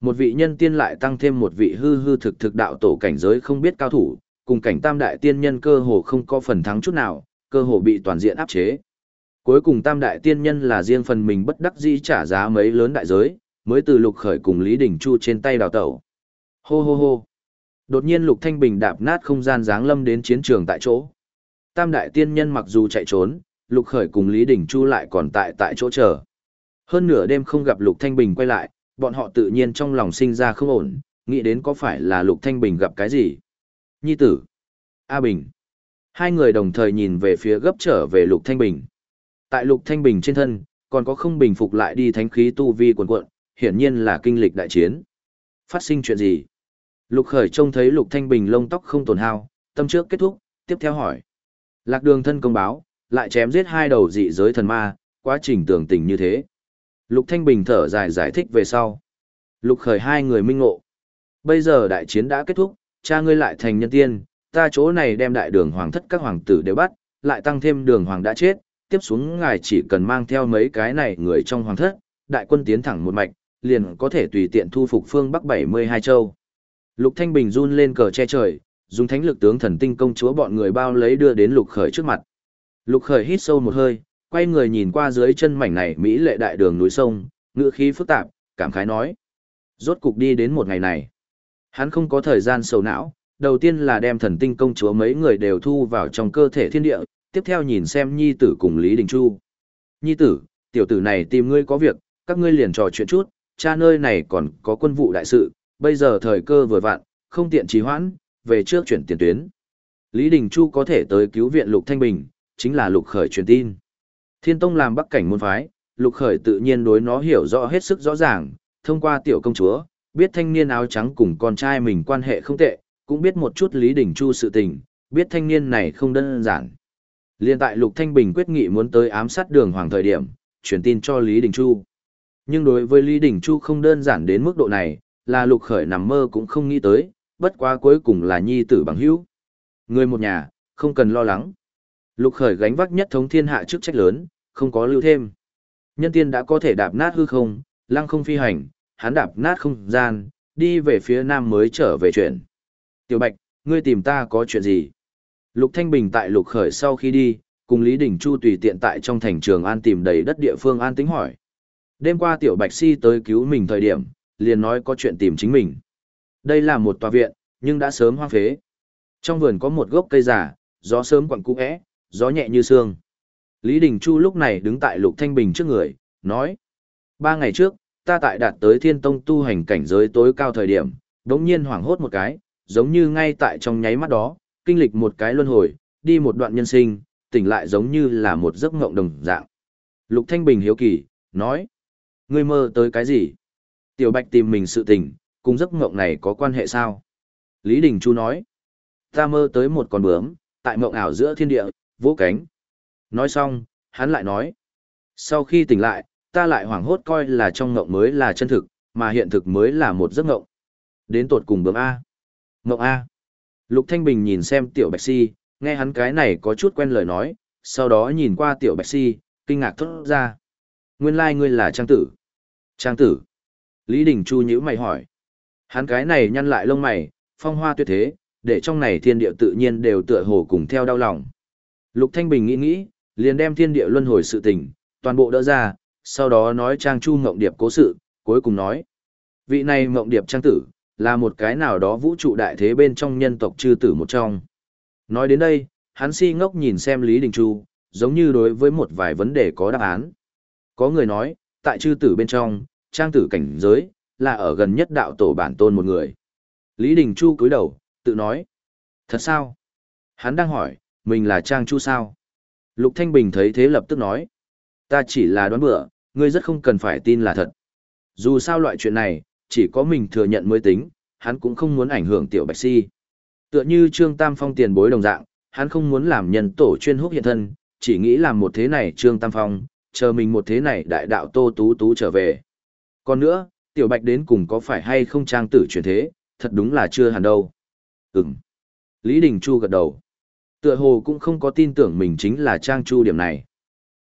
Một vị nhân tiên lại tăng thêm một vị hư hư thực thực đạo tổ cảnh giới không biết cao thủ, cùng cảnh tam đại tiên nhân cơ hồ không có phần thắng chút nào, cơ hồ bị toàn diện áp chế. Cuối cùng tam đại tiên nhân là riêng phần mình bất đắc dĩ trả giá mấy lớn đại giới, mới từ lục khởi cùng Lý Đình Chu trên tay đào tẩu. Hô hô hô. Đột nhiên lục thanh bình đạp nát không gian dáng lâm đến chiến trường tại chỗ. Tam đại tiên nhân mặc dù chạy trốn, lục khởi cùng Lý Đình Chu lại còn tại tại chỗ chờ. Hơn nửa đêm không gặp lục thanh bình quay lại, bọn họ tự nhiên trong lòng sinh ra không ổn, nghĩ đến có phải là lục thanh bình gặp cái gì. Nhi tử. A Bình. Hai người đồng thời nhìn về phía gấp trở về Lục Thanh Bình. Tại Lục Thanh Bình trên thân, còn có không bình phục lại đi thánh khí tu vi cuồn cuộn, hiển nhiên là kinh lịch đại chiến. Phát sinh chuyện gì? Lục Khởi trông thấy Lục Thanh Bình lông tóc không tổn hao, tâm trước kết thúc, tiếp theo hỏi. Lạc đường thân công báo, lại chém giết hai đầu dị giới thần ma, quá trình tưởng tình như thế. Lục Thanh Bình thở dài giải thích về sau. Lục Khởi hai người minh ngộ. Bây giờ đại chiến đã kết thúc, cha ngươi lại thành nhân tiên, ta chỗ này đem đại đường hoàng thất các hoàng tử đều bắt, lại tăng thêm đường hoàng đã chết, tiếp xuống ngài chỉ cần mang theo mấy cái này người trong hoàng thất, đại quân tiến thẳng một mạch, liền có thể tùy tiện thu phục phương Bắc 72 châu. Lục Thanh Bình run lên cờ che trời, dùng thánh lực tướng thần tinh công chúa bọn người bao lấy đưa đến Lục Khởi trước mặt. Lục Khởi hít sâu một hơi, quay người nhìn qua dưới chân mảnh này mỹ lệ đại đường núi sông, ngựa khí phức tạp, cảm khái nói: "Rốt cục đi đến một ngày này." Hắn không có thời gian sầu não, đầu tiên là đem thần tinh công chúa mấy người đều thu vào trong cơ thể thiên địa, tiếp theo nhìn xem nhi tử cùng Lý Đình Chu. Nhi tử, tiểu tử này tìm ngươi có việc, các ngươi liền trò chuyện chút, cha nơi này còn có quân vụ đại sự, bây giờ thời cơ vừa vặn, không tiện trì hoãn, về trước chuyển tiền tuyến. Lý Đình Chu có thể tới cứu viện Lục Thanh Bình, chính là Lục Khởi truyền tin. Thiên Tông làm bắc cảnh môn phái, Lục Khởi tự nhiên đối nó hiểu rõ hết sức rõ ràng, thông qua tiểu công chúa, biết thanh niên áo trắng cùng con trai mình quan hệ không tệ, cũng biết một chút Lý Đình Chu sự tình, biết thanh niên này không đơn giản. Liên tại Lục Thanh Bình quyết nghị muốn tới ám sát đường hoàng thời điểm, truyền tin cho Lý Đình Chu. Nhưng đối với Lý Đình Chu không đơn giản đến mức độ này, là Lục Khởi nằm mơ cũng không nghĩ tới, bất quá cuối cùng là nhi tử bằng hữu. Người một nhà, không cần lo lắng. Lục Khởi gánh vác nhất thống thiên hạ chức trách lớn, không có lưu thêm. Nhân tiên đã có thể đạp nát hư không, lăng không phi hành, hắn đạp nát không gian, đi về phía nam mới trở về chuyện. Tiểu Bạch, ngươi tìm ta có chuyện gì? Lục Thanh Bình tại Lục Khởi sau khi đi, cùng Lý Đình Chu tùy tiện tại trong thành trường an tìm đầy đất địa phương an tính hỏi. Đêm qua Tiểu Bạch Si tới cứu mình thời điểm, liền nói có chuyện tìm chính mình. Đây là một tòa viện, nhưng đã sớm hoang phế. Trong vườn có một gốc cây già, gió sớm quặn cũ é, gió nhẹ như sương. Lý Đình Chu lúc này đứng tại Lục Thanh Bình trước người, nói. Ba ngày trước, ta tại đạt tới thiên tông tu hành cảnh giới tối cao thời điểm, đống nhiên hoảng hốt một cái, giống như ngay tại trong nháy mắt đó, kinh lịch một cái luân hồi, đi một đoạn nhân sinh, tỉnh lại giống như là một giấc ngộng đồng dạng. Lục Thanh Bình hiếu kỳ, nói. Ngươi mơ tới cái gì? Tiểu Bạch tìm mình sự tỉnh cùng giấc ngộng này có quan hệ sao? Lý Đình Chu nói. Ta mơ tới một con bướm, tại mộng ảo giữa thiên địa, vỗ cánh. Nói xong, hắn lại nói. Sau khi tỉnh lại, ta lại hoảng hốt coi là trong ngộng mới là chân thực, mà hiện thực mới là một giấc ngộng. Đến tột cùng bướm A. Ngộng A. Lục Thanh Bình nhìn xem Tiểu Bạch Si, nghe hắn cái này có chút quen lời nói, sau đó nhìn qua Tiểu Bạch Si, kinh ngạc thốt ra. Nguyên lai like ngươi là Trang Tử. Trang Tử. Lý Đình Chu nhữ mày hỏi. Hắn cái này nhăn lại lông mày, phong hoa tuyệt thế, để trong này thiên địa tự nhiên đều tựa hồ cùng theo đau lòng. Lục Thanh Bình nghĩ nghĩ, liền đem thiên địa luân hồi sự tình, toàn bộ đỡ ra, sau đó nói Trang Chu Ngộng Điệp cố sự, cuối cùng nói. Vị này Ngộng Điệp Trang Tử, là một cái nào đó vũ trụ đại thế bên trong nhân tộc chư tử một trong. Nói đến đây, hắn si ngốc nhìn xem Lý Đình Chu, giống như đối với một vài vấn đề có đáp án. Có người nói, tại chư tử bên trong, trang tử cảnh giới, là ở gần nhất đạo tổ bản tôn một người. Lý Đình Chu cúi đầu, tự nói. Thật sao? Hắn đang hỏi, mình là Trang Chu sao? Lục Thanh Bình thấy thế lập tức nói. Ta chỉ là đoán bựa, ngươi rất không cần phải tin là thật. Dù sao loại chuyện này, chỉ có mình thừa nhận mới tính, hắn cũng không muốn ảnh hưởng tiểu bạch si. Tựa như Trương Tam Phong tiền bối đồng dạng, hắn không muốn làm nhân tổ chuyên húc hiện thân, chỉ nghĩ làm một thế này Trương Tam Phong, chờ mình một thế này đại đạo Tô Tú Tú trở về. Còn nữa, tiểu bạch đến cùng có phải hay không trang tử chuyển thế, thật đúng là chưa hẳn đâu. Ừm. Lý Đình Chu gật đầu. Tựa hồ cũng không có tin tưởng mình chính là trang chu điểm này.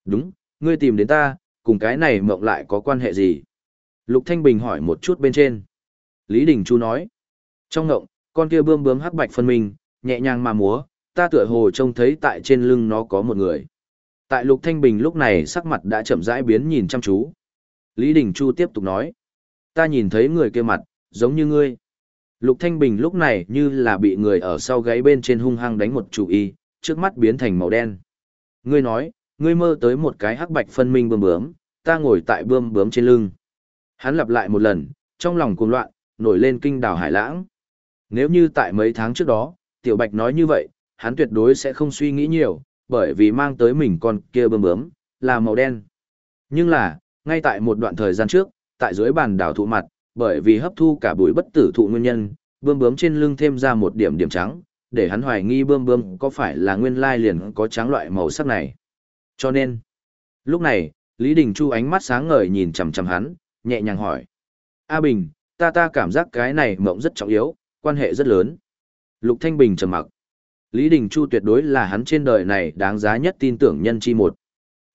Đúng, ngươi tìm đến ta, cùng cái này mộng lại có quan hệ gì? Lục Thanh Bình hỏi một chút bên trên. Lý Đình Chu nói. Trong ngộng, con kia bươm bướm hắc bạch phân minh, nhẹ nhàng mà múa, ta tựa hồ trông thấy tại trên lưng nó có một người. Tại Lục Thanh Bình lúc này sắc mặt đã chậm rãi biến nhìn chăm chú. Lý Đình Chu tiếp tục nói. Ta nhìn thấy người kia mặt, giống như ngươi. Lục Thanh Bình lúc này như là bị người ở sau gáy bên trên hung hăng đánh một chủ y, trước mắt biến thành màu đen. Ngươi nói, ngươi mơ tới một cái hắc bạch phân minh bướm bướm, ta ngồi tại bướm bướm trên lưng. Hắn lặp lại một lần, trong lòng cuồng loạn, nổi lên kinh đảo hải lãng. Nếu như tại mấy tháng trước đó, Tiểu Bạch nói như vậy, hắn tuyệt đối sẽ không suy nghĩ nhiều, bởi vì mang tới mình con kia bơm bướm, là màu đen. Nhưng là, ngay tại một đoạn thời gian trước, tại dưới bàn đảo thụ mặt, bởi vì hấp thu cả bụi bất tử thụ nguyên nhân, bơm bướm trên lưng thêm ra một điểm điểm trắng, để hắn hoài nghi bơm bướm có phải là nguyên lai liền có trắng loại màu sắc này. Cho nên, lúc này, Lý Đình Chu ánh mắt sáng ngời nhìn chằm chằm hắn, nhẹ nhàng hỏi. A Bình, ta ta cảm giác cái này mộng rất trọng yếu, quan hệ rất lớn. Lục Thanh Bình trầm mặc. Lý Đình Chu tuyệt đối là hắn trên đời này đáng giá nhất tin tưởng nhân chi một.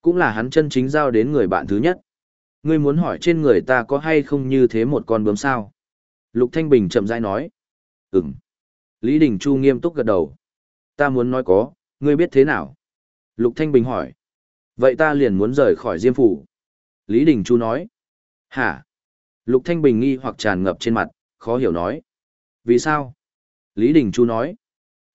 Cũng là hắn chân chính giao đến người bạn thứ nhất. Ngươi muốn hỏi trên người ta có hay không như thế một con bướm sao? Lục Thanh Bình chậm rãi nói. Ừm. Lý Đình Chu nghiêm túc gật đầu. Ta muốn nói có, ngươi biết thế nào? Lục Thanh Bình hỏi. Vậy ta liền muốn rời khỏi Diêm Phủ. Lý Đình Chu nói. Hả? Lục Thanh Bình nghi hoặc tràn ngập trên mặt, khó hiểu nói. Vì sao? Lý Đình Chu nói.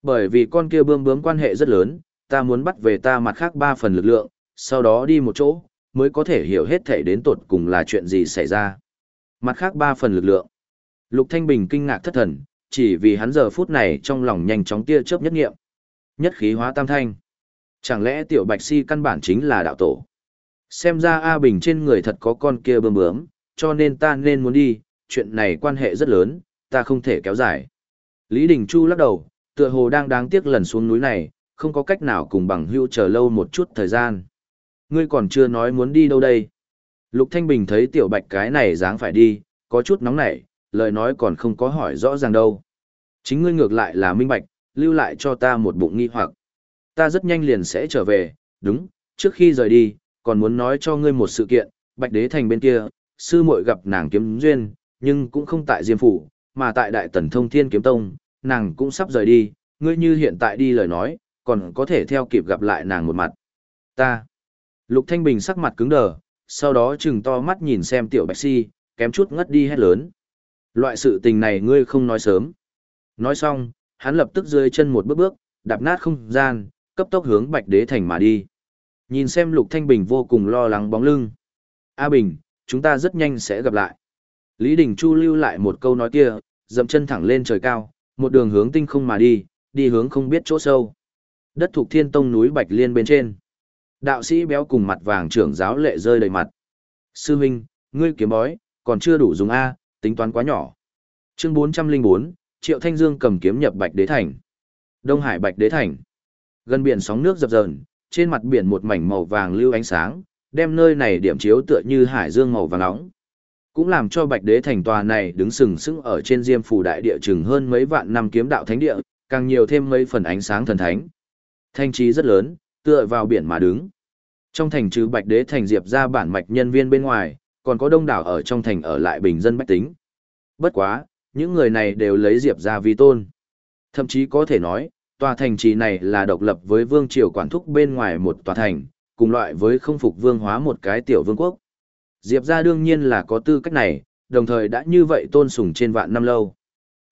Bởi vì con kia bướm bướm quan hệ rất lớn, ta muốn bắt về ta mặt khác ba phần lực lượng, sau đó đi một chỗ, mới có thể hiểu hết thể đến tột cùng là chuyện gì xảy ra. Mặt khác ba phần lực lượng. Lục Thanh Bình kinh ngạc thất thần, chỉ vì hắn giờ phút này trong lòng nhanh chóng tia chớp nhất nghiệm. Nhất khí hóa tam thanh. Chẳng lẽ tiểu bạch si căn bản chính là đạo tổ? Xem ra A Bình trên người thật có con kia bơm bướm, cho nên ta nên muốn đi, chuyện này quan hệ rất lớn, ta không thể kéo dài. Lý Đình Chu lắc đầu, tựa hồ đang đáng tiếc lần xuống núi này, không có cách nào cùng bằng hữu chờ lâu một chút thời gian. Ngươi còn chưa nói muốn đi đâu đây. Lục Thanh Bình thấy tiểu bạch cái này dáng phải đi, có chút nóng nảy, lời nói còn không có hỏi rõ ràng đâu. Chính ngươi ngược lại là minh bạch, lưu lại cho ta một bụng nghi hoặc. Ta rất nhanh liền sẽ trở về, đúng, trước khi rời đi, còn muốn nói cho ngươi một sự kiện, Bạch Đế Thành bên kia, sư muội gặp nàng kiếm duyên, nhưng cũng không tại Diêm Phủ, mà tại Đại Tần Thông Thiên Kiếm Tông, nàng cũng sắp rời đi, ngươi như hiện tại đi lời nói, còn có thể theo kịp gặp lại nàng một mặt. Ta. Lục Thanh Bình sắc mặt cứng đờ, sau đó trừng to mắt nhìn xem tiểu Bạch Si, kém chút ngất đi hét lớn. Loại sự tình này ngươi không nói sớm. Nói xong, hắn lập tức rơi chân một bước bước, đạp nát không gian, cấp tốc hướng Bạch Đế Thành mà đi. Nhìn xem Lục Thanh Bình vô cùng lo lắng bóng lưng. A Bình, chúng ta rất nhanh sẽ gặp lại. Lý Đình Chu lưu lại một câu nói kia, dậm chân thẳng lên trời cao, một đường hướng tinh không mà đi, đi hướng không biết chỗ sâu. Đất thuộc thiên tông núi Bạch Liên bên trên. Đạo sĩ béo cùng mặt vàng trưởng giáo lệ rơi đầy mặt. Sư huynh, ngươi kiếm bói, còn chưa đủ dùng A, tính toán quá nhỏ. Chương 404, Triệu Thanh Dương cầm kiếm nhập Bạch Đế Thành. Đông Hải Bạch Đế Thành. Gần biển sóng nước dập dờn, trên mặt biển một mảnh màu vàng lưu ánh sáng, đem nơi này điểm chiếu tựa như hải dương màu vàng nóng. Cũng làm cho Bạch Đế thành tòa này đứng sừng sững ở trên Diêm phủ đại địa chừng hơn mấy vạn năm kiếm đạo thánh địa, càng nhiều thêm mấy phần ánh sáng thần thánh. Thanh trí rất lớn, tựa vào biển mà đứng. Trong thành trừ Bạch Đế thành diệp ra bản mạch nhân viên bên ngoài, còn có đông đảo ở trong thành ở lại bình dân bách tính. Bất quá, những người này đều lấy diệp ra vi tôn. Thậm chí có thể nói, tòa thành trì này là độc lập với vương triều quản thúc bên ngoài một tòa thành, cùng loại với không phục vương hóa một cái tiểu vương quốc. Diệp gia đương nhiên là có tư cách này, đồng thời đã như vậy tôn sùng trên vạn năm lâu.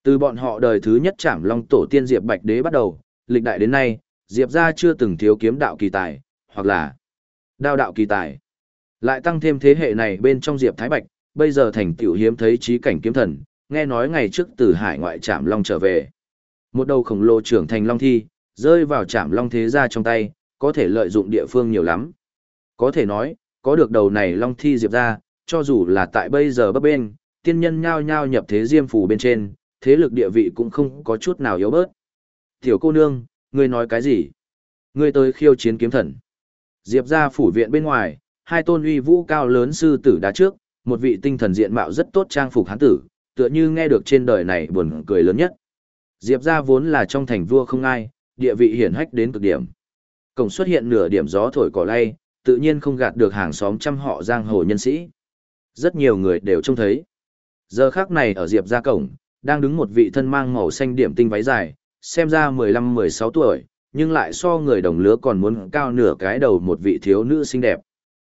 Từ bọn họ đời thứ nhất chảm long tổ tiên Diệp Bạch Đế bắt đầu, lịch đại đến nay, Diệp gia chưa từng thiếu kiếm đạo kỳ tài, hoặc là đao đạo kỳ tài. Lại tăng thêm thế hệ này bên trong Diệp Thái Bạch, bây giờ thành tiểu hiếm thấy trí cảnh kiếm thần, nghe nói ngày trước từ hải ngoại trảm long trở về. Một đầu khổng lồ trưởng thành long thi, rơi vào chạm long thế gia trong tay, có thể lợi dụng địa phương nhiều lắm. Có thể nói, có được đầu này long thi diệp ra, cho dù là tại bây giờ bấp bên, tiên nhân nhao nhao nhập thế diêm phủ bên trên, thế lực địa vị cũng không có chút nào yếu bớt. Tiểu cô nương, ngươi nói cái gì? Ngươi tới khiêu chiến kiếm thần. Diệp ra phủ viện bên ngoài, hai tôn uy vũ cao lớn sư tử đá trước, một vị tinh thần diện mạo rất tốt trang phục hán tử, tựa như nghe được trên đời này buồn cười lớn nhất. Diệp gia vốn là trong thành vua không ai, địa vị hiển hách đến cực điểm. Cổng xuất hiện nửa điểm gió thổi cỏ lay, tự nhiên không gạt được hàng xóm trăm họ giang hồ nhân sĩ. Rất nhiều người đều trông thấy. Giờ khác này ở Diệp gia cổng, đang đứng một vị thân mang màu xanh điểm tinh váy dài, xem ra 15-16 tuổi, nhưng lại so người đồng lứa còn muốn cao nửa cái đầu một vị thiếu nữ xinh đẹp.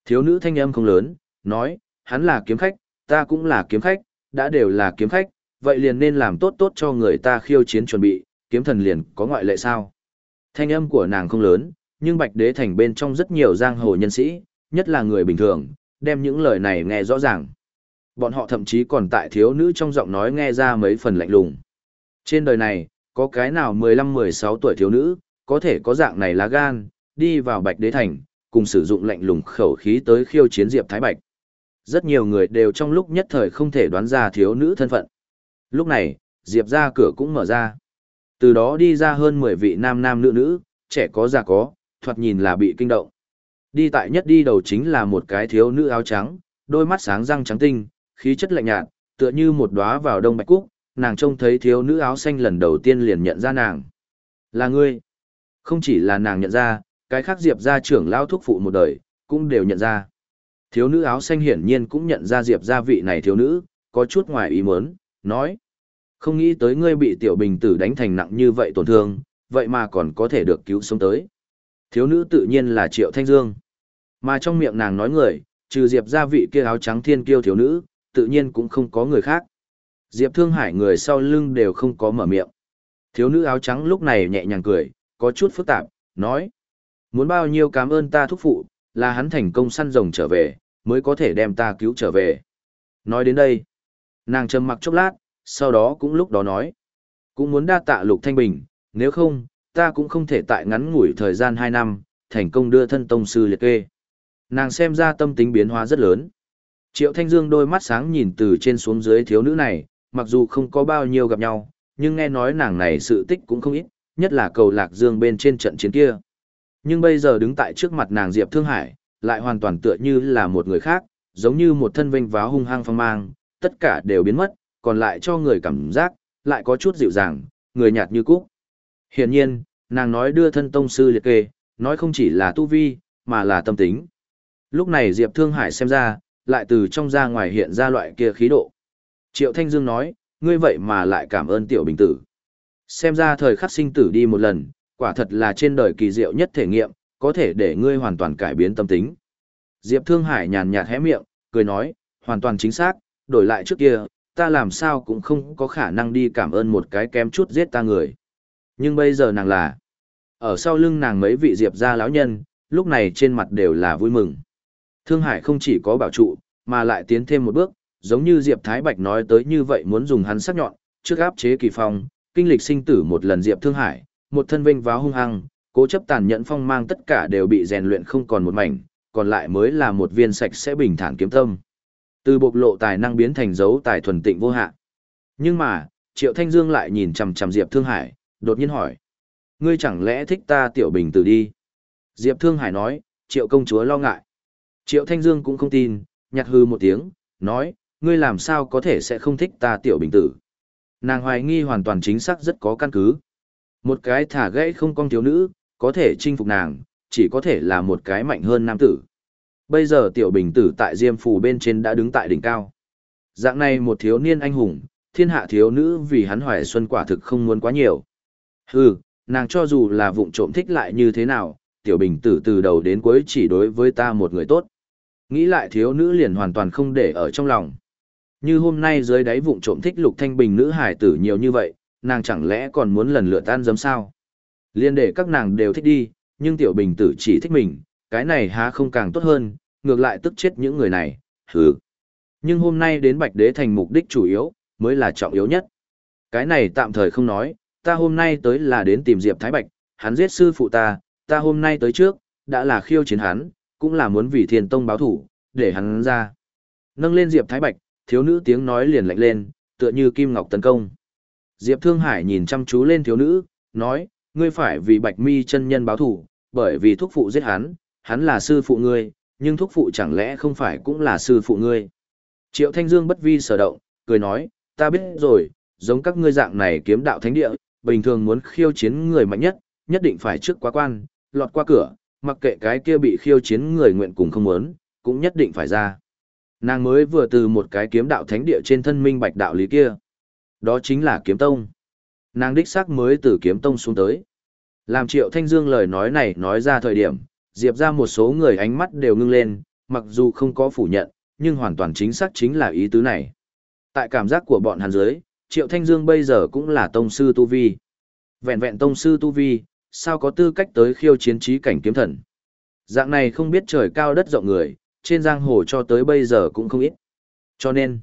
Thiếu nữ thanh âm không lớn, nói, hắn là kiếm khách, ta cũng là kiếm khách, đã đều là kiếm khách, vậy liền nên làm tốt tốt cho người ta khiêu chiến chuẩn bị, kiếm thần liền có ngoại lệ sao. Thanh âm của nàng không lớn, nhưng Bạch Đế Thành bên trong rất nhiều giang hồ nhân sĩ, nhất là người bình thường, đem những lời này nghe rõ ràng. Bọn họ thậm chí còn tại thiếu nữ trong giọng nói nghe ra mấy phần lạnh lùng. Trên đời này, có cái nào 15-16 tuổi thiếu nữ, có thể có dạng này lá gan, đi vào Bạch Đế Thành, cùng sử dụng lạnh lùng khẩu khí tới khiêu chiến Diệp Thái Bạch. Rất nhiều người đều trong lúc nhất thời không thể đoán ra thiếu nữ thân phận. Lúc này, Diệp ra cửa cũng mở ra. Từ đó đi ra hơn 10 vị nam nam nữ nữ, trẻ có già có, thoạt nhìn là bị kinh động. Đi tại nhất đi đầu chính là một cái thiếu nữ áo trắng, đôi mắt sáng răng trắng tinh, khí chất lạnh nhạt, tựa như một đóa vào đông bạch cúc, nàng trông thấy thiếu nữ áo xanh lần đầu tiên liền nhận ra nàng. Là ngươi. Không chỉ là nàng nhận ra, cái khác Diệp gia trưởng lao thúc phụ một đời, cũng đều nhận ra. Thiếu nữ áo xanh hiển nhiên cũng nhận ra Diệp gia vị này thiếu nữ, có chút ngoài ý muốn, nói. Không nghĩ tới ngươi bị tiểu bình tử đánh thành nặng như vậy tổn thương, vậy mà còn có thể được cứu sống tới. Thiếu nữ tự nhiên là Triệu Thanh Dương. Mà trong miệng nàng nói người, trừ Diệp gia vị kia áo trắng thiên kiêu thiếu nữ, tự nhiên cũng không có người khác. Diệp Thương Hải người sau lưng đều không có mở miệng. Thiếu nữ áo trắng lúc này nhẹ nhàng cười, có chút phức tạp, nói. Muốn bao nhiêu cảm ơn ta thúc phụ, là hắn thành công săn rồng trở về, mới có thể đem ta cứu trở về. Nói đến đây, nàng trầm mặc chốc lát, sau đó cũng lúc đó nói. Cũng muốn đa tạ lục thanh bình, nếu không, ta cũng không thể tại ngắn ngủi thời gian 2 năm, thành công đưa thân tông sư liệt kê. Nàng xem ra tâm tính biến hóa rất lớn. Triệu Thanh Dương đôi mắt sáng nhìn từ trên xuống dưới thiếu nữ này, mặc dù không có bao nhiêu gặp nhau, nhưng nghe nói nàng này sự tích cũng không ít, nhất là cầu lạc dương bên trên trận chiến kia. Nhưng bây giờ đứng tại trước mặt nàng Diệp Thương Hải, lại hoàn toàn tựa như là một người khác, giống như một thân vinh váo hung hăng phong mang, tất cả đều biến mất, còn lại cho người cảm giác, lại có chút dịu dàng, người nhạt như cúc. Hiển nhiên, nàng nói đưa thân tông sư liệt kê, nói không chỉ là tu vi, mà là tâm tính. Lúc này Diệp Thương Hải xem ra, lại từ trong ra ngoài hiện ra loại kia khí độ. Triệu Thanh Dương nói, ngươi vậy mà lại cảm ơn tiểu bình tử. Xem ra thời khắc sinh tử đi một lần, quả thật là trên đời kỳ diệu nhất thể nghiệm, có thể để ngươi hoàn toàn cải biến tâm tính. Diệp Thương Hải nhàn nhạt hé miệng, cười nói, hoàn toàn chính xác, đổi lại trước kia, ta làm sao cũng không có khả năng đi cảm ơn một cái kém chút giết ta người. Nhưng bây giờ nàng là, ở sau lưng nàng mấy vị Diệp gia lão nhân, lúc này trên mặt đều là vui mừng. Thương Hải không chỉ có bảo trụ, mà lại tiến thêm một bước, giống như Diệp Thái Bạch nói tới như vậy muốn dùng hắn sắc nhọn, trước áp chế kỳ phong, kinh lịch sinh tử một lần Diệp Thương Hải, một thân vinh váo hung hăng, cố chấp tàn nhẫn phong mang tất cả đều bị rèn luyện không còn một mảnh, còn lại mới là một viên sạch sẽ bình thản kiếm tâm. Từ bộc lộ tài năng biến thành dấu tài thuần tịnh vô hạn. Nhưng mà, Triệu Thanh Dương lại nhìn chằm chằm Diệp Thương Hải, đột nhiên hỏi: "Ngươi chẳng lẽ thích ta tiểu bình tử đi?" Diệp Thương Hải nói: "Triệu công chúa lo ngại." Triệu Thanh Dương cũng không tin, nhạt hư một tiếng, nói: "Ngươi làm sao có thể sẽ không thích ta tiểu bình tử?" Nàng hoài nghi hoàn toàn chính xác rất có căn cứ. Một cái thả gãy không con thiếu nữ, có thể chinh phục nàng, chỉ có thể là một cái mạnh hơn nam tử. Bây giờ tiểu bình tử tại Diêm Phủ bên trên đã đứng tại đỉnh cao. Dạng này một thiếu niên anh hùng, thiên hạ thiếu nữ vì hắn hoài xuân quả thực không muốn quá nhiều. Hừ, nàng cho dù là vụng trộm thích lại như thế nào, tiểu bình tử từ đầu đến cuối chỉ đối với ta một người tốt. Nghĩ lại thiếu nữ liền hoàn toàn không để ở trong lòng. Như hôm nay dưới đáy vụng trộm thích lục thanh bình nữ hải tử nhiều như vậy, nàng chẳng lẽ còn muốn lần lượt tan dấm sao? Liên để các nàng đều thích đi, nhưng tiểu bình tử chỉ thích mình, cái này há không càng tốt hơn, ngược lại tức chết những người này, hừ. Nhưng hôm nay đến Bạch Đế thành mục đích chủ yếu, mới là trọng yếu nhất. Cái này tạm thời không nói, ta hôm nay tới là đến tìm Diệp Thái Bạch, hắn giết sư phụ ta, ta hôm nay tới trước, đã là khiêu chiến hắn, cũng là muốn vì thiên tông báo thủ, để hắn ra. Nâng lên Diệp Thái Bạch, thiếu nữ tiếng nói liền lạnh lên, tựa như kim ngọc tấn công. Diệp Thương Hải nhìn chăm chú lên thiếu nữ, nói, ngươi phải vì Bạch Mi chân nhân báo thủ, bởi vì thúc phụ giết hắn, hắn là sư phụ ngươi, nhưng thúc phụ chẳng lẽ không phải cũng là sư phụ ngươi. Triệu Thanh Dương bất vi sở động, cười nói, ta biết rồi, giống các ngươi dạng này kiếm đạo thánh địa, bình thường muốn khiêu chiến người mạnh nhất, nhất định phải trước quá quan, lọt qua cửa, mặc kệ cái kia bị khiêu chiến người nguyện cùng không muốn, cũng nhất định phải ra. Nàng mới vừa từ một cái kiếm đạo thánh địa trên thân minh bạch đạo lý kia. Đó chính là kiếm tông. Nàng đích xác mới từ kiếm tông xuống tới. Làm triệu thanh dương lời nói này nói ra thời điểm, diệp ra một số người ánh mắt đều ngưng lên, mặc dù không có phủ nhận, nhưng hoàn toàn chính xác chính là ý tứ này. Tại cảm giác của bọn hắn dưới, triệu thanh dương bây giờ cũng là tông sư tu vi. Vẹn vẹn tông sư tu vi, sao có tư cách tới khiêu chiến trí cảnh kiếm thần. Dạng này không biết trời cao đất rộng người, trên giang hồ cho tới bây giờ cũng không ít. Cho nên,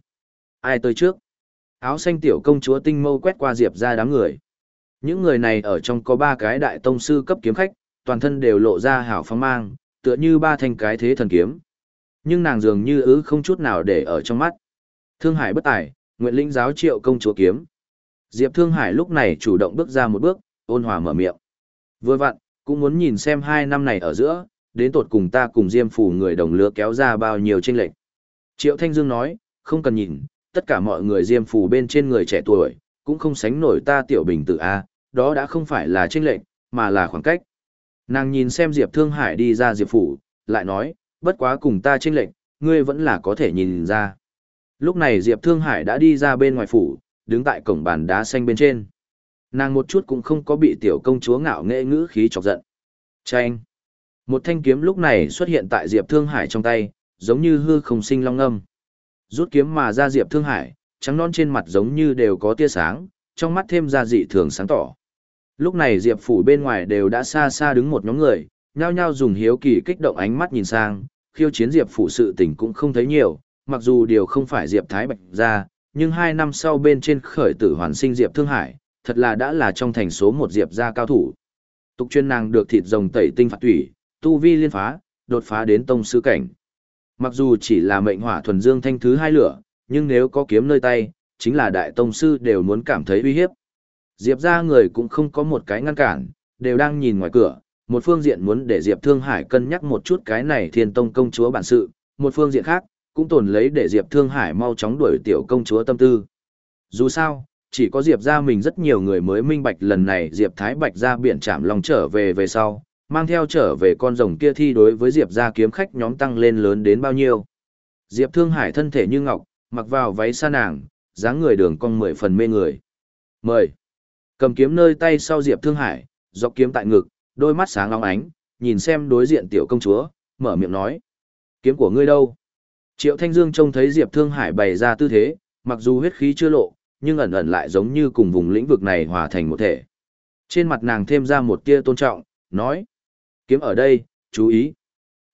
ai tới trước? Áo xanh tiểu công chúa tinh mâu quét qua diệp ra đám người. Những người này ở trong có ba cái đại tông sư cấp kiếm khách, toàn thân đều lộ ra hảo phong mang, tựa như ba thanh cái thế thần kiếm. Nhưng nàng dường như ứ không chút nào để ở trong mắt. Thương Hải bất tài, nguyện lĩnh giáo triệu công chúa kiếm. Diệp Thương Hải lúc này chủ động bước ra một bước, ôn hòa mở miệng. Vừa vặn, cũng muốn nhìn xem hai năm này ở giữa, đến tột cùng ta cùng Diêm Phủ người đồng lứa kéo ra bao nhiêu tranh lệch. Triệu Thanh Dương nói, không cần nhìn, tất cả mọi người Diêm Phủ bên trên người trẻ tuổi, cũng không sánh nổi ta tiểu bình tử A, đó đã không phải là tranh lệch, mà là khoảng cách. Nàng nhìn xem Diệp Thương Hải đi ra Diệp Phủ, lại nói, bất quá cùng ta tranh lệch, ngươi vẫn là có thể nhìn ra. Lúc này Diệp Thương Hải đã đi ra bên ngoài phủ, đứng tại cổng bàn đá xanh bên trên. Nàng một chút cũng không có bị tiểu công chúa ngạo nghễ ngữ khí chọc giận. Chanh! Một thanh kiếm lúc này xuất hiện tại Diệp Thương Hải trong tay, giống như hư không sinh long âm. Rút kiếm mà ra Diệp Thương Hải, trắng non trên mặt giống như đều có tia sáng, trong mắt thêm ra dị thường sáng tỏ. Lúc này Diệp phủ bên ngoài đều đã xa xa đứng một nhóm người, nhao nhao dùng hiếu kỳ kích động ánh mắt nhìn sang, khiêu chiến Diệp phủ sự tình cũng không thấy nhiều, mặc dù điều không phải Diệp Thái Bạch ra, nhưng hai năm sau bên trên khởi tử hoàn sinh Diệp Thương Hải, thật là đã là trong thành số một Diệp gia cao thủ. Tục chuyên nàng được thịt rồng tẩy tinh phạt thủy, tu vi liên phá, đột phá đến tông sư cảnh. Mặc dù chỉ là mệnh hỏa thuần dương thanh thứ hai lửa, nhưng nếu có kiếm nơi tay, chính là đại tông sư đều muốn cảm thấy uy hiếp. Diệp ra người cũng không có một cái ngăn cản, đều đang nhìn ngoài cửa, một phương diện muốn để Diệp Thương Hải cân nhắc một chút cái này thiên tông công chúa bản sự, một phương diện khác, cũng tồn lấy để Diệp Thương Hải mau chóng đuổi tiểu công chúa tâm tư. Dù sao, chỉ có Diệp ra mình rất nhiều người mới minh bạch lần này Diệp Thái Bạch ra biển chạm lòng trở về về sau, mang theo trở về con rồng kia thi đối với Diệp ra kiếm khách nhóm tăng lên lớn đến bao nhiêu. Diệp Thương Hải thân thể như ngọc, mặc vào váy sa nàng, dáng người đường cong mười phần mê người. Mời. Cầm kiếm nơi tay sau Diệp Thương Hải, dọc kiếm tại ngực, đôi mắt sáng long ánh, nhìn xem đối diện tiểu công chúa, mở miệng nói. Kiếm của ngươi đâu? Triệu Thanh Dương trông thấy Diệp Thương Hải bày ra tư thế, mặc dù huyết khí chưa lộ, nhưng ẩn ẩn lại giống như cùng vùng lĩnh vực này hòa thành một thể. Trên mặt nàng thêm ra một tia tôn trọng, nói. Kiếm ở đây, chú ý.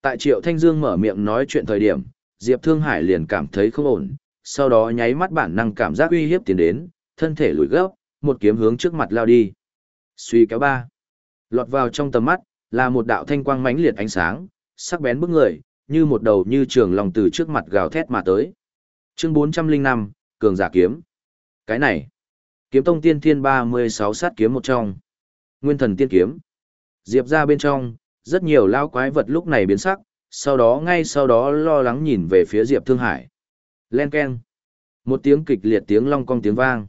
Tại Triệu Thanh Dương mở miệng nói chuyện thời điểm, Diệp Thương Hải liền cảm thấy không ổn, sau đó nháy mắt bản năng cảm giác uy hiếp tiến đến, thân thể lùi gấp, một kiếm hướng trước mặt lao đi. Suy kéo ba. Lọt vào trong tầm mắt, là một đạo thanh quang mãnh liệt ánh sáng, sắc bén bức người, như một đầu như trường lòng từ trước mặt gào thét mà tới. Chương 405, Cường giả kiếm. Cái này, kiếm tông tiên thiên 36 sát kiếm một trong. Nguyên thần tiên kiếm. Diệp ra bên trong, rất nhiều lao quái vật lúc này biến sắc, sau đó ngay sau đó lo lắng nhìn về phía Diệp Thương Hải. Len keng. Một tiếng kịch liệt tiếng long cong tiếng vang.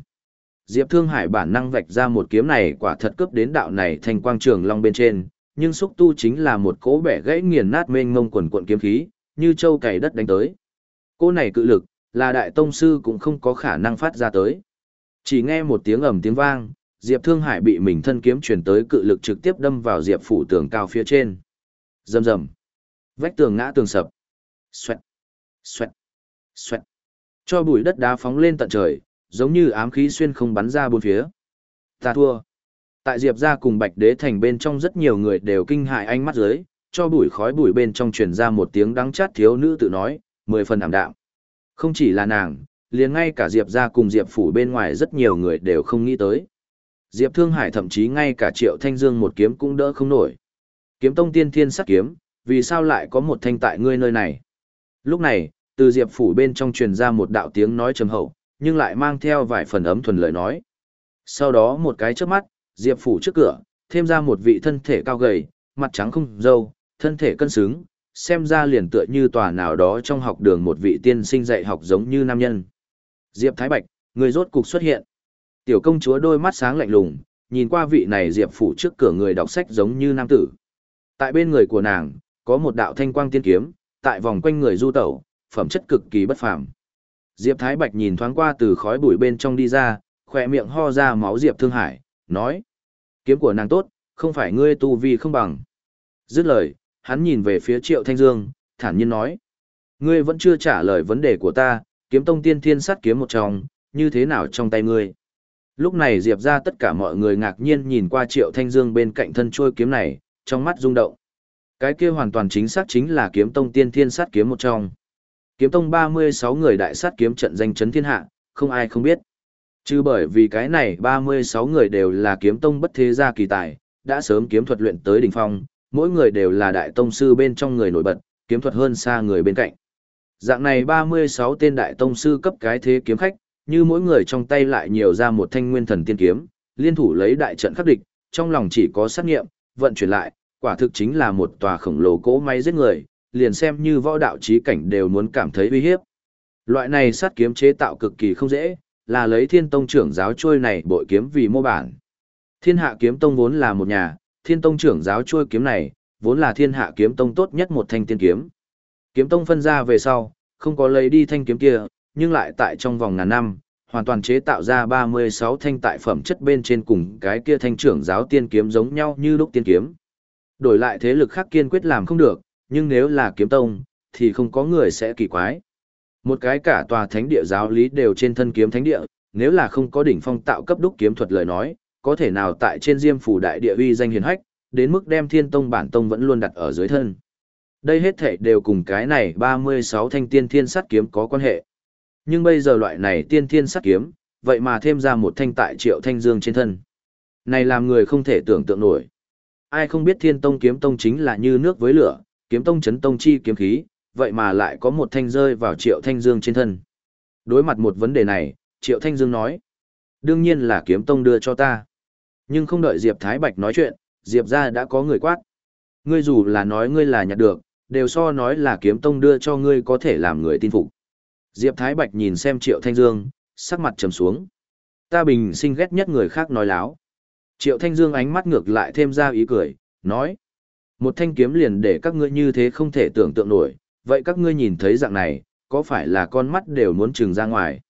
Diệp Thương Hải bản năng vạch ra một kiếm này quả thật cướp đến đạo này thành quang trường long bên trên, nhưng xúc tu chính là một cỗ bẻ gãy nghiền nát mênh mông quần cuộn kiếm khí, như châu cày đất đánh tới. Cỗ này cự lực, là đại tông sư cũng không có khả năng phát ra tới. Chỉ nghe một tiếng ầm tiếng vang, Diệp Thương Hải bị mình thân kiếm truyền tới cự lực trực tiếp đâm vào Diệp phủ tường cao phía trên. Rầm rầm. Vách tường ngã tường sập. Xoẹt. Xoẹt. Xoẹt. Cho bụi đất đá phóng lên tận trời, giống như ám khí xuyên không bắn ra bốn phía. Ta thua. Tại Diệp gia cùng Bạch Đế thành bên trong rất nhiều người đều kinh hại ánh mắt dưới, cho bụi khói bụi bên trong truyền ra một tiếng đắng chát thiếu nữ tự nói, mười phần ảm đạm. Không chỉ là nàng, liền ngay cả Diệp gia cùng Diệp phủ bên ngoài rất nhiều người đều không nghĩ tới. Diệp Thương Hải thậm chí ngay cả Triệu Thanh Dương một kiếm cũng đỡ không nổi. Kiếm tông tiên thiên sát kiếm, vì sao lại có một thanh tại ngươi nơi này? Lúc này, từ Diệp phủ bên trong truyền ra một đạo tiếng nói trầm hậu, nhưng lại mang theo vài phần ấm thuần lời nói. Sau đó một cái chớp mắt, Diệp phủ trước cửa, thêm ra một vị thân thể cao gầy, mặt trắng không dâu, thân thể cân xứng, xem ra liền tựa như tòa nào đó trong học đường một vị tiên sinh dạy học giống như nam nhân. Diệp Thái Bạch, người rốt cục xuất hiện. Tiểu công chúa đôi mắt sáng lạnh lùng, nhìn qua vị này Diệp phủ trước cửa người đọc sách giống như nam tử. Tại bên người của nàng, có một đạo thanh quang tiên kiếm, tại vòng quanh người du tẩu, phẩm chất cực kỳ bất phàm. Diệp Thái Bạch nhìn thoáng qua từ khói bụi bên trong đi ra, khỏe miệng ho ra máu Diệp Thương Hải, nói. Kiếm của nàng tốt, không phải ngươi tu vi không bằng. Dứt lời, hắn nhìn về phía Triệu Thanh Dương, thản nhiên nói. Ngươi vẫn chưa trả lời vấn đề của ta, kiếm tông tiên thiên sát kiếm một trong, như thế nào trong tay ngươi? Lúc này Diệp ra tất cả mọi người ngạc nhiên nhìn qua Triệu Thanh Dương bên cạnh thân trôi kiếm này, trong mắt rung động. Cái kia hoàn toàn chính xác chính là kiếm tông tiên thiên sát kiếm một trong. Kiếm tông 36 người đại sát kiếm trận danh chấn thiên hạ, không ai không biết. Chứ bởi vì cái này 36 người đều là kiếm tông bất thế gia kỳ tài, đã sớm kiếm thuật luyện tới đỉnh phong, mỗi người đều là đại tông sư bên trong người nổi bật, kiếm thuật hơn xa người bên cạnh. Dạng này 36 tên đại tông sư cấp cái thế kiếm khách, như mỗi người trong tay lại nhiều ra một thanh nguyên thần tiên kiếm, liên thủ lấy đại trận khắc địch, trong lòng chỉ có sát nghiệm, vận chuyển lại, quả thực chính là một tòa khổng lồ cỗ máy giết người, liền xem như võ đạo trí cảnh đều muốn cảm thấy uy hiếp. Loại này sát kiếm chế tạo cực kỳ không dễ, là lấy thiên tông trưởng giáo trôi này bội kiếm vì mô bản. Thiên hạ kiếm tông vốn là một nhà, thiên tông trưởng giáo trôi kiếm này, vốn là thiên hạ kiếm tông tốt nhất một thanh tiên kiếm. Kiếm tông phân ra về sau, không có lấy đi thanh kiếm kia, nhưng lại tại trong vòng ngàn năm, hoàn toàn chế tạo ra 36 thanh tại phẩm chất bên trên cùng cái kia thanh trưởng giáo tiên kiếm giống nhau như lúc tiên kiếm. Đổi lại thế lực khác kiên quyết làm không được, nhưng nếu là kiếm tông, thì không có người sẽ kỳ quái. Một cái cả tòa thánh địa giáo lý đều trên thân kiếm thánh địa, nếu là không có đỉnh phong tạo cấp đúc kiếm thuật lời nói, có thể nào tại trên diêm phủ đại địa uy danh hiền hách, đến mức đem thiên tông bản tông vẫn luôn đặt ở dưới thân. Đây hết thể đều cùng cái này 36 thanh tiên thiên sát kiếm có quan hệ. Nhưng bây giờ loại này tiên thiên sát kiếm, vậy mà thêm ra một thanh tại triệu thanh dương trên thân. Này làm người không thể tưởng tượng nổi. Ai không biết thiên tông kiếm tông chính là như nước với lửa, kiếm tông chấn tông chi kiếm khí, vậy mà lại có một thanh rơi vào triệu thanh dương trên thân. Đối mặt một vấn đề này, triệu thanh dương nói. Đương nhiên là kiếm tông đưa cho ta. Nhưng không đợi Diệp Thái Bạch nói chuyện, Diệp ra đã có người quát. Ngươi dù là nói ngươi là nhặt được, đều so nói là kiếm tông đưa cho ngươi có thể làm người tin phục. Diệp Thái Bạch nhìn xem Triệu Thanh Dương, sắc mặt trầm xuống. Ta bình sinh ghét nhất người khác nói láo. Triệu Thanh Dương ánh mắt ngược lại thêm ra ý cười, nói. Một thanh kiếm liền để các ngươi như thế không thể tưởng tượng nổi, vậy các ngươi nhìn thấy dạng này, có phải là con mắt đều muốn trừng ra ngoài.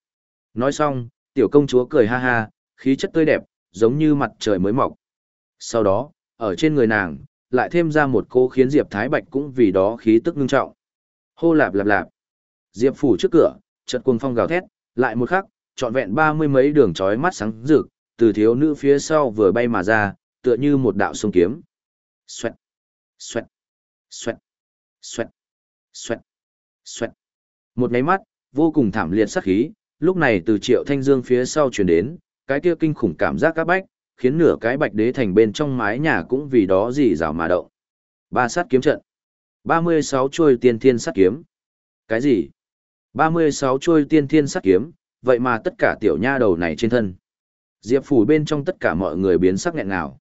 Nói xong, tiểu công chúa cười ha ha, khí chất tươi đẹp, giống như mặt trời mới mọc. Sau đó, ở trên người nàng, lại thêm ra một cô khiến Diệp Thái Bạch cũng vì đó khí tức ngưng trọng. Hô lạp lạp lạp. Diệp phủ trước cửa, chợt cuồng phong gào thét, lại một khắc, trọn vẹn ba mươi mấy đường chói mắt sáng rực, từ thiếu nữ phía sau vừa bay mà ra, tựa như một đạo sông kiếm. Xoẹt, xoẹt, xoẹt, xoẹt, xoẹt, xoẹt. Một máy mắt, vô cùng thảm liệt sát khí, lúc này từ triệu thanh dương phía sau chuyển đến, cái kia kinh khủng cảm giác các bách, khiến nửa cái bạch đế thành bên trong mái nhà cũng vì đó gì rào mà động. Ba sát kiếm trận. 36 chuôi tiên thiên sát kiếm. Cái gì? 36 chuôi tiên thiên sát kiếm, vậy mà tất cả tiểu nha đầu này trên thân. Diệp phủ bên trong tất cả mọi người biến sắc nghẹn ngào.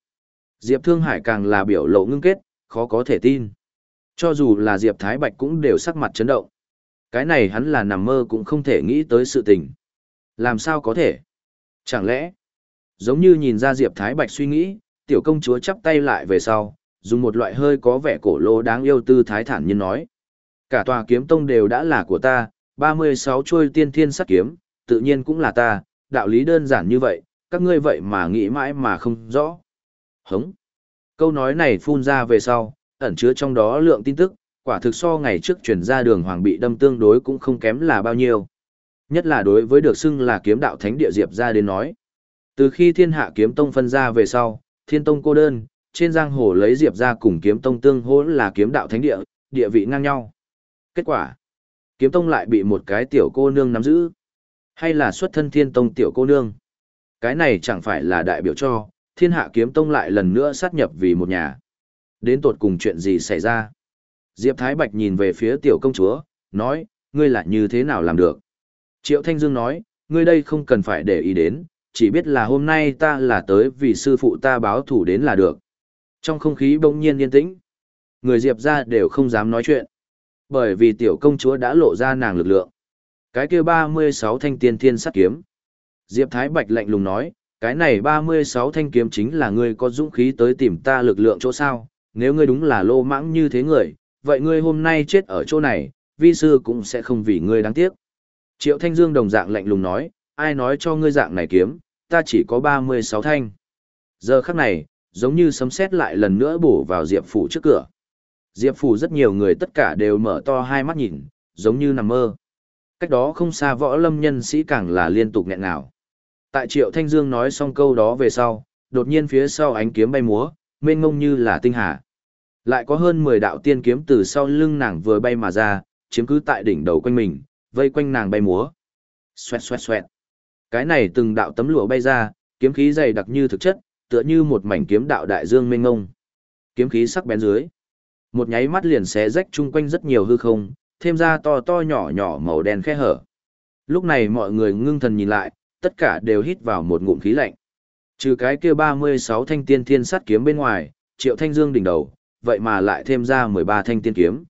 Diệp Thương Hải càng là biểu lộ ngưng kết, khó có thể tin. Cho dù là Diệp Thái Bạch cũng đều sắc mặt chấn động. Cái này hắn là nằm mơ cũng không thể nghĩ tới sự tình. Làm sao có thể? Chẳng lẽ, giống như nhìn ra Diệp Thái Bạch suy nghĩ, tiểu công chúa chắp tay lại về sau, dùng một loại hơi có vẻ cổ lô đáng yêu tư thái thản nhiên nói. Cả tòa kiếm tông đều đã là của ta, 36 chuôi tiên thiên sát kiếm, tự nhiên cũng là ta, đạo lý đơn giản như vậy, các ngươi vậy mà nghĩ mãi mà không rõ. Hống. Câu nói này phun ra về sau, ẩn chứa trong đó lượng tin tức, quả thực so ngày trước truyền ra đường hoàng bị đâm tương đối cũng không kém là bao nhiêu. Nhất là đối với được xưng là kiếm đạo thánh địa Diệp ra đến nói. Từ khi thiên hạ kiếm tông phân ra về sau, thiên tông cô đơn, trên giang hồ lấy Diệp ra cùng kiếm tông tương hỗ là kiếm đạo thánh địa, địa vị ngang nhau. Kết quả, kiếm tông lại bị một cái tiểu cô nương nắm giữ. Hay là xuất thân thiên tông tiểu cô nương. Cái này chẳng phải là đại biểu cho, thiên hạ kiếm tông lại lần nữa sát nhập vì một nhà. Đến tột cùng chuyện gì xảy ra? Diệp Thái Bạch nhìn về phía tiểu công chúa, nói, ngươi là như thế nào làm được? Triệu Thanh Dương nói, ngươi đây không cần phải để ý đến, chỉ biết là hôm nay ta là tới vì sư phụ ta báo thủ đến là được. Trong không khí bỗng nhiên yên tĩnh, người Diệp ra đều không dám nói chuyện. Bởi vì tiểu công chúa đã lộ ra nàng lực lượng. Cái kia 36 thanh tiên thiên sát kiếm. Diệp Thái Bạch lạnh lùng nói, cái này 36 thanh kiếm chính là ngươi có dũng khí tới tìm ta lực lượng chỗ sao, nếu ngươi đúng là lô mãng như thế người, vậy ngươi hôm nay chết ở chỗ này, vi sư cũng sẽ không vì ngươi đáng tiếc. Triệu Thanh Dương đồng dạng lạnh lùng nói, ai nói cho ngươi dạng này kiếm, ta chỉ có 36 thanh. Giờ khắc này, giống như sấm sét lại lần nữa bổ vào Diệp Phủ trước cửa. Diệp Phủ rất nhiều người tất cả đều mở to hai mắt nhìn, giống như nằm mơ. Cách đó không xa võ lâm nhân sĩ càng là liên tục nghẹn ngào. Tại Triệu Thanh Dương nói xong câu đó về sau, đột nhiên phía sau ánh kiếm bay múa, mênh mông như là tinh hà. Lại có hơn 10 đạo tiên kiếm từ sau lưng nàng vừa bay mà ra, chiếm cứ tại đỉnh đầu quanh mình, vây quanh nàng bay múa. Xoẹt xoẹt xoẹt. Cái này từng đạo tấm lụa bay ra, kiếm khí dày đặc như thực chất, tựa như một mảnh kiếm đạo đại dương mênh mông. Kiếm khí sắc bén dưới, một nháy mắt liền xé rách chung quanh rất nhiều hư không, thêm ra to to nhỏ nhỏ màu đen khe hở. Lúc này mọi người ngưng thần nhìn lại, tất cả đều hít vào một ngụm khí lạnh. Trừ cái kia 36 thanh tiên thiên sắt kiếm bên ngoài, Triệu Thanh Dương đỉnh đầu, vậy mà lại thêm ra 13 thanh tiên kiếm.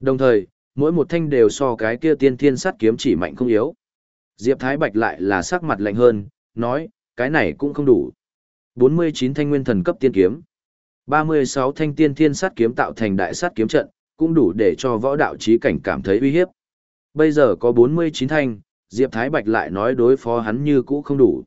Đồng thời, mỗi một thanh đều so cái kia tiên thiên sắt kiếm chỉ mạnh không yếu. Diệp Thái Bạch lại là sắc mặt lạnh hơn, nói, cái này cũng không đủ. 49 thanh nguyên thần cấp tiên kiếm, 36 thanh tiên thiên sắt kiếm tạo thành đại sắt kiếm trận, cũng đủ để cho võ đạo trí cảnh cảm thấy uy hiếp. Bây giờ có 49 thanh, Diệp Thái Bạch lại nói đối phó hắn như cũ không đủ.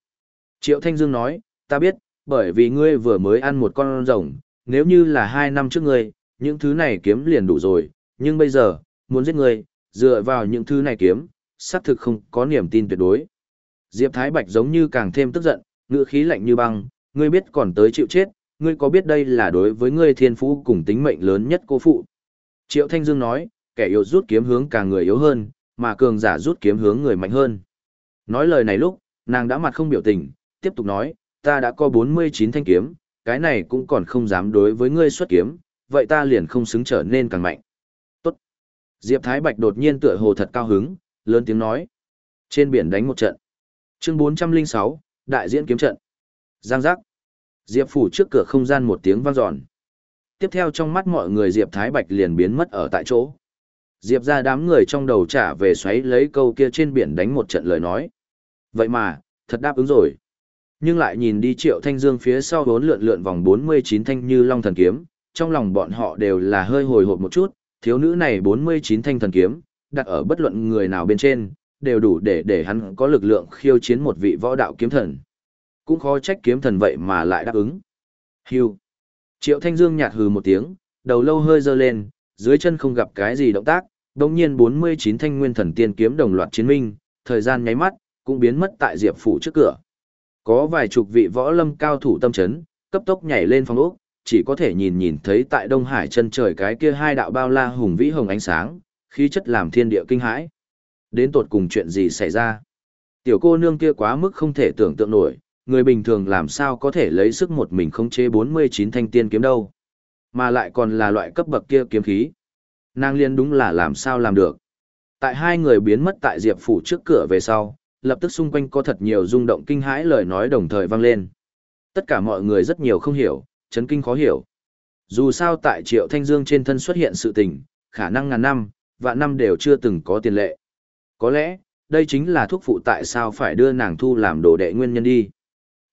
Triệu Thanh Dương nói, ta biết, bởi vì ngươi vừa mới ăn một con rồng, nếu như là hai năm trước ngươi, những thứ này kiếm liền đủ rồi, nhưng bây giờ, muốn giết ngươi, dựa vào những thứ này kiếm, xác thực không có niềm tin tuyệt đối. Diệp Thái Bạch giống như càng thêm tức giận, ngựa khí lạnh như băng, ngươi biết còn tới chịu chết, ngươi có biết đây là đối với ngươi thiên phú cùng tính mệnh lớn nhất cô phụ. Triệu Thanh Dương nói, kẻ yếu rút kiếm hướng càng người yếu hơn, mà cường giả rút kiếm hướng người mạnh hơn. Nói lời này lúc, nàng đã mặt không biểu tình, tiếp tục nói, ta đã có 49 thanh kiếm, cái này cũng còn không dám đối với ngươi xuất kiếm, vậy ta liền không xứng trở nên càng mạnh. Tốt. Diệp Thái Bạch đột nhiên tựa hồ thật cao hứng, lớn tiếng nói. Trên biển đánh một trận. Chương 406, Đại diễn kiếm trận. Giang giác. Diệp phủ trước cửa không gian một tiếng vang dọn. Tiếp theo trong mắt mọi người Diệp Thái Bạch liền biến mất ở tại chỗ. Diệp ra đám người trong đầu trả về xoáy lấy câu kia trên biển đánh một trận lời nói. Vậy mà, thật đáp ứng rồi. Nhưng lại nhìn đi triệu thanh dương phía sau bốn lượn lượn vòng 49 thanh như long thần kiếm, trong lòng bọn họ đều là hơi hồi hộp một chút, thiếu nữ này 49 thanh thần kiếm, đặt ở bất luận người nào bên trên, đều đủ để để hắn có lực lượng khiêu chiến một vị võ đạo kiếm thần. Cũng khó trách kiếm thần vậy mà lại đáp ứng. Hưu. Triệu Thanh Dương nhạt hừ một tiếng, đầu lâu hơi dơ lên, dưới chân không gặp cái gì động tác, đồng nhiên 49 thanh nguyên thần tiên kiếm đồng loạt chiến minh, thời gian nháy mắt, cũng biến mất tại Diệp Phủ trước cửa. Có vài chục vị võ lâm cao thủ tâm chấn, cấp tốc nhảy lên phòng ốc, chỉ có thể nhìn nhìn thấy tại Đông Hải chân trời cái kia hai đạo bao la hùng vĩ hồng ánh sáng, khí chất làm thiên địa kinh hãi. Đến tột cùng chuyện gì xảy ra? Tiểu cô nương kia quá mức không thể tưởng tượng nổi, người bình thường làm sao có thể lấy sức một mình không chế 49 thanh tiên kiếm đâu. Mà lại còn là loại cấp bậc kia kiếm khí. Nàng liên đúng là làm sao làm được. Tại hai người biến mất tại Diệp Phủ trước cửa về sau, lập tức xung quanh có thật nhiều rung động kinh hãi lời nói đồng thời vang lên. Tất cả mọi người rất nhiều không hiểu, chấn kinh khó hiểu. Dù sao tại Triệu Thanh Dương trên thân xuất hiện sự tình, khả năng ngàn năm, vạn năm đều chưa từng có tiền lệ. Có lẽ, đây chính là thuốc phụ tại sao phải đưa nàng thu làm đồ đệ nguyên nhân đi.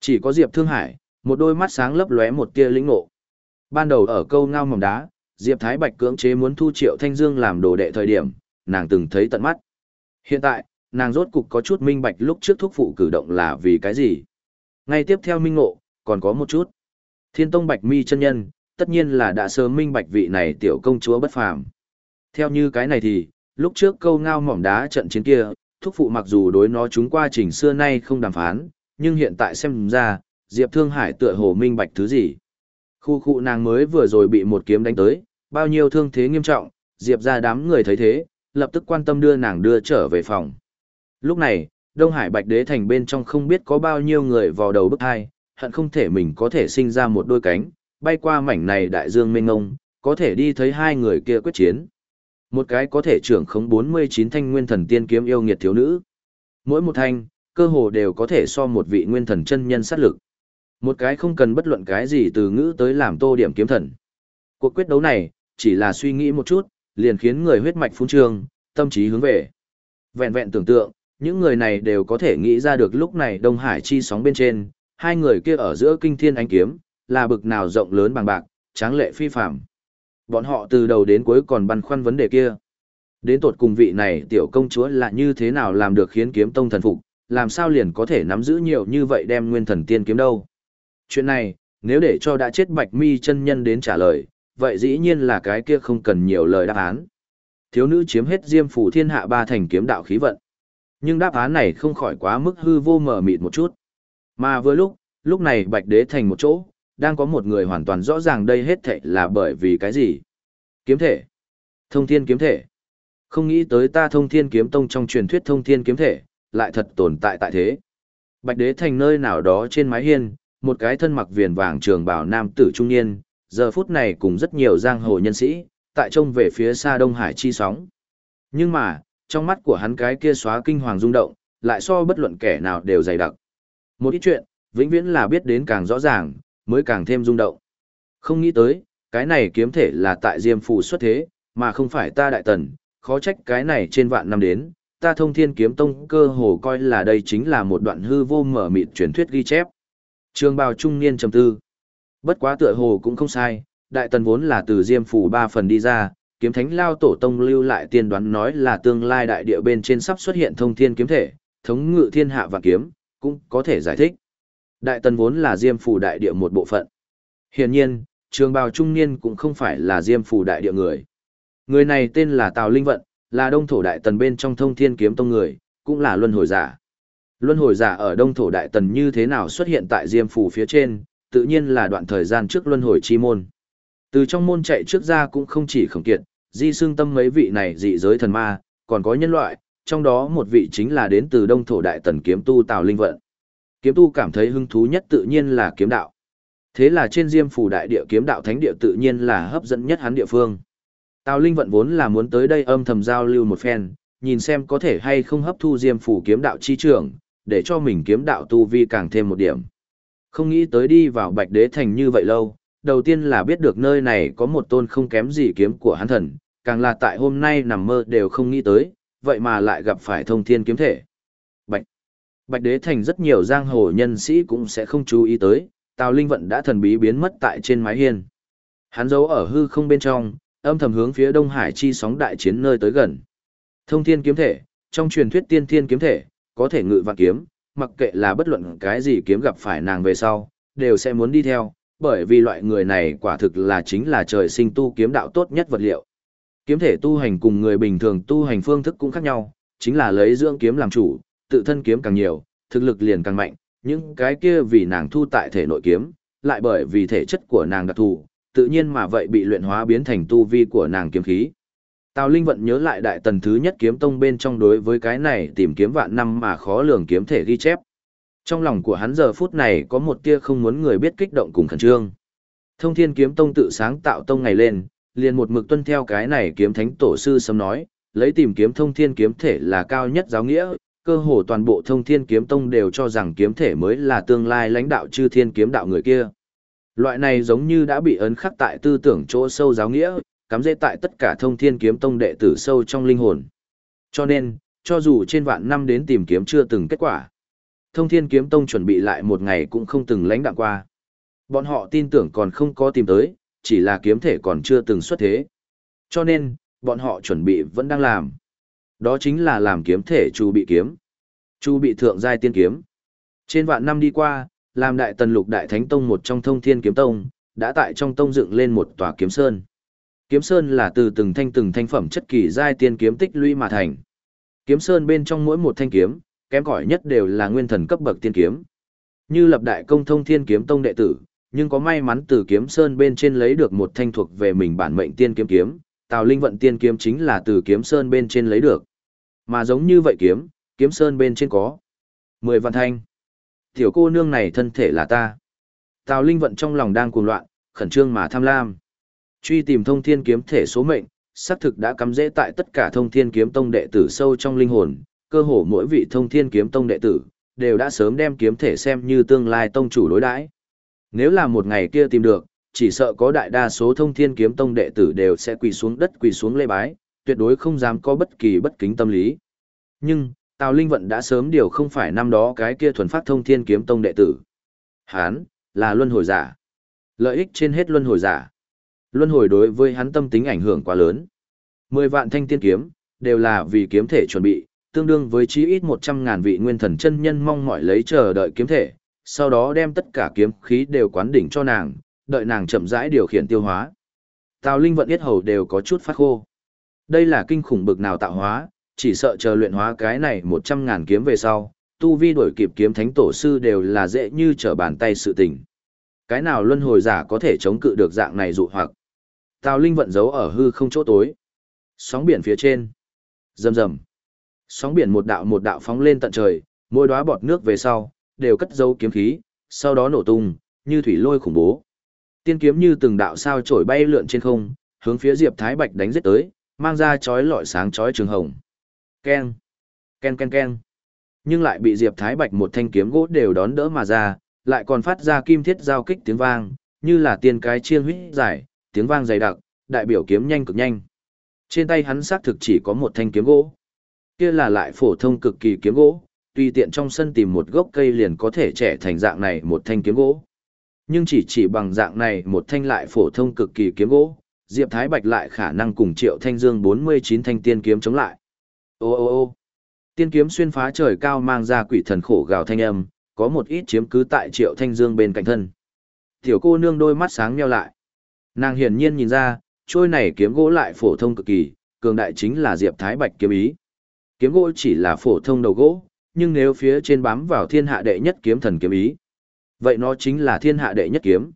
Chỉ có Diệp Thương Hải, một đôi mắt sáng lấp lóe một tia lĩnh ngộ. Ban đầu ở câu ngao mỏng đá, Diệp Thái Bạch cưỡng chế muốn thu Triệu Thanh Dương làm đồ đệ thời điểm, nàng từng thấy tận mắt. Hiện tại, nàng rốt cục có chút minh bạch lúc trước thúc phụ cử động là vì cái gì. Ngay tiếp theo minh ngộ, còn có một chút. Thiên Tông Bạch Mi chân nhân, tất nhiên là đã sớm minh bạch vị này tiểu công chúa bất phàm. Theo như cái này thì, lúc trước câu ngao mỏm đá trận chiến kia, thúc phụ mặc dù đối nó chúng qua trình xưa nay không đàm phán, nhưng hiện tại xem ra, Diệp Thương Hải tựa hồ minh bạch thứ gì. Khu khu nàng mới vừa rồi bị một kiếm đánh tới, bao nhiêu thương thế nghiêm trọng, Diệp ra đám người thấy thế, lập tức quan tâm đưa nàng đưa trở về phòng. Lúc này, Đông Hải Bạch Đế Thành bên trong không biết có bao nhiêu người vào đầu bức hai, hận không thể mình có thể sinh ra một đôi cánh, bay qua mảnh này đại dương mênh ngông, có thể đi thấy hai người kia quyết chiến. Một cái có thể trưởng khống 49 thanh nguyên thần tiên kiếm yêu nghiệt thiếu nữ. Mỗi một thanh, cơ hồ đều có thể so một vị nguyên thần chân nhân sát lực. Một cái không cần bất luận cái gì từ ngữ tới làm tô điểm kiếm thần. Cuộc quyết đấu này, chỉ là suy nghĩ một chút, liền khiến người huyết mạch phun trương, tâm trí hướng về. Vẹn vẹn tưởng tượng, những người này đều có thể nghĩ ra được lúc này Đông Hải chi sóng bên trên, hai người kia ở giữa kinh thiên ánh kiếm, là bực nào rộng lớn bằng bạc, tráng lệ phi phàm. Bọn họ từ đầu đến cuối còn băn khoăn vấn đề kia. Đến tột cùng vị này tiểu công chúa là như thế nào làm được khiến kiếm tông thần phục, làm sao liền có thể nắm giữ nhiều như vậy đem nguyên thần tiên kiếm đâu. Chuyện này, nếu để cho đã chết bạch mi chân nhân đến trả lời, vậy dĩ nhiên là cái kia không cần nhiều lời đáp án. Thiếu nữ chiếm hết diêm phủ thiên hạ ba thành kiếm đạo khí vận. Nhưng đáp án này không khỏi quá mức hư vô mờ mịt một chút. Mà vừa lúc, lúc này bạch đế thành một chỗ, đang có một người hoàn toàn rõ ràng đây hết thệ là bởi vì cái gì. Kiếm thể. Thông thiên kiếm thể. Không nghĩ tới ta thông thiên kiếm tông trong truyền thuyết thông thiên kiếm thể, lại thật tồn tại tại thế. Bạch đế thành nơi nào đó trên mái hiên, một cái thân mặc viền vàng trường bào nam tử trung niên, giờ phút này cùng rất nhiều giang hồ nhân sĩ, tại trông về phía xa Đông Hải chi sóng. Nhưng mà, trong mắt của hắn cái kia xóa kinh hoàng rung động, lại so bất luận kẻ nào đều dày đặc. Một ít chuyện, vĩnh viễn là biết đến càng rõ ràng, mới càng thêm rung động. Không nghĩ tới, cái này kiếm thể là tại Diêm Phù xuất thế, mà không phải ta đại tần, khó trách cái này trên vạn năm đến, ta thông thiên kiếm tông cơ hồ coi là đây chính là một đoạn hư vô mở mịt truyền thuyết ghi chép. Trường bào trung niên trầm tư. Bất quá tựa hồ cũng không sai, đại tần vốn là từ Diêm Phủ ba phần đi ra, kiếm thánh lao tổ tông lưu lại tiên đoán nói là tương lai đại địa bên trên sắp xuất hiện thông thiên kiếm thể, thống ngự thiên hạ và kiếm, cũng có thể giải thích. Đại tần vốn là diêm phủ đại địa một bộ phận. Hiển nhiên, trường bào trung niên cũng không phải là diêm phủ đại địa người. Người này tên là Tào Linh Vận, là đông thổ đại tần bên trong thông thiên kiếm tông người, cũng là luân hồi giả. Luân hồi giả ở đông thổ đại tần như thế nào xuất hiện tại diêm phủ phía trên, tự nhiên là đoạn thời gian trước luân hồi chi môn. Từ trong môn chạy trước ra cũng không chỉ khổng kiệt, di xương tâm mấy vị này dị giới thần ma, còn có nhân loại, trong đó một vị chính là đến từ đông thổ đại tần kiếm tu Tào Linh Vận. Kiếm tu cảm thấy hứng thú nhất tự nhiên là kiếm đạo. Thế là trên Diêm phủ đại địa kiếm đạo thánh địa tự nhiên là hấp dẫn nhất hắn địa phương. Tào Linh vận vốn là muốn tới đây âm thầm giao lưu một phen, nhìn xem có thể hay không hấp thu Diêm phủ kiếm đạo chi trưởng, để cho mình kiếm đạo tu vi càng thêm một điểm. Không nghĩ tới đi vào Bạch Đế Thành như vậy lâu, đầu tiên là biết được nơi này có một tôn không kém gì kiếm của hắn thần, càng là tại hôm nay nằm mơ đều không nghĩ tới, vậy mà lại gặp phải thông thiên kiếm thể. Bạch Bạch Đế Thành rất nhiều giang hồ nhân sĩ cũng sẽ không chú ý tới, Tào Linh Vận đã thần bí biến mất tại trên mái hiên. Hắn giấu ở hư không bên trong, âm thầm hướng phía Đông Hải chi sóng đại chiến nơi tới gần. Thông thiên kiếm thể, trong truyền thuyết tiên thiên kiếm thể, có thể ngự vạn kiếm, mặc kệ là bất luận cái gì kiếm gặp phải nàng về sau, đều sẽ muốn đi theo, bởi vì loại người này quả thực là chính là trời sinh tu kiếm đạo tốt nhất vật liệu. Kiếm thể tu hành cùng người bình thường tu hành phương thức cũng khác nhau, chính là lấy dưỡng kiếm làm chủ, tự thân kiếm càng nhiều, thực lực liền càng mạnh, những cái kia vì nàng thu tại thể nội kiếm, lại bởi vì thể chất của nàng đặc thù, tự nhiên mà vậy bị luyện hóa biến thành tu vi của nàng kiếm khí. Tào Linh vận nhớ lại đại tần thứ nhất kiếm tông bên trong đối với cái này tìm kiếm vạn năm mà khó lường kiếm thể ghi chép. Trong lòng của hắn giờ phút này có một tia không muốn người biết kích động cùng khẩn trương. Thông Thiên kiếm tông tự sáng tạo tông ngày lên, liền một mực tuân theo cái này kiếm thánh tổ sư sớm nói, lấy tìm kiếm thông thiên kiếm thể là cao nhất giáo nghĩa, cơ hồ toàn bộ thông thiên kiếm tông đều cho rằng kiếm thể mới là tương lai lãnh đạo chư thiên kiếm đạo người kia. Loại này giống như đã bị ấn khắc tại tư tưởng chỗ sâu giáo nghĩa, cắm rễ tại tất cả thông thiên kiếm tông đệ tử sâu trong linh hồn. Cho nên, cho dù trên vạn năm đến tìm kiếm chưa từng kết quả, thông thiên kiếm tông chuẩn bị lại một ngày cũng không từng lãnh đạm qua. Bọn họ tin tưởng còn không có tìm tới, chỉ là kiếm thể còn chưa từng xuất thế. Cho nên, bọn họ chuẩn bị vẫn đang làm. Đó chính là làm kiếm thể chu bị kiếm. Chu bị thượng giai tiên kiếm. Trên vạn năm đi qua, làm đại tần lục đại thánh tông một trong thông thiên kiếm tông, đã tại trong tông dựng lên một tòa kiếm sơn. Kiếm sơn là từ từng thanh từng thanh phẩm chất kỳ giai tiên kiếm tích lũy mà thành. Kiếm sơn bên trong mỗi một thanh kiếm, kém cỏi nhất đều là nguyên thần cấp bậc tiên kiếm. Như lập đại công thông thiên kiếm tông đệ tử, nhưng có may mắn từ kiếm sơn bên trên lấy được một thanh thuộc về mình bản mệnh tiên kiếm kiếm, Tào Linh vận tiên kiếm chính là từ kiếm sơn bên trên lấy được. Mà giống như vậy kiếm, kiếm sơn bên trên có mười vạn thanh. Tiểu cô nương này thân thể là ta. Tào Linh vận trong lòng đang cuồng loạn, khẩn trương mà tham lam. Truy tìm thông thiên kiếm thể số mệnh, xác thực đã cắm dễ tại tất cả thông thiên kiếm tông đệ tử sâu trong linh hồn, cơ hồ mỗi vị thông thiên kiếm tông đệ tử, đều đã sớm đem kiếm thể xem như tương lai tông chủ đối đãi. Nếu là một ngày kia tìm được, chỉ sợ có đại đa số thông thiên kiếm tông đệ tử đều sẽ quỳ xuống đất quỳ xuống lê bái, tuyệt đối không dám có bất kỳ bất kính tâm lý. Nhưng, Tào Linh Vận đã sớm điều không phải năm đó cái kia thuần phát thông thiên kiếm tông đệ tử. Hán, là luân hồi giả. Lợi ích trên hết luân hồi giả. Luân hồi đối với hắn tâm tính ảnh hưởng quá lớn. Mười vạn thanh tiên kiếm, đều là vì kiếm thể chuẩn bị, tương đương với chí ít một trăm ngàn vị nguyên thần chân nhân mong mỏi lấy chờ đợi kiếm thể, sau đó đem tất cả kiếm khí đều quán đỉnh cho nàng, đợi nàng chậm rãi điều khiển tiêu hóa. Tào Linh vận yết hầu đều có chút phát khô. Đây là kinh khủng bực nào tạo hóa, chỉ sợ chờ luyện hóa cái này một trăm ngàn kiếm về sau, tu vi đổi kịp kiếm thánh tổ sư đều là dễ như trở bàn tay sự tình. Cái nào luân hồi giả có thể chống cự được dạng này dụ hoặc. Tào Linh vận giấu ở hư không chỗ tối. Sóng biển phía trên. Rầm rầm. Sóng biển một đạo một đạo phóng lên tận trời, mỗi đóa bọt nước về sau, đều cất dấu kiếm khí, sau đó nổ tung, như thủy lôi khủng bố. Tiên kiếm như từng đạo sao trổi bay lượn trên không, hướng phía Diệp Thái Bạch đánh giết tới, mang ra chói lọi sáng chói trường hồng. Ken, ken ken ken. Nhưng lại bị Diệp Thái Bạch một thanh kiếm gỗ đều đón đỡ mà ra, lại còn phát ra kim thiết giao kích tiếng vang, như là tiên cái chiên huyết dài, tiếng vang dày đặc, đại biểu kiếm nhanh cực nhanh. Trên tay hắn xác thực chỉ có một thanh kiếm gỗ. Kia là lại phổ thông cực kỳ kiếm gỗ, tùy tiện trong sân tìm một gốc cây liền có thể trẻ thành dạng này một thanh kiếm gỗ. Nhưng chỉ chỉ bằng dạng này một thanh lại phổ thông cực kỳ kiếm gỗ, Diệp Thái Bạch lại khả năng cùng Triệu Thanh Dương 49 thanh tiên kiếm chống lại. Ô ô ô tiên kiếm xuyên phá trời cao mang ra quỷ thần khổ gào thanh âm, có một ít chiếm cứ tại Triệu Thanh Dương bên cạnh thân. Tiểu cô nương đôi mắt sáng nheo lại. Nàng hiển nhiên nhìn ra, trôi này kiếm gỗ lại phổ thông cực kỳ, cường đại chính là Diệp Thái Bạch kiếm ý. Kiếm gỗ chỉ là phổ thông đầu gỗ, nhưng nếu phía trên bám vào thiên hạ đệ nhất kiếm thần kiếm ý, vậy nó chính là thiên hạ đệ nhất kiếm.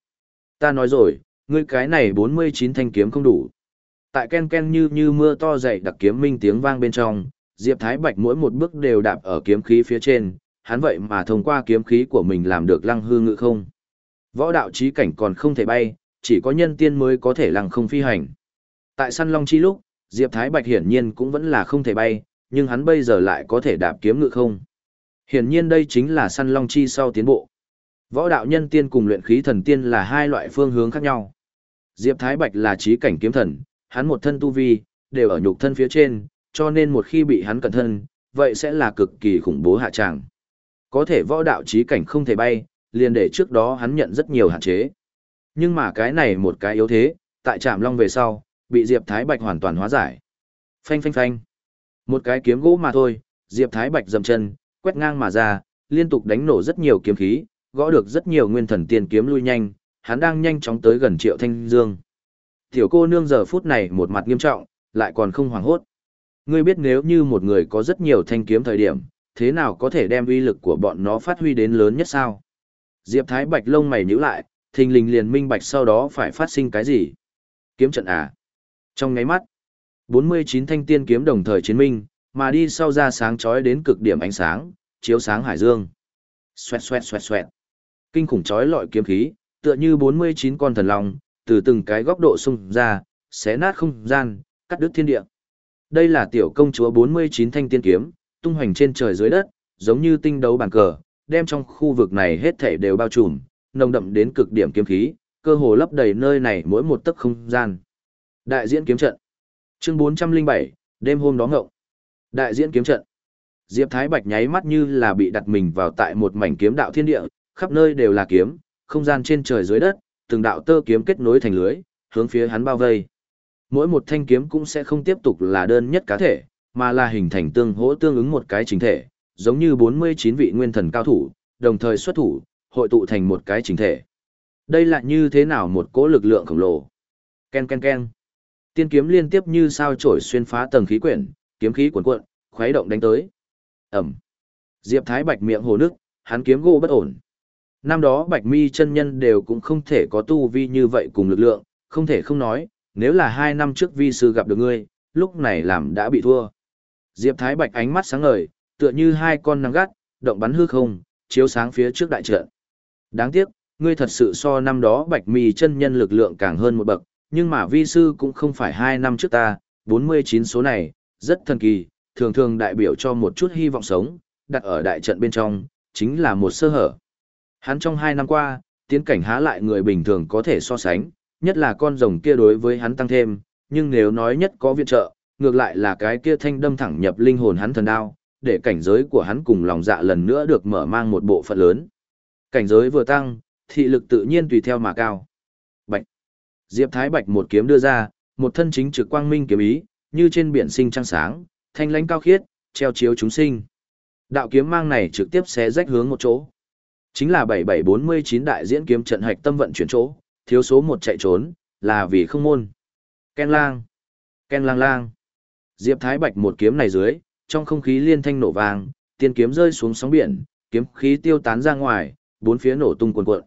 Ta nói rồi, ngươi cái này 49 thanh kiếm không đủ. Tại ken ken như như mưa to dậy đặc kiếm minh tiếng vang bên trong, Diệp Thái Bạch mỗi một bước đều đạp ở kiếm khí phía trên, hắn vậy mà thông qua kiếm khí của mình làm được lăng hư ngự không. Võ đạo trí cảnh còn không thể bay, chỉ có nhân tiên mới có thể lăng không phi hành. Tại săn long chi lúc, Diệp Thái Bạch hiển nhiên cũng vẫn là không thể bay, nhưng hắn bây giờ lại có thể đạp kiếm ngự không. Hiển nhiên đây chính là săn long chi sau tiến bộ. Võ đạo nhân tiên cùng luyện khí thần tiên là hai loại phương hướng khác nhau. Diệp Thái Bạch là trí cảnh kiếm thần, hắn một thân tu vi, đều ở nhục thân phía trên, cho nên một khi bị hắn cẩn thân, vậy sẽ là cực kỳ khủng bố hạ tràng. Có thể võ đạo trí cảnh không thể bay, liền để trước đó hắn nhận rất nhiều hạn chế. Nhưng mà cái này một cái yếu thế, tại trạm long về sau, bị Diệp Thái Bạch hoàn toàn hóa giải. Phanh phanh phanh. Một cái kiếm gỗ mà thôi, Diệp Thái Bạch dầm chân, quét ngang mà ra, liên tục đánh nổ rất nhiều kiếm khí, gõ được rất nhiều nguyên thần tiên kiếm lui nhanh, hắn đang nhanh chóng tới gần Triệu Thanh Dương. Tiểu cô nương giờ phút này một mặt nghiêm trọng, lại còn không hoảng hốt. Ngươi biết nếu như một người có rất nhiều thanh kiếm thời điểm, thế nào có thể đem uy lực của bọn nó phát huy đến lớn nhất sao? Diệp Thái Bạch lông mày nhíu lại, thình lình liền minh bạch sau đó phải phát sinh cái gì? Kiếm trận à? Trong ngáy mắt, 49 thanh tiên kiếm đồng thời chiến minh, mà đi sau ra sáng chói đến cực điểm ánh sáng, chiếu sáng hải dương. Xoẹt xoẹt xoẹt xoẹt. Kinh khủng chói lọi kiếm khí, tựa như 49 con thần long, từ từng cái góc độ xung ra, xé nát không gian, cắt đứt thiên địa. Đây là tiểu công chúa 49 thanh tiên kiếm, tung hoành trên trời dưới đất, giống như tinh đấu bàn cờ, đem trong khu vực này hết thảy đều bao trùm, nồng đậm đến cực điểm kiếm khí, cơ hồ lấp đầy nơi này mỗi một tấc không gian. Đại diễn kiếm trận. Chương 407, đêm hôm đó ngộng. Đại diễn kiếm trận. Diệp Thái Bạch nháy mắt như là bị đặt mình vào tại một mảnh kiếm đạo thiên địa, khắp nơi đều là kiếm, không gian trên trời dưới đất, từng đạo tơ kiếm kết nối thành lưới, hướng phía hắn bao vây. Mỗi một thanh kiếm cũng sẽ không tiếp tục là đơn nhất cá thể, mà là hình thành tương hỗ tương ứng một cái chính thể, giống như 49 vị nguyên thần cao thủ, đồng thời xuất thủ, hội tụ thành một cái chính thể. Đây là như thế nào một cỗ lực lượng khổng lồ? Ken ken ken. Tiên kiếm liên tiếp như sao chổi xuyên phá tầng khí quyển, kiếm khí cuồn cuộn, khuấy động đánh tới. Ẩm. Diệp Thái Bạch miệng hồ nước, hắn kiếm gỗ bất ổn. Năm đó Bạch Mi chân nhân đều cũng không thể có tu vi như vậy cùng lực lượng, không thể không nói, nếu là hai năm trước vi sư gặp được ngươi, lúc này làm đã bị thua. Diệp Thái Bạch ánh mắt sáng ngời, tựa như hai con nắng gắt, động bắn hư không, chiếu sáng phía trước đại trận. Đáng tiếc, ngươi thật sự so năm đó Bạch Mi chân nhân lực lượng càng hơn một bậc, nhưng mà vi sư cũng không phải hai năm trước ta, 49 số này, rất thần kỳ, thường thường đại biểu cho một chút hy vọng sống, đặt ở đại trận bên trong, chính là một sơ hở. Hắn trong hai năm qua, tiến cảnh há lại người bình thường có thể so sánh, nhất là con rồng kia đối với hắn tăng thêm, nhưng nếu nói nhất có viện trợ, ngược lại là cái kia thanh đâm thẳng nhập linh hồn hắn thần đao, để cảnh giới của hắn cùng lòng dạ lần nữa được mở mang một bộ phận lớn. Cảnh giới vừa tăng, thị lực tự nhiên tùy theo mà cao. Bạch. Diệp Thái Bạch một kiếm đưa ra, một thân chính trực quang minh kiếm ý, như trên biển sinh trăng sáng, thanh lãnh cao khiết, treo chiếu chúng sinh. Đạo kiếm mang này trực tiếp xé rách hướng một chỗ. Chính là 7749 đại diễn kiếm trận hạch tâm vận chuyển chỗ, thiếu số một chạy trốn, là vì không môn. Ken lang. Ken lang lang. Diệp Thái Bạch một kiếm này dưới, trong không khí liên thanh nổ vang, tiên kiếm rơi xuống sóng biển, kiếm khí tiêu tán ra ngoài, bốn phía nổ tung cuồn cuộn.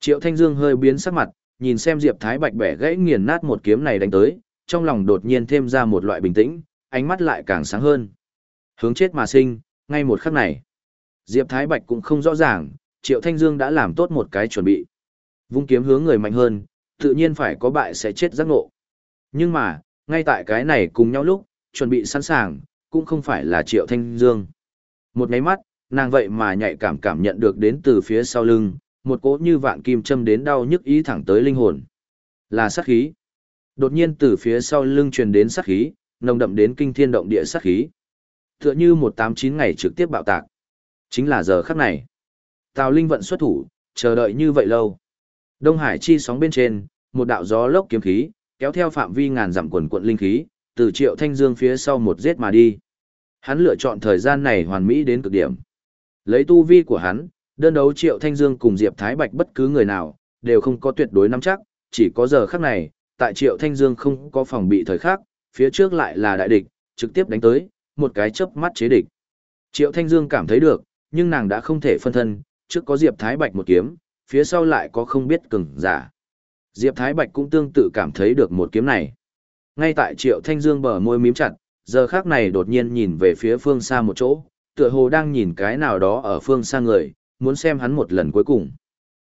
Triệu Thanh Dương hơi biến sắc mặt, nhìn xem Diệp Thái Bạch bẻ gãy nghiền nát một kiếm này đánh tới, trong lòng đột nhiên thêm ra một loại bình tĩnh, ánh mắt lại càng sáng hơn. Hướng chết mà sinh, ngay một khắc này. Diệp Thái Bạch cũng không rõ ràng, Triệu Thanh Dương đã làm tốt một cái chuẩn bị. Vung kiếm hướng người mạnh hơn, tự nhiên phải có bại sẽ chết giác ngộ. Nhưng mà, ngay tại cái này cùng nhau lúc, chuẩn bị sẵn sàng, cũng không phải là Triệu Thanh Dương. Một nháy mắt, nàng vậy mà nhạy cảm cảm nhận được đến từ phía sau lưng, một cỗ như vạn kim châm đến đau nhức ý thẳng tới linh hồn. Là sát khí. Đột nhiên từ phía sau lưng truyền đến sát khí, nồng đậm đến kinh thiên động địa sát khí. Tựa như một tám chín ngày trực tiếp bạo tạc. Chính là giờ khắc này. Tào Linh vận xuất thủ, chờ đợi như vậy lâu. Đông Hải chi sóng bên trên, một đạo gió lốc kiếm khí, kéo theo phạm vi ngàn dặm quần quận linh khí, từ Triệu Thanh Dương phía sau một giết mà đi. Hắn lựa chọn thời gian này hoàn mỹ đến cực điểm. Lấy tu vi của hắn, đơn đấu Triệu Thanh Dương cùng Diệp Thái Bạch bất cứ người nào, đều không có tuyệt đối nắm chắc, chỉ có giờ khắc này, tại Triệu Thanh Dương không có phòng bị thời khắc, phía trước lại là đại địch, trực tiếp đánh tới, một cái chớp mắt chế địch. Triệu Thanh Dương cảm thấy được, nhưng nàng đã không thể phân thân, trước có Diệp Thái Bạch một kiếm, phía sau lại có không biết cường giả. Diệp Thái Bạch cũng tương tự cảm thấy được một kiếm này. Ngay tại Triệu Thanh Dương bờ môi mím chặt, giờ khác này đột nhiên nhìn về phía phương xa một chỗ, tựa hồ đang nhìn cái nào đó ở phương xa người, muốn xem hắn một lần cuối cùng.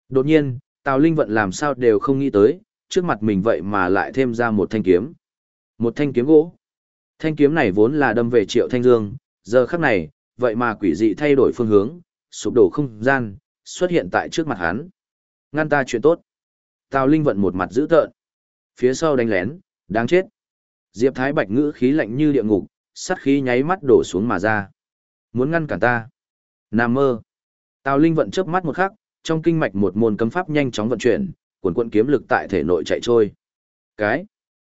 Đột nhiên, Tào Linh Vận làm sao đều không nghĩ tới, trước mặt mình vậy mà lại thêm ra một thanh kiếm. Một thanh kiếm gỗ. Thanh kiếm này vốn là đâm về Triệu Thanh Dương, giờ khắc này, vậy mà quỷ dị thay đổi phương hướng, sụp đổ không gian, xuất hiện tại trước mặt hắn. Ngăn ta chuyện tốt. Tào Linh vận một mặt dữ tợn. Phía sau đánh lén, đáng chết. Diệp Thái Bạch ngữ khí lạnh như địa ngục, sát khí nháy mắt đổ xuống mà ra. Muốn ngăn cản ta. Nam mơ. Tào Linh vận chớp mắt một khắc, trong kinh mạch một môn cấm pháp nhanh chóng vận chuyển, cuồn cuộn kiếm lực tại thể nội chạy trôi. Cái.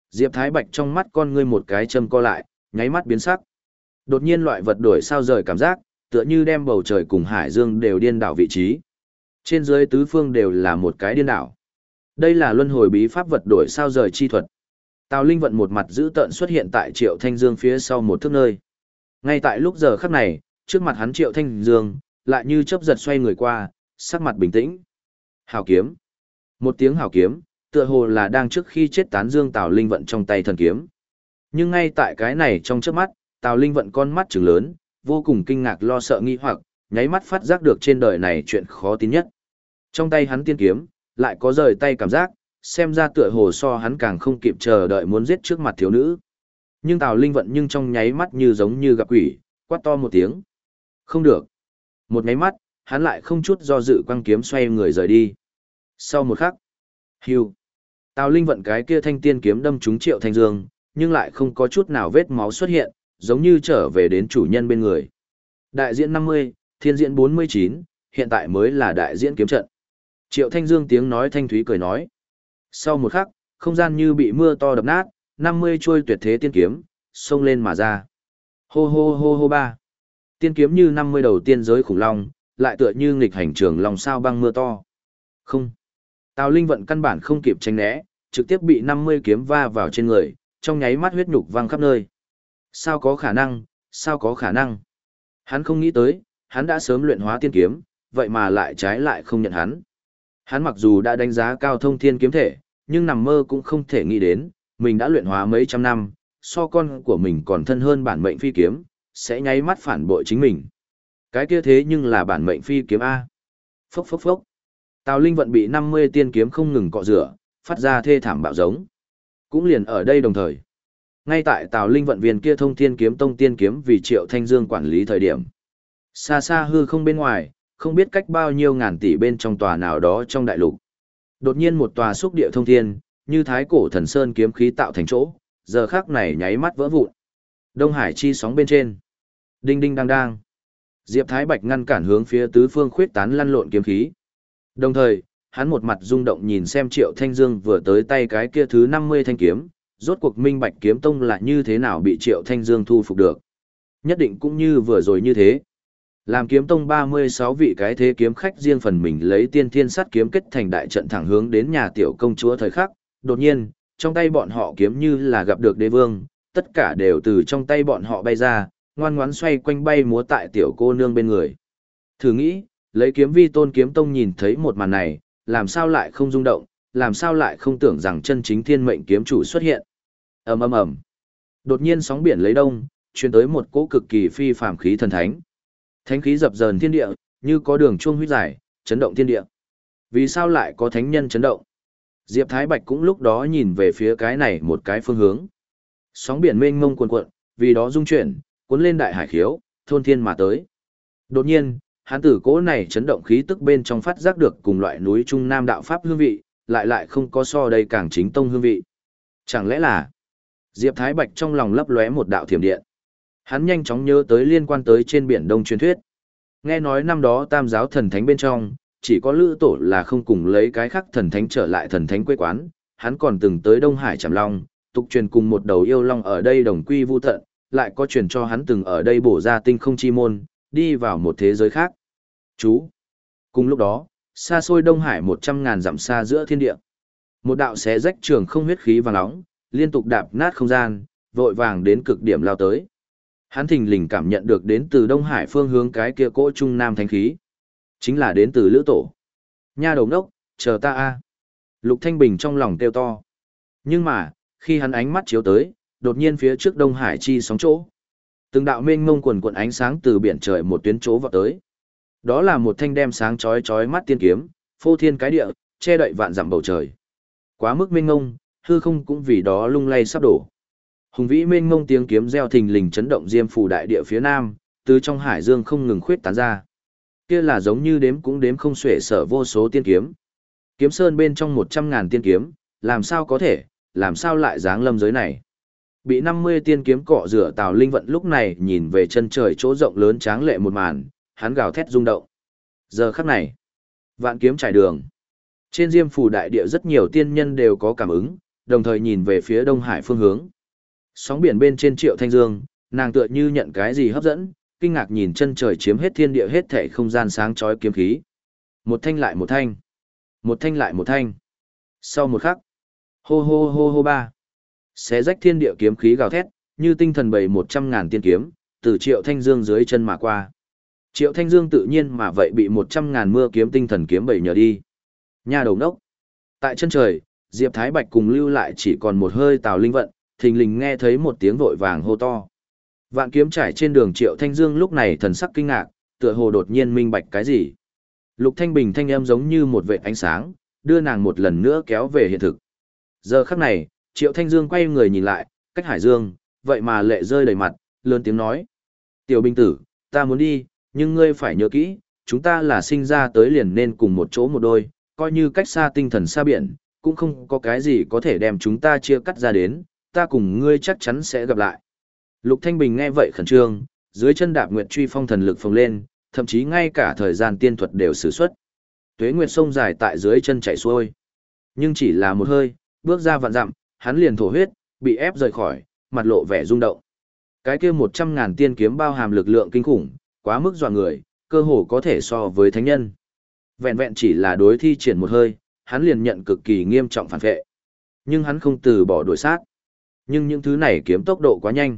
Diệp Thái Bạch trong mắt con ngươi một cái châm co lại, nháy mắt biến sắc. Đột nhiên loại vật đổi sao rời cảm giác, tựa như đem bầu trời cùng hải dương đều điên đảo vị trí. Trên dưới tứ phương đều là một cái điên đảo. Đây là luân hồi bí pháp vật đổi sao rời chi thuật. Tào Linh vận một mặt giữ tợn xuất hiện tại Triệu Thanh Dương phía sau một thước nơi. Ngay tại lúc giờ khắc này, trước mặt hắn Triệu Thanh Dương, lại như chớp giật xoay người qua, sắc mặt bình tĩnh. Hào kiếm. Một tiếng hào kiếm, tựa hồ là đang trước khi chết tán dương Tào Linh vận trong tay thần kiếm. Nhưng ngay tại cái này trong chớp mắt, Tào Linh vận con mắt trừng lớn, vô cùng kinh ngạc lo sợ nghi hoặc, nháy mắt phát giác được trên đời này chuyện khó tin nhất. Trong tay hắn tiên kiếm, lại có rời tay cảm giác, xem ra tựa hồ so hắn càng không kịp chờ đợi muốn giết trước mặt thiếu nữ. Nhưng Tào Linh vận nhưng trong nháy mắt như giống như gặp quỷ, quát to một tiếng. Không được. Một nháy mắt, hắn lại không chút do dự quăng kiếm xoay người rời đi. Sau một khắc, hưu. Tào Linh vận cái kia thanh tiên kiếm đâm trúng Triệu Thanh Dương, nhưng lại không có chút nào vết máu xuất hiện, giống như trở về đến chủ nhân bên người. Đại diễn 50, thiên diễn 49, hiện tại mới là đại diễn kiếm trận. Triệu Thanh Dương tiếng nói thanh thúy cười nói. Sau một khắc, không gian như bị mưa to đập nát, 50 trôi tuyệt thế tiên kiếm, xông lên mà ra. Hô hô hô hô ba. Tiên kiếm như 50 đầu tiên giới khủng long, lại tựa như nghịch hành trường lòng sao băng mưa to. Không. Tào Linh vận căn bản không kịp tránh né, trực tiếp bị 50 kiếm va vào trên người, trong nháy mắt huyết nhục văng khắp nơi. Sao có khả năng, sao có khả năng? Hắn không nghĩ tới, hắn đã sớm luyện hóa tiên kiếm, vậy mà lại trái lại không nhận hắn. Hắn mặc dù đã đánh giá cao thông thiên kiếm thể, nhưng nằm mơ cũng không thể nghĩ đến, mình đã luyện hóa mấy trăm năm, so con của mình còn thân hơn bản mệnh phi kiếm, sẽ nháy mắt phản bội chính mình. Cái kia thế nhưng là bản mệnh phi kiếm A. Phốc phốc phốc. Tào Linh vận bị 50 tiên kiếm không ngừng cọ rửa, phát ra thê thảm bạo giống. Cũng liền ở đây đồng thời. Ngay tại Tào Linh vận viên kia thông thiên kiếm tông tiên kiếm vì Triệu Thanh Dương quản lý thời điểm. Xa xa hư không bên ngoài, không biết cách bao nhiêu ngàn tỷ bên trong tòa nào đó trong đại lục. Đột nhiên một tòa xúc địa thông thiên, như thái cổ thần sơn kiếm khí tạo thành chỗ, giờ khắc này nháy mắt vỡ vụn. Đông Hải chi sóng bên trên. Đinh đinh đang đang. Diệp Thái Bạch ngăn cản hướng phía tứ phương khuyết tán lăn lộn kiếm khí. Đồng thời, hắn một mặt rung động nhìn xem Triệu Thanh Dương vừa tới tay cái kia thứ 50 thanh kiếm, rốt cuộc minh bạch kiếm tông là như thế nào bị Triệu Thanh Dương thu phục được. Nhất định cũng như vừa rồi như thế. Làm kiếm tông 36 vị cái thế kiếm khách riêng phần mình lấy tiên thiên sắt kiếm kết thành đại trận thẳng hướng đến nhà tiểu công chúa thời khắc, đột nhiên, trong tay bọn họ kiếm như là gặp được đế vương, tất cả đều từ trong tay bọn họ bay ra, ngoan ngoãn xoay quanh bay múa tại tiểu cô nương bên người. Thử nghĩ, lấy kiếm vi tôn kiếm tông nhìn thấy một màn này, làm sao lại không rung động, làm sao lại không tưởng rằng chân chính thiên mệnh kiếm chủ xuất hiện. ầm ầm ầm Đột nhiên sóng biển lấy đông, truyền tới một cỗ cực kỳ phi phàm khí thần thánh. Thánh khí dập dờn thiên địa, như có đường chuông huyết dài, chấn động thiên địa. Vì sao lại có thánh nhân chấn động? Diệp Thái Bạch cũng lúc đó nhìn về phía cái này một cái phương hướng. Sóng biển mênh mông cuồn cuộn, vì đó rung chuyển, cuốn lên đại hải khiếu, thôn thiên mà tới. Đột nhiên, hắn tử cố này chấn động khí tức bên trong phát giác được cùng loại núi Trung Nam đạo Pháp hương vị, lại lại không có so đây càng chính tông hương vị. Chẳng lẽ là... Diệp Thái Bạch trong lòng lấp lóe một đạo thiểm điện. Hắn nhanh chóng nhớ tới liên quan tới trên biển Đông truyền thuyết. Nghe nói năm đó tam giáo thần thánh bên trong, chỉ có lữ tổ là không cùng lấy cái khác thần thánh trở lại thần thánh quê quán, hắn còn từng tới Đông Hải Trạm Long, tục truyền cùng một đầu yêu long ở đây đồng quy vu tận, lại có truyền cho hắn từng ở đây bổ ra tinh không chi môn, đi vào một thế giới khác. Chú. Cùng lúc đó, xa xôi Đông Hải một trăm ngàn dặm xa giữa thiên địa. Một đạo xé rách trường không huyết khí vàng nóng, liên tục đạp nát không gian, vội vàng đến cực điểm lao tới. Hắn thình lình cảm nhận được đến từ Đông Hải phương hướng cái kia cỗ trung nam thánh khí. Chính là đến từ Lữ Tổ. Nha đầu đốc, chờ ta a. Lục Thanh Bình trong lòng kêu to. Nhưng mà, khi hắn ánh mắt chiếu tới, đột nhiên phía trước Đông Hải chi sóng chỗ. Từng đạo mênh mông quần quần ánh sáng từ biển trời một tuyến chỗ vọt tới. Đó là một thanh đem sáng chói chói mắt tiên kiếm, phô thiên cái địa, che đậy vạn dặm bầu trời. Quá mức mênh mông, hư không cũng vì đó lung lay sắp đổ. Hùng vĩ mênh mông tiếng kiếm reo thình lình chấn động diêm phủ đại địa phía nam, từ trong hải dương không ngừng khuyết tán ra. Kia là giống như đếm cũng đếm không xuể sở vô số tiên kiếm. Kiếm sơn bên trong một trăm ngàn tiên kiếm, làm sao có thể, làm sao lại dáng lâm giới này. Bị năm mươi tiên kiếm cọ rửa Tào Linh Vận lúc này nhìn về chân trời chỗ rộng lớn tráng lệ một màn, hắn gào thét rung động. Giờ khắc này, vạn kiếm trải đường. Trên diêm phủ đại địa rất nhiều tiên nhân đều có cảm ứng, đồng thời nhìn về phía Đông Hải phương hướng. Sóng biển bên trên triệu thanh dương, nàng tựa như nhận cái gì hấp dẫn, kinh ngạc nhìn chân trời chiếm hết thiên địa hết thể không gian sáng chói kiếm khí. Một thanh lại một thanh. Một thanh lại một thanh. Sau một khắc. Hô hô hô hô ba. Xé rách thiên địa kiếm khí gào thét, như tinh thần bầy một trăm ngàn tiên kiếm, từ triệu thanh dương dưới chân mà qua. Triệu thanh dương tự nhiên mà vậy bị một trăm ngàn mưa kiếm tinh thần kiếm bầy nhờ đi. Nhà đầu nốc, Tại chân trời, Diệp Thái Bạch cùng lưu lại chỉ còn một hơi tào linh vận, thình lình nghe thấy một tiếng vội vàng hô to. Vạn kiếm trải trên đường Triệu Thanh Dương lúc này thần sắc kinh ngạc, tựa hồ đột nhiên minh bạch cái gì. Lục Thanh Bình thanh âm giống như một vệt ánh sáng, đưa nàng một lần nữa kéo về hiện thực. Giờ khắc này, Triệu Thanh Dương quay người nhìn lại, cách Hải Dương, vậy mà lệ rơi đầy mặt, lớn tiếng nói. Tiểu binh tử, ta muốn đi, nhưng ngươi phải nhớ kỹ, chúng ta là sinh ra tới liền nên cùng một chỗ một đôi, coi như cách xa tinh thần xa biển, cũng không có cái gì có thể đem chúng ta chia cắt ra đến, ta cùng ngươi chắc chắn sẽ gặp lại. Lục Thanh Bình nghe vậy khẩn trương, dưới chân đạp nguyệt truy phong thần lực phồng lên, thậm chí ngay cả thời gian tiên thuật đều sử xuất. Tuế nguyệt sông dài tại dưới chân chảy xuôi. Nhưng chỉ là một hơi, bước ra vạn dặm, hắn liền thổ huyết, bị ép rời khỏi, mặt lộ vẻ rung động. Cái kia một trăm ngàn tiên kiếm bao hàm lực lượng kinh khủng, quá mức dọa người, cơ hồ có thể so với thánh nhân. Vẹn vẹn chỉ là đối thi triển một hơi, hắn liền nhận cực kỳ nghiêm trọng phản vệ. Nhưng hắn không từ bỏ đuổi sát. Nhưng những thứ này kiếm tốc độ quá nhanh.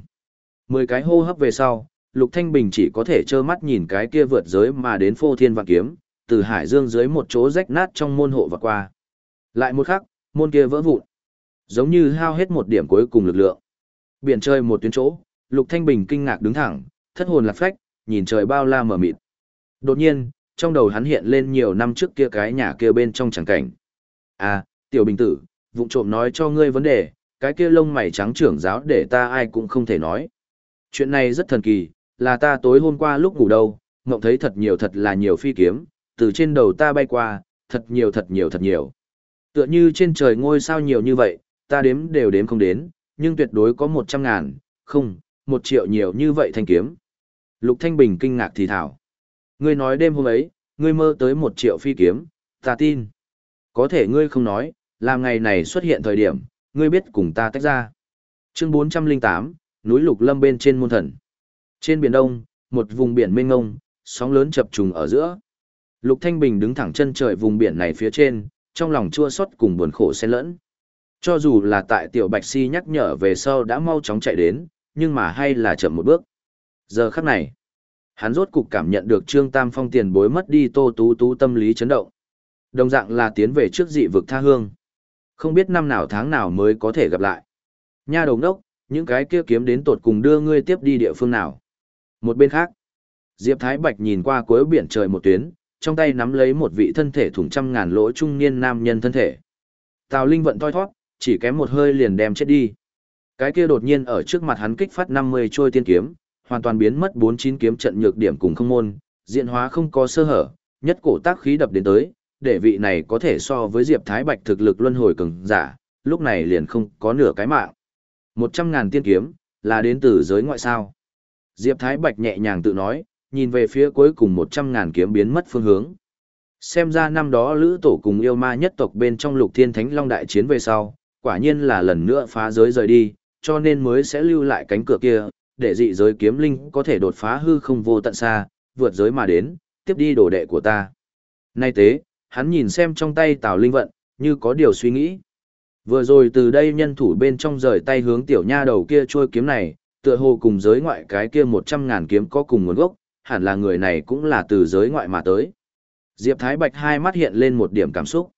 Mười cái hô hấp về sau, Lục Thanh Bình chỉ có thể trơ mắt nhìn cái kia vượt giới mà đến phô thiên vạn kiếm, từ hải dương dưới một chỗ rách nát trong môn hộ và qua. Lại một khắc, môn kia vỡ vụn. Giống như hao hết một điểm cuối cùng lực lượng. Biển trời một tuyến chỗ, Lục Thanh Bình kinh ngạc đứng thẳng, thất hồn lạc phách, nhìn trời bao la mở mịt. Đột nhiên, trong đầu hắn hiện lên nhiều năm trước kia cái nhà kia bên trong chẳng cảnh. À, tiểu bình tử, vụng trộm nói cho ngươi vấn đề, cái kia lông mày trắng trưởng giáo để ta ai cũng không thể nói. Chuyện này rất thần kỳ, là ta tối hôm qua lúc ngủ đâu, ngộng thấy thật nhiều thật là nhiều phi kiếm, từ trên đầu ta bay qua, thật nhiều thật nhiều thật nhiều. Tựa như trên trời ngôi sao nhiều như vậy, ta đếm đều đếm không đến, nhưng tuyệt đối có một trăm ngàn, không, một triệu nhiều như vậy thanh kiếm. Lục Thanh Bình kinh ngạc thì thảo. Ngươi nói đêm hôm ấy, ngươi mơ tới một triệu phi kiếm, ta tin. Có thể ngươi không nói, làm ngày này xuất hiện thời điểm, ngươi biết cùng ta tách ra. Chương 408, núi Lục Lâm bên trên môn thần. Trên biển Đông, một vùng biển mênh mông, sóng lớn chập trùng ở giữa. Lục Thanh Bình đứng thẳng chân trời vùng biển này phía trên, trong lòng chua xót cùng buồn khổ xen lẫn. Cho dù là tại tiểu Bạch Si nhắc nhở về sau đã mau chóng chạy đến, nhưng mà hay là chậm một bước. Giờ khắc này, hắn rốt cục cảm nhận được Trương Tam Phong tiền bối mất đi Tô Tú Tú tâm lý chấn động. Đồng dạng là tiến về trước dị vực tha hương. Không biết năm nào tháng nào mới có thể gặp lại. Nha đồng đốc, những cái kia kiếm đến tột cùng đưa ngươi tiếp đi địa phương nào. Một bên khác, Diệp Thái Bạch nhìn qua cuối biển trời một tuyến, trong tay nắm lấy một vị thân thể thủng trăm ngàn lỗ trung niên nam nhân thân thể. Tào Linh vận thoi thoát, chỉ kém một hơi liền đem chết đi. Cái kia đột nhiên ở trước mặt hắn kích phát 50 trôi tiên kiếm, hoàn toàn biến mất 49 kiếm trận nhược điểm cùng không môn, diện hóa không có sơ hở, nhất cổ tác khí đập đến tới, để vị này có thể so với Diệp Thái Bạch thực lực luân hồi cường giả, lúc này liền không có nửa cái mạng. Một trăm ngàn tiên kiếm, là đến từ giới ngoại sao. Diệp Thái Bạch nhẹ nhàng tự nói, nhìn về phía cuối cùng một trăm ngàn kiếm biến mất phương hướng. Xem ra năm đó Lữ Tổ cùng yêu ma nhất tộc bên trong lục thiên thánh long đại chiến về sau, quả nhiên là lần nữa phá giới rời đi, cho nên mới sẽ lưu lại cánh cửa kia, để dị giới kiếm linh có thể đột phá hư không vô tận xa, vượt giới mà đến, tiếp đi đồ đệ của ta. Nay tế, hắn nhìn xem trong tay Tào Linh Vận, như có điều suy nghĩ. Vừa rồi từ đây nhân thủ bên trong rời tay hướng tiểu nha đầu kia trôi kiếm này, tựa hồ cùng giới ngoại cái kia một trăm ngàn kiếm có cùng nguồn gốc, hẳn là người này cũng là từ giới ngoại mà tới. Diệp Thái Bạch hai mắt hiện lên một điểm cảm xúc.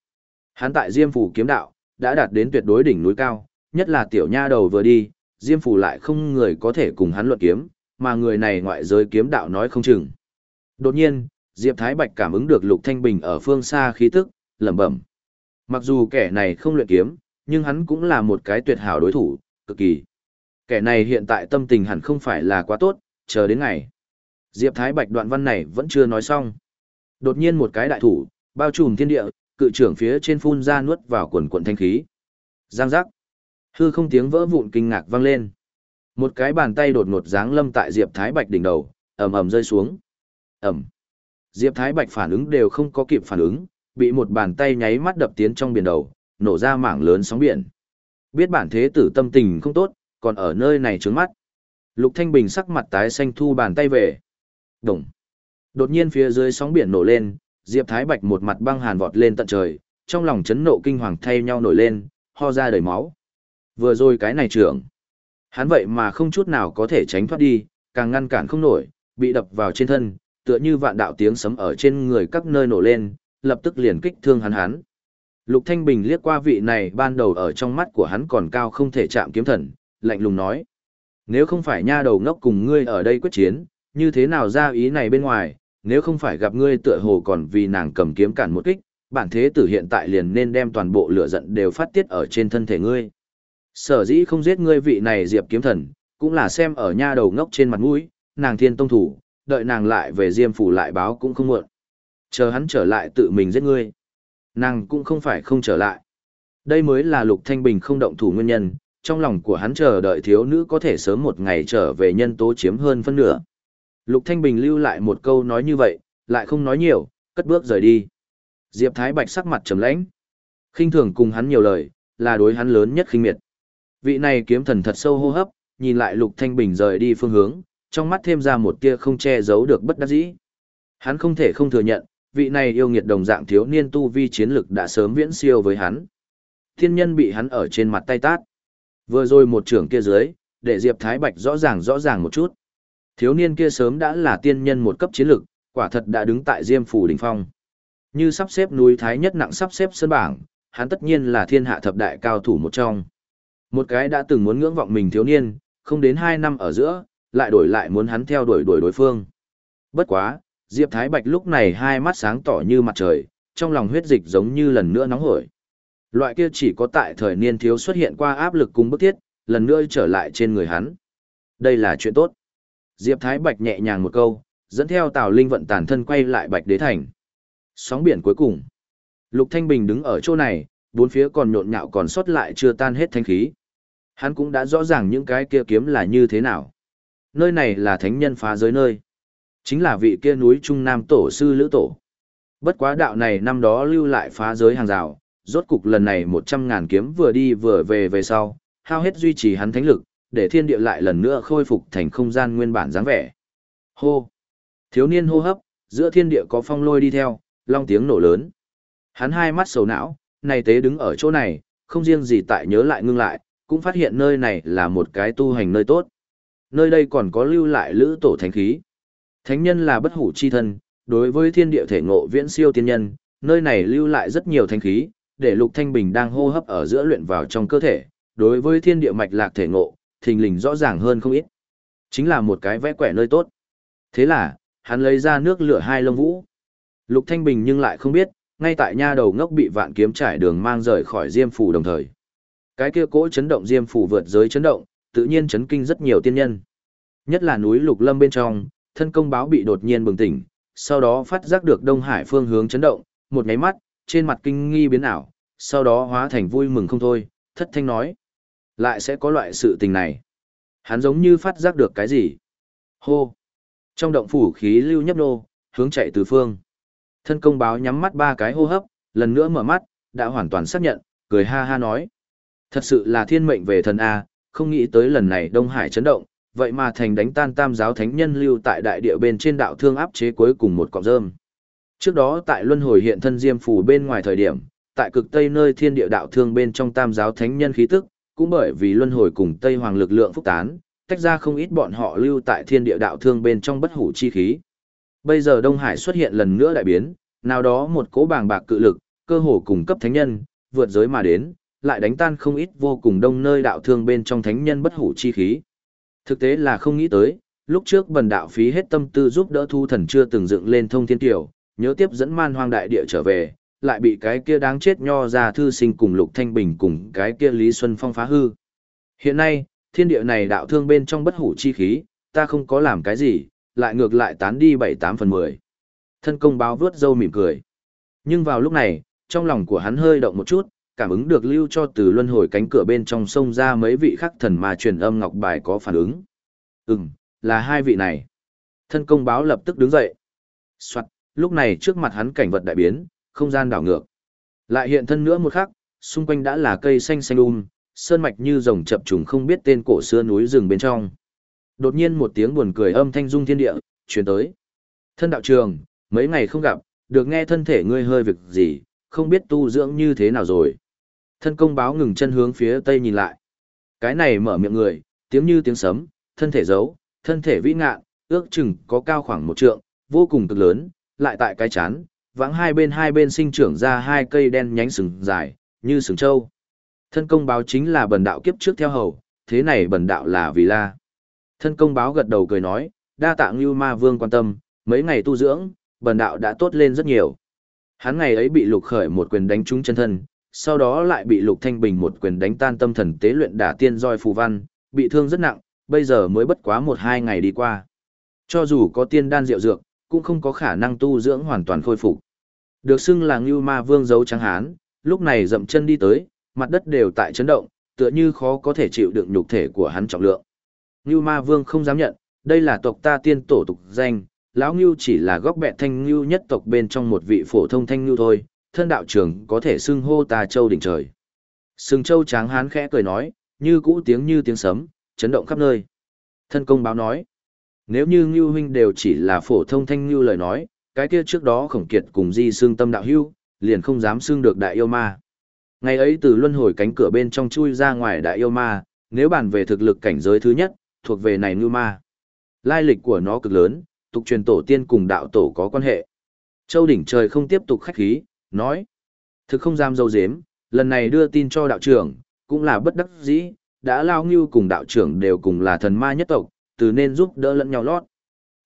Hắn tại Diêm Phủ kiếm đạo, đã đạt đến tuyệt đối đỉnh núi cao, nhất là tiểu nha đầu vừa đi, Diêm Phủ lại không người có thể cùng hắn luận kiếm, mà người này ngoại giới kiếm đạo nói không chừng. Đột nhiên, Diệp Thái Bạch cảm ứng được Lục Thanh Bình ở phương xa khí tức, lẩm bẩm. Mặc dù kẻ này không luyện kiếm, nhưng hắn cũng là một cái tuyệt hảo đối thủ, cực kỳ. Kẻ này hiện tại tâm tình hẳn không phải là quá tốt, chờ đến ngày. Diệp Thái Bạch đoạn văn này vẫn chưa nói xong. Đột nhiên một cái đại thủ, bao trùm thiên địa, cự trưởng phía trên phun ra nuốt vào quần quần thanh khí. Giang giác. Hư không tiếng vỡ vụn kinh ngạc vang lên. Một cái bàn tay đột ngột giáng lâm tại Diệp Thái Bạch đỉnh đầu, ầm ầm rơi xuống. Ầm. Diệp Thái Bạch phản ứng đều không có kịp phản ứng, bị một bàn tay nháy mắt đập tiến trong biển đầu, nổ ra mảng lớn sóng biển. Biết bản thế tử tâm tình không tốt, còn ở nơi này trướng mắt. Lục Thanh Bình sắc mặt tái xanh thu bàn tay về. Đồng. Đột nhiên phía dưới sóng biển nổ lên, Diệp Thái Bạch một mặt băng hàn vọt lên tận trời, trong lòng chấn nộ kinh hoàng thay nhau nổi lên, ho ra đầy máu. Vừa rồi cái này trưởng. Hắn vậy mà không chút nào có thể tránh thoát đi, càng ngăn cản không nổi, bị đập vào trên thân, tựa như vạn đạo tiếng sấm ở trên người các nơi nổ lên, lập tức liền kích thương hắn hắn. Lục Thanh Bình liếc qua vị này ban đầu ở trong mắt của hắn còn cao không thể chạm kiếm thần, lạnh lùng nói. Nếu không phải nha đầu ngốc cùng ngươi ở đây quyết chiến, như thế nào ra ý này bên ngoài, nếu không phải gặp ngươi tựa hồ còn vì nàng cầm kiếm cản một kích, bản thế tử hiện tại liền nên đem toàn bộ lửa giận đều phát tiết ở trên thân thể ngươi. Sở dĩ không giết ngươi vị này diệp kiếm thần, cũng là xem ở nha đầu ngốc trên mặt mũi, nàng thiên tông thủ, đợi nàng lại về diêm phủ lại báo cũng không muộn. Chờ hắn trở lại tự mình giết ngươi. Nàng cũng không phải không trở lại. Đây mới là Lục Thanh Bình không động thủ nguyên nhân, trong lòng của hắn chờ đợi thiếu nữ có thể sớm một ngày trở về nhân tố chiếm hơn phân nửa. Lục Thanh Bình lưu lại một câu nói như vậy, lại không nói nhiều, cất bước rời đi. Diệp Thái Bạch sắc mặt trầm lãnh. khinh thường cùng hắn nhiều lời, là đối hắn lớn nhất khinh miệt. Vị này kiếm thần thật sâu hô hấp, nhìn lại Lục Thanh Bình rời đi phương hướng, trong mắt thêm ra một tia không che giấu được bất đắc dĩ. Hắn không thể không thừa nhận, vị này yêu nghiệt đồng dạng thiếu niên tu vi chiến lực đã sớm viễn siêu với hắn. Thiên nhân bị hắn ở trên mặt tay tát. Vừa rồi một trưởng kia dưới, để Diệp Thái Bạch rõ ràng rõ ràng một chút. Thiếu niên kia sớm đã là tiên nhân một cấp chiến lực, quả thật đã đứng tại Diêm phủ đỉnh phong. Như sắp xếp núi Thái nhất nặng sắp xếp sân bảng, hắn tất nhiên là thiên hạ thập đại cao thủ một trong. Một cái đã từng muốn ngưỡng vọng mình thiếu niên, không đến hai năm ở giữa, lại đổi lại muốn hắn theo đuổi đuổi đối phương. Bất quá, Diệp Thái Bạch lúc này hai mắt sáng tỏ như mặt trời, trong lòng huyết dịch giống như lần nữa nóng hổi. Loại kia chỉ có tại thời niên thiếu xuất hiện qua áp lực cùng bức thiết, lần nữa trở lại trên người hắn. Đây là chuyện tốt. Diệp Thái Bạch nhẹ nhàng một câu, dẫn theo Tào Linh vận tàn thân quay lại Bạch Đế Thành. Sóng biển cuối cùng. Lục Thanh Bình đứng ở chỗ này, bốn phía còn nhộn nhạo còn sót lại chưa tan hết thanh khí. Hắn cũng đã rõ ràng những cái kia kiếm là như thế nào. Nơi này là thánh nhân phá giới nơi. Chính là vị kia núi Trung Nam Tổ sư Lữ Tổ. Bất quá đạo này năm đó lưu lại phá giới hàng rào, rốt cục lần này một trăm ngàn kiếm vừa đi vừa về về sau, hao hết duy trì hắn thánh lực, để thiên địa lại lần nữa khôi phục thành không gian nguyên bản dáng vẻ. Hô! Thiếu niên hô hấp, giữa thiên địa có phong lôi đi theo, long tiếng nổ lớn. Hắn hai mắt sầu não, này tế đứng ở chỗ này, không riêng gì tại nhớ lại ngưng lại, cũng phát hiện nơi này là một cái tu hành nơi tốt. Nơi đây còn có lưu lại lữ tổ thánh khí. Thánh nhân là bất hủ chi thân, đối với thiên địa thể ngộ viễn siêu tiên nhân, nơi này lưu lại rất nhiều thánh khí, để Lục Thanh Bình đang hô hấp ở giữa luyện vào trong cơ thể, đối với thiên địa mạch lạc thể ngộ, thình lình rõ ràng hơn không ít. Chính là một cái vẽ quẻ nơi tốt. Thế là, hắn lấy ra nước lửa hai lông vũ. Lục Thanh Bình nhưng lại không biết, ngay tại nha đầu ngốc bị vạn kiếm trải đường mang rời khỏi Diêm phủ đồng thời. Cái kia cỗ chấn động Diêm phủ vượt giới chấn động, tự nhiên chấn kinh rất nhiều tiên nhân. Nhất là núi Lục Lâm bên trong, thân công báo bị đột nhiên bừng tỉnh, sau đó phát giác được Đông Hải phương hướng chấn động, một nháy mắt, trên mặt kinh nghi biến ảo, sau đó hóa thành vui mừng không thôi, thất thanh nói. Lại sẽ có loại sự tình này. Hắn giống như phát giác được cái gì. Hô! Trong động phủ khí lưu nhấp nô, hướng chạy từ phương. Thân công báo nhắm mắt ba cái hô hấp, lần nữa mở mắt, đã hoàn toàn xác nhận, cười ha ha nói. Thật sự là thiên mệnh về thần A, không nghĩ tới lần này Đông Hải chấn động, vậy mà thành đánh tan tam giáo thánh nhân lưu tại đại địa bên trên đạo thương áp chế cuối cùng một cọng rơm. Trước đó tại luân hồi hiện thân diêm phủ bên ngoài thời điểm, tại cực tây nơi thiên địa đạo thương bên trong tam giáo thánh nhân khí tức, cũng bởi vì luân hồi cùng tây hoàng lực lượng phúc tán, tách ra không ít bọn họ lưu tại thiên địa đạo thương bên trong bất hủ chi khí. Bây giờ Đông Hải xuất hiện lần nữa đại biến, nào đó một cỗ bàng bạc cự lực, cơ hồ cùng cấp thánh nhân, vượt giới mà đến, lại đánh tan không ít vô cùng đông nơi đạo thương bên trong thánh nhân bất hủ chi khí. Thực tế là không nghĩ tới, lúc trước bần đạo phí hết tâm tư giúp đỡ thu thần chưa từng dựng lên thông thiên tiểu, nhớ tiếp dẫn man hoang đại địa trở về, lại bị cái kia đáng chết nho ra thư sinh cùng Lục Thanh Bình cùng cái kia Lý Xuân Phong phá hư. Hiện nay, thiên địa này đạo thương bên trong bất hủ chi khí, ta không có làm cái gì, lại ngược lại tán đi bảy tám phần mười. Thân công báo vướt dâu mỉm cười. Nhưng vào lúc này, trong lòng của hắn hơi động một chút, cảm ứng được lưu cho từ luân hồi cánh cửa bên trong sông ra mấy vị khắc thần mà truyền âm ngọc bài có phản ứng. Ừm, là hai vị này. Thân công báo lập tức đứng dậy. Soạn, lúc này trước mặt hắn cảnh vật đại biến, không gian đảo ngược. Lại hiện thân nữa một khắc, xung quanh đã là cây xanh xanh um, sơn mạch như rồng chập trùng không biết tên cổ xưa núi rừng bên trong. Đột nhiên một tiếng buồn cười âm thanh dung thiên địa, truyền tới. Thân đạo trường, mấy ngày không gặp, được nghe thân thể ngươi hơi việc gì, không biết tu dưỡng như thế nào rồi. Thân công báo ngừng chân hướng phía tây nhìn lại. Cái này mở miệng người, tiếng như tiếng sấm, thân thể giấu, thân thể vĩ ngạn, ước chừng có cao khoảng một trượng, vô cùng cực lớn, lại tại cái chán, vãng hai bên hai bên sinh trưởng ra hai cây đen nhánh sừng dài, như sừng trâu. Thân công báo chính là bần đạo kiếp trước theo hầu, thế này bần đạo là vì la. Thân công báo gật đầu cười nói, đa tạ Ngưu Ma Vương quan tâm, mấy ngày tu dưỡng, bần đạo đã tốt lên rất nhiều. Hắn ngày ấy bị lục khởi một quyền đánh trúng chân thân, sau đó lại bị lục thanh bình một quyền đánh tan tâm thần tế luyện đả tiên roi phù văn, bị thương rất nặng, bây giờ mới bất quá một hai ngày đi qua. Cho dù có tiên đan rượu dược, cũng không có khả năng tu dưỡng hoàn toàn khôi phục. Được xưng là Ngưu Ma Vương dấu trắng hán, lúc này dậm chân đi tới, mặt đất đều tại chấn động, tựa như khó có thể chịu đựng nhục thể của hắn trọng lượng. Ngưu Ma Vương không dám nhận, đây là tộc ta tiên tổ tục danh, lão Ngưu chỉ là góc bẹ thanh Ngưu nhất tộc bên trong một vị phổ thông thanh Ngưu thôi, thân đạo trưởng có thể xưng hô ta châu đỉnh trời. Sừng châu tráng hán khẽ cười nói, như cũ tiếng như tiếng sấm, chấn động khắp nơi. Thân công báo nói, nếu như Ngưu huynh đều chỉ là phổ thông thanh Ngưu lời nói, cái kia trước đó khổng kiệt cùng di xương tâm đạo hưu, liền không dám xương được đại yêu ma. Ngày ấy từ luân hồi cánh cửa bên trong chui ra ngoài đại yêu ma, nếu bàn về thực lực cảnh giới thứ nhất, thuộc về này Ngưu ma. Lai lịch của nó cực lớn, tục truyền tổ tiên cùng đạo tổ có quan hệ. Châu đỉnh trời không tiếp tục khách khí, nói. Thực không dám dâu dếm, lần này đưa tin cho đạo trưởng, cũng là bất đắc dĩ, đã lao ngưu cùng đạo trưởng đều cùng là thần ma nhất tộc, từ nên giúp đỡ lẫn nhau lót.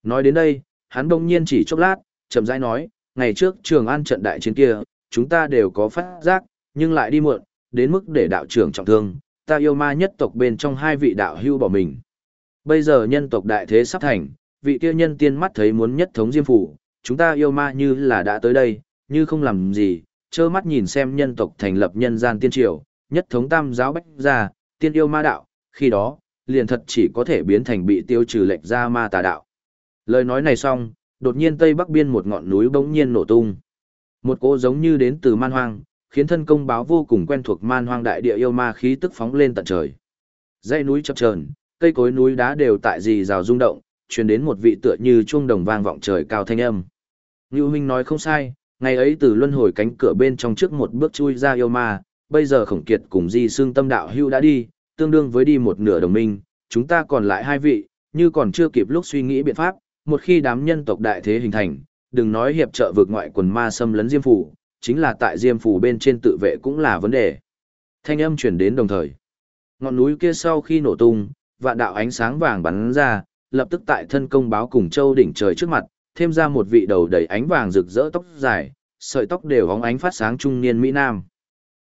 Nói đến đây, hắn đông nhiên chỉ chốc lát, chậm rãi nói, ngày trước trường an trận đại chiến kia, chúng ta đều có phát giác, nhưng lại đi muộn, đến mức để đạo trưởng trọng thương, ta yêu ma nhất tộc bên trong hai vị đạo hưu bỏ mình. Bây giờ nhân tộc đại thế sắp thành, vị kia nhân tiên mắt thấy muốn nhất thống diêm phủ, chúng ta yêu ma như là đã tới đây, như không làm gì, trơ mắt nhìn xem nhân tộc thành lập nhân gian tiên triều, nhất thống tam giáo bách gia, tiên yêu ma đạo, khi đó, liền thật chỉ có thể biến thành bị tiêu trừ lệch ra ma tà đạo. Lời nói này xong, đột nhiên tây bắc biên một ngọn núi bỗng nhiên nổ tung. Một cỗ giống như đến từ man hoang, khiến thân công báo vô cùng quen thuộc man hoang đại địa yêu ma khí tức phóng lên tận trời. Dãy núi chập chờn, cây cối núi đá đều tại gì rào rung động, truyền đến một vị tựa như chuông đồng vang vọng trời cao thanh âm. Nưu huynh nói không sai, ngày ấy từ luân hồi cánh cửa bên trong trước một bước chui ra yêu ma, bây giờ khổng kiệt cùng di xương tâm đạo hưu đã đi, tương đương với đi một nửa đồng minh, chúng ta còn lại hai vị, như còn chưa kịp lúc suy nghĩ biện pháp, một khi đám nhân tộc đại thế hình thành, đừng nói hiệp trợ vượt ngoại quần ma xâm lấn diêm phủ, chính là tại diêm phủ bên trên tự vệ cũng là vấn đề. Thanh âm chuyển đến đồng thời. Ngọn núi kia sau khi nổ tung, vạn đạo ánh sáng vàng bắn ra, lập tức tại thân công báo cùng châu đỉnh trời trước mặt, thêm ra một vị đầu đầy ánh vàng rực rỡ tóc dài, sợi tóc đều óng ánh phát sáng trung niên Mỹ Nam.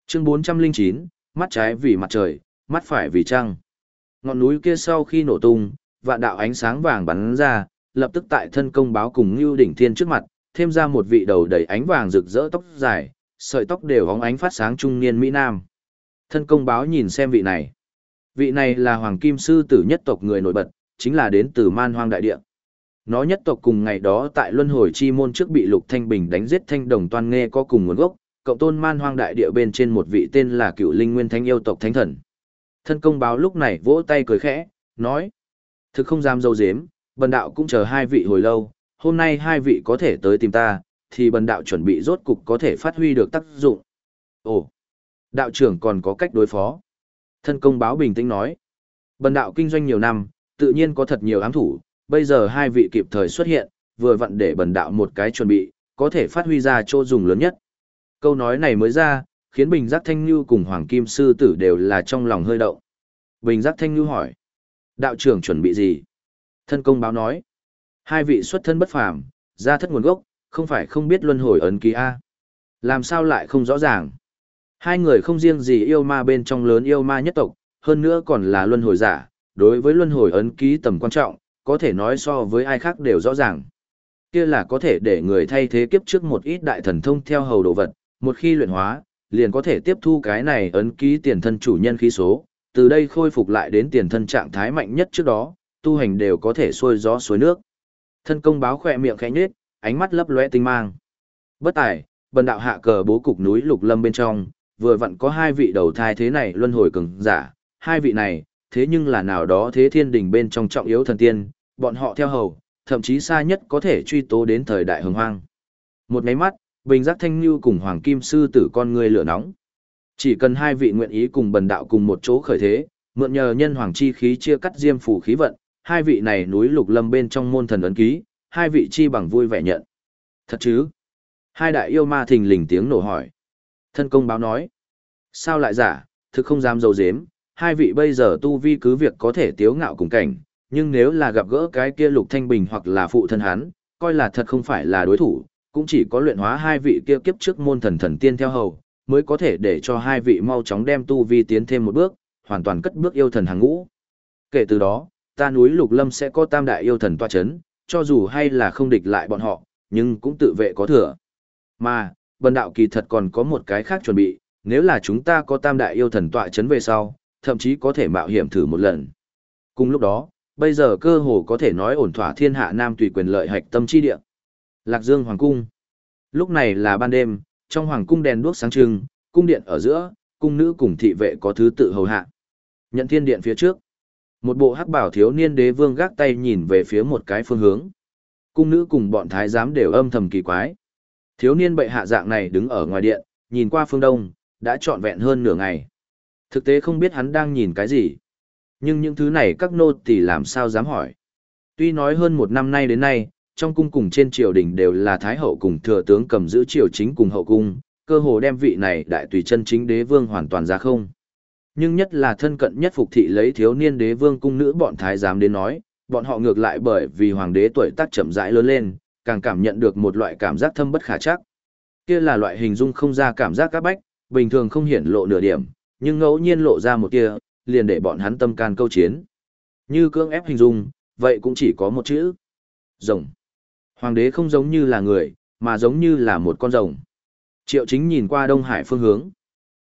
Chương 409, mắt trái vì mặt trời, mắt phải vì trăng. Ngọn núi kia sau khi nổ tung, vạn đạo ánh sáng vàng bắn ra, lập tức tại thân công báo cùng Ngưu đỉnh thiên trước mặt, thêm ra một vị đầu đầy ánh vàng rực rỡ tóc dài, sợi tóc đều óng ánh phát sáng trung niên Mỹ Nam. Thân công báo nhìn xem vị này. Vị này là Hoàng Kim Sư tử nhất tộc người nổi bật, chính là đến từ man hoang đại địa. Nó nhất tộc cùng ngày đó tại luân hồi chi môn trước bị Lục Thanh Bình đánh giết thanh đồng toan nghe có cùng nguồn gốc, cộng tôn man hoang đại địa bên trên một vị tên là cựu linh nguyên thánh yêu tộc thánh thần. Thân công báo lúc này vỗ tay cười khẽ, nói. Thực không dám dâu dếm, bần đạo cũng chờ hai vị hồi lâu, hôm nay hai vị có thể tới tìm ta, thì bần đạo chuẩn bị rốt cục có thể phát huy được tác dụng. Ồ, đạo trưởng còn có cách đối phó. Thân công báo bình tĩnh nói. Bần đạo kinh doanh nhiều năm, tự nhiên có thật nhiều ám thủ, bây giờ hai vị kịp thời xuất hiện, vừa vặn để bần đạo một cái chuẩn bị, có thể phát huy ra chỗ dùng lớn nhất. Câu nói này mới ra, khiến Bình Giác Thanh Nhu cùng Hoàng Kim Sư Tử đều là trong lòng hơi động. Bình Giác Thanh Nhu hỏi, đạo trưởng chuẩn bị gì? Thân công báo nói, hai vị xuất thân bất phàm, ra thất nguồn gốc, không phải không biết luân hồi ấn ký A. Làm sao lại không rõ ràng? Hai người không riêng gì yêu ma bên trong lớn yêu ma nhất tộc, hơn nữa còn là luân hồi giả, đối với luân hồi ấn ký tầm quan trọng, có thể nói so với ai khác đều rõ ràng. Kia là có thể để người thay thế kiếp trước một ít đại thần thông theo hầu đồ vật, một khi luyện hóa, liền có thể tiếp thu cái này ấn ký tiền thân chủ nhân khí số, từ đây khôi phục lại đến tiền thân trạng thái mạnh nhất trước đó, tu hành đều có thể xuôi gió suối nước. Thân công báo khỏe miệng khẽ nhếch, ánh mắt lấp lóe tinh mang. Bất tài, bần đạo hạ cờ bố cục núi lục lâm bên trong, vừa vặn có hai vị đầu thai thế này luân hồi cường giả, hai vị này, thế nhưng là nào đó thế thiên đình bên trong trọng yếu thần tiên, bọn họ theo hầu, thậm chí xa nhất có thể truy tố đến thời đại hồng hoang. Một máy mắt, bình giác thanh Nhu cùng hoàng kim sư tử con người lửa nóng. Chỉ cần hai vị nguyện ý cùng bần đạo cùng một chỗ khởi thế, mượn nhờ nhân hoàng chi khí chia cắt diêm phủ khí vận, hai vị này núi lục lâm bên trong môn thần ấn ký, hai vị chi bằng vui vẻ nhận. Thật chứ? Hai đại yêu ma thình lình tiếng nổ hỏi. Thân công báo nói. Sao lại giả, thực không dám dầu dếm, hai vị bây giờ tu vi cứ việc có thể tiếu ngạo cùng cảnh, nhưng nếu là gặp gỡ cái kia lục thanh bình hoặc là phụ thân hắn, coi là thật không phải là đối thủ, cũng chỉ có luyện hóa hai vị kia kiếp trước môn thần thần tiên theo hầu, mới có thể để cho hai vị mau chóng đem tu vi tiến thêm một bước, hoàn toàn cất bước yêu thần hàng ngũ. Kể từ đó, ta núi lục lâm sẽ có tam đại yêu thần toa chấn, cho dù hay là không địch lại bọn họ, nhưng cũng tự vệ có thừa. Mà, bần đạo kỳ thật còn có một cái khác chuẩn bị, nếu là chúng ta có tam đại yêu thần tọa chấn về sau, thậm chí có thể mạo hiểm thử một lần. Cùng lúc đó, bây giờ cơ hồ có thể nói ổn thỏa thiên hạ nam tùy quyền lợi hạch tâm chi địa. Lạc Dương Hoàng Cung. Lúc này là ban đêm, trong Hoàng Cung đèn đuốc sáng trưng, cung điện ở giữa, cung nữ cùng thị vệ có thứ tự hầu hạ. Nhận thiên điện phía trước. Một bộ hắc bảo thiếu niên đế vương gác tay nhìn về phía một cái phương hướng. Cung nữ cùng bọn thái giám đều âm thầm kỳ quái. Thiếu niên bệ hạ dạng này đứng ở ngoài điện, nhìn qua phương đông, đã trọn vẹn hơn nửa ngày. Thực tế không biết hắn đang nhìn cái gì. Nhưng những thứ này các nô tỳ làm sao dám hỏi. Tuy nói hơn một năm nay đến nay, trong cung cùng trên triều đình đều là thái hậu cùng thừa tướng cầm giữ triều chính cùng hậu cung, cơ hồ đem vị này đại tùy chân chính đế vương hoàn toàn ra không. Nhưng nhất là thân cận nhất phục thị lấy thiếu niên đế vương cung nữ bọn thái giám đến nói, bọn họ ngược lại bởi vì hoàng đế tuổi tác chậm rãi lớn lên, càng cảm nhận được một loại cảm giác thâm bất khả chắc. Kia là loại hình dung không ra cảm giác các bách, bình thường không hiển lộ nửa điểm, nhưng ngẫu nhiên lộ ra một kia, liền để bọn hắn tâm can câu chiến. Như cưỡng ép hình dung, vậy cũng chỉ có một chữ. Rồng. Hoàng đế không giống như là người, mà giống như là một con rồng. Triệu chính nhìn qua Đông Hải phương hướng.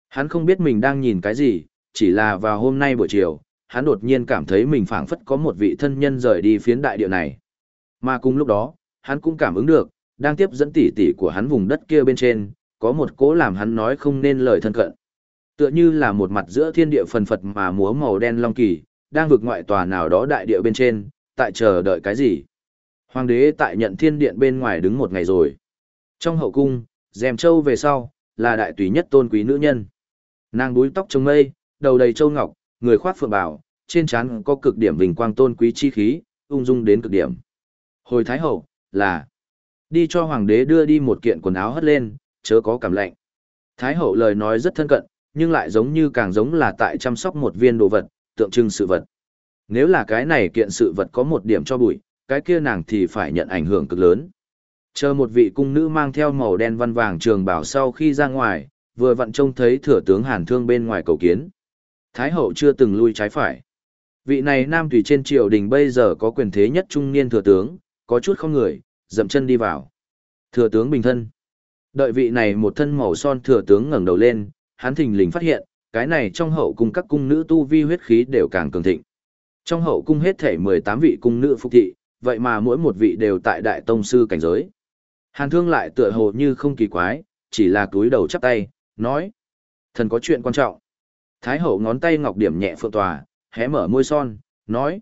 Hắn không biết mình đang nhìn cái gì, chỉ là vào hôm nay buổi chiều, hắn đột nhiên cảm thấy mình phảng phất có một vị thân nhân rời đi phiến đại địa này. Mà cùng lúc đó, hắn cũng cảm ứng được, đang tiếp dẫn tỉ tỉ của hắn vùng đất kia bên trên, có một cố làm hắn nói không nên lời thân cận. Tựa như là một mặt giữa thiên địa phần phật mà múa màu đen long kỳ, đang vượt ngoại tòa nào đó đại địa bên trên, tại chờ đợi cái gì. Hoàng đế tại nhận thiên điện bên ngoài đứng một ngày rồi. Trong hậu cung, dèm châu về sau, là đại tùy nhất tôn quý nữ nhân. Nàng búi tóc trông mây, đầu đầy châu ngọc, người khoác phượng bảo, trên trán có cực điểm vinh quang tôn quý chi khí, ung dung đến cực điểm. Hồi thái hậu, là đi cho hoàng đế đưa đi một kiện quần áo hất lên, chớ có cảm lạnh. Thái hậu lời nói rất thân cận, nhưng lại giống như càng giống là tại chăm sóc một viên đồ vật, tượng trưng sự vật. Nếu là cái này kiện sự vật có một điểm cho bụi, cái kia nàng thì phải nhận ảnh hưởng cực lớn. Chờ một vị cung nữ mang theo màu đen văn vàng trường bảo sau khi ra ngoài, vừa vặn trông thấy thừa tướng Hàn Thương bên ngoài cầu kiến. Thái hậu chưa từng lui trái phải. Vị này nam tùy trên triều đình bây giờ có quyền thế nhất trung niên thừa tướng, có chút không người, dậm chân đi vào. Thừa tướng bình thân. Đợi vị này một thân màu son thừa tướng ngẩng đầu lên, hắn thình lình phát hiện, cái này trong hậu cung các cung nữ tu vi huyết khí đều càng cường thịnh. Trong hậu cung hết thể 18 vị cung nữ phục thị, vậy mà mỗi một vị đều tại đại tông sư cảnh giới. Hàn thương lại tựa hồ như không kỳ quái, chỉ là túi đầu chắp tay, nói. Thần có chuyện quan trọng. Thái hậu ngón tay ngọc điểm nhẹ phượng tòa, hé mở môi son, nói.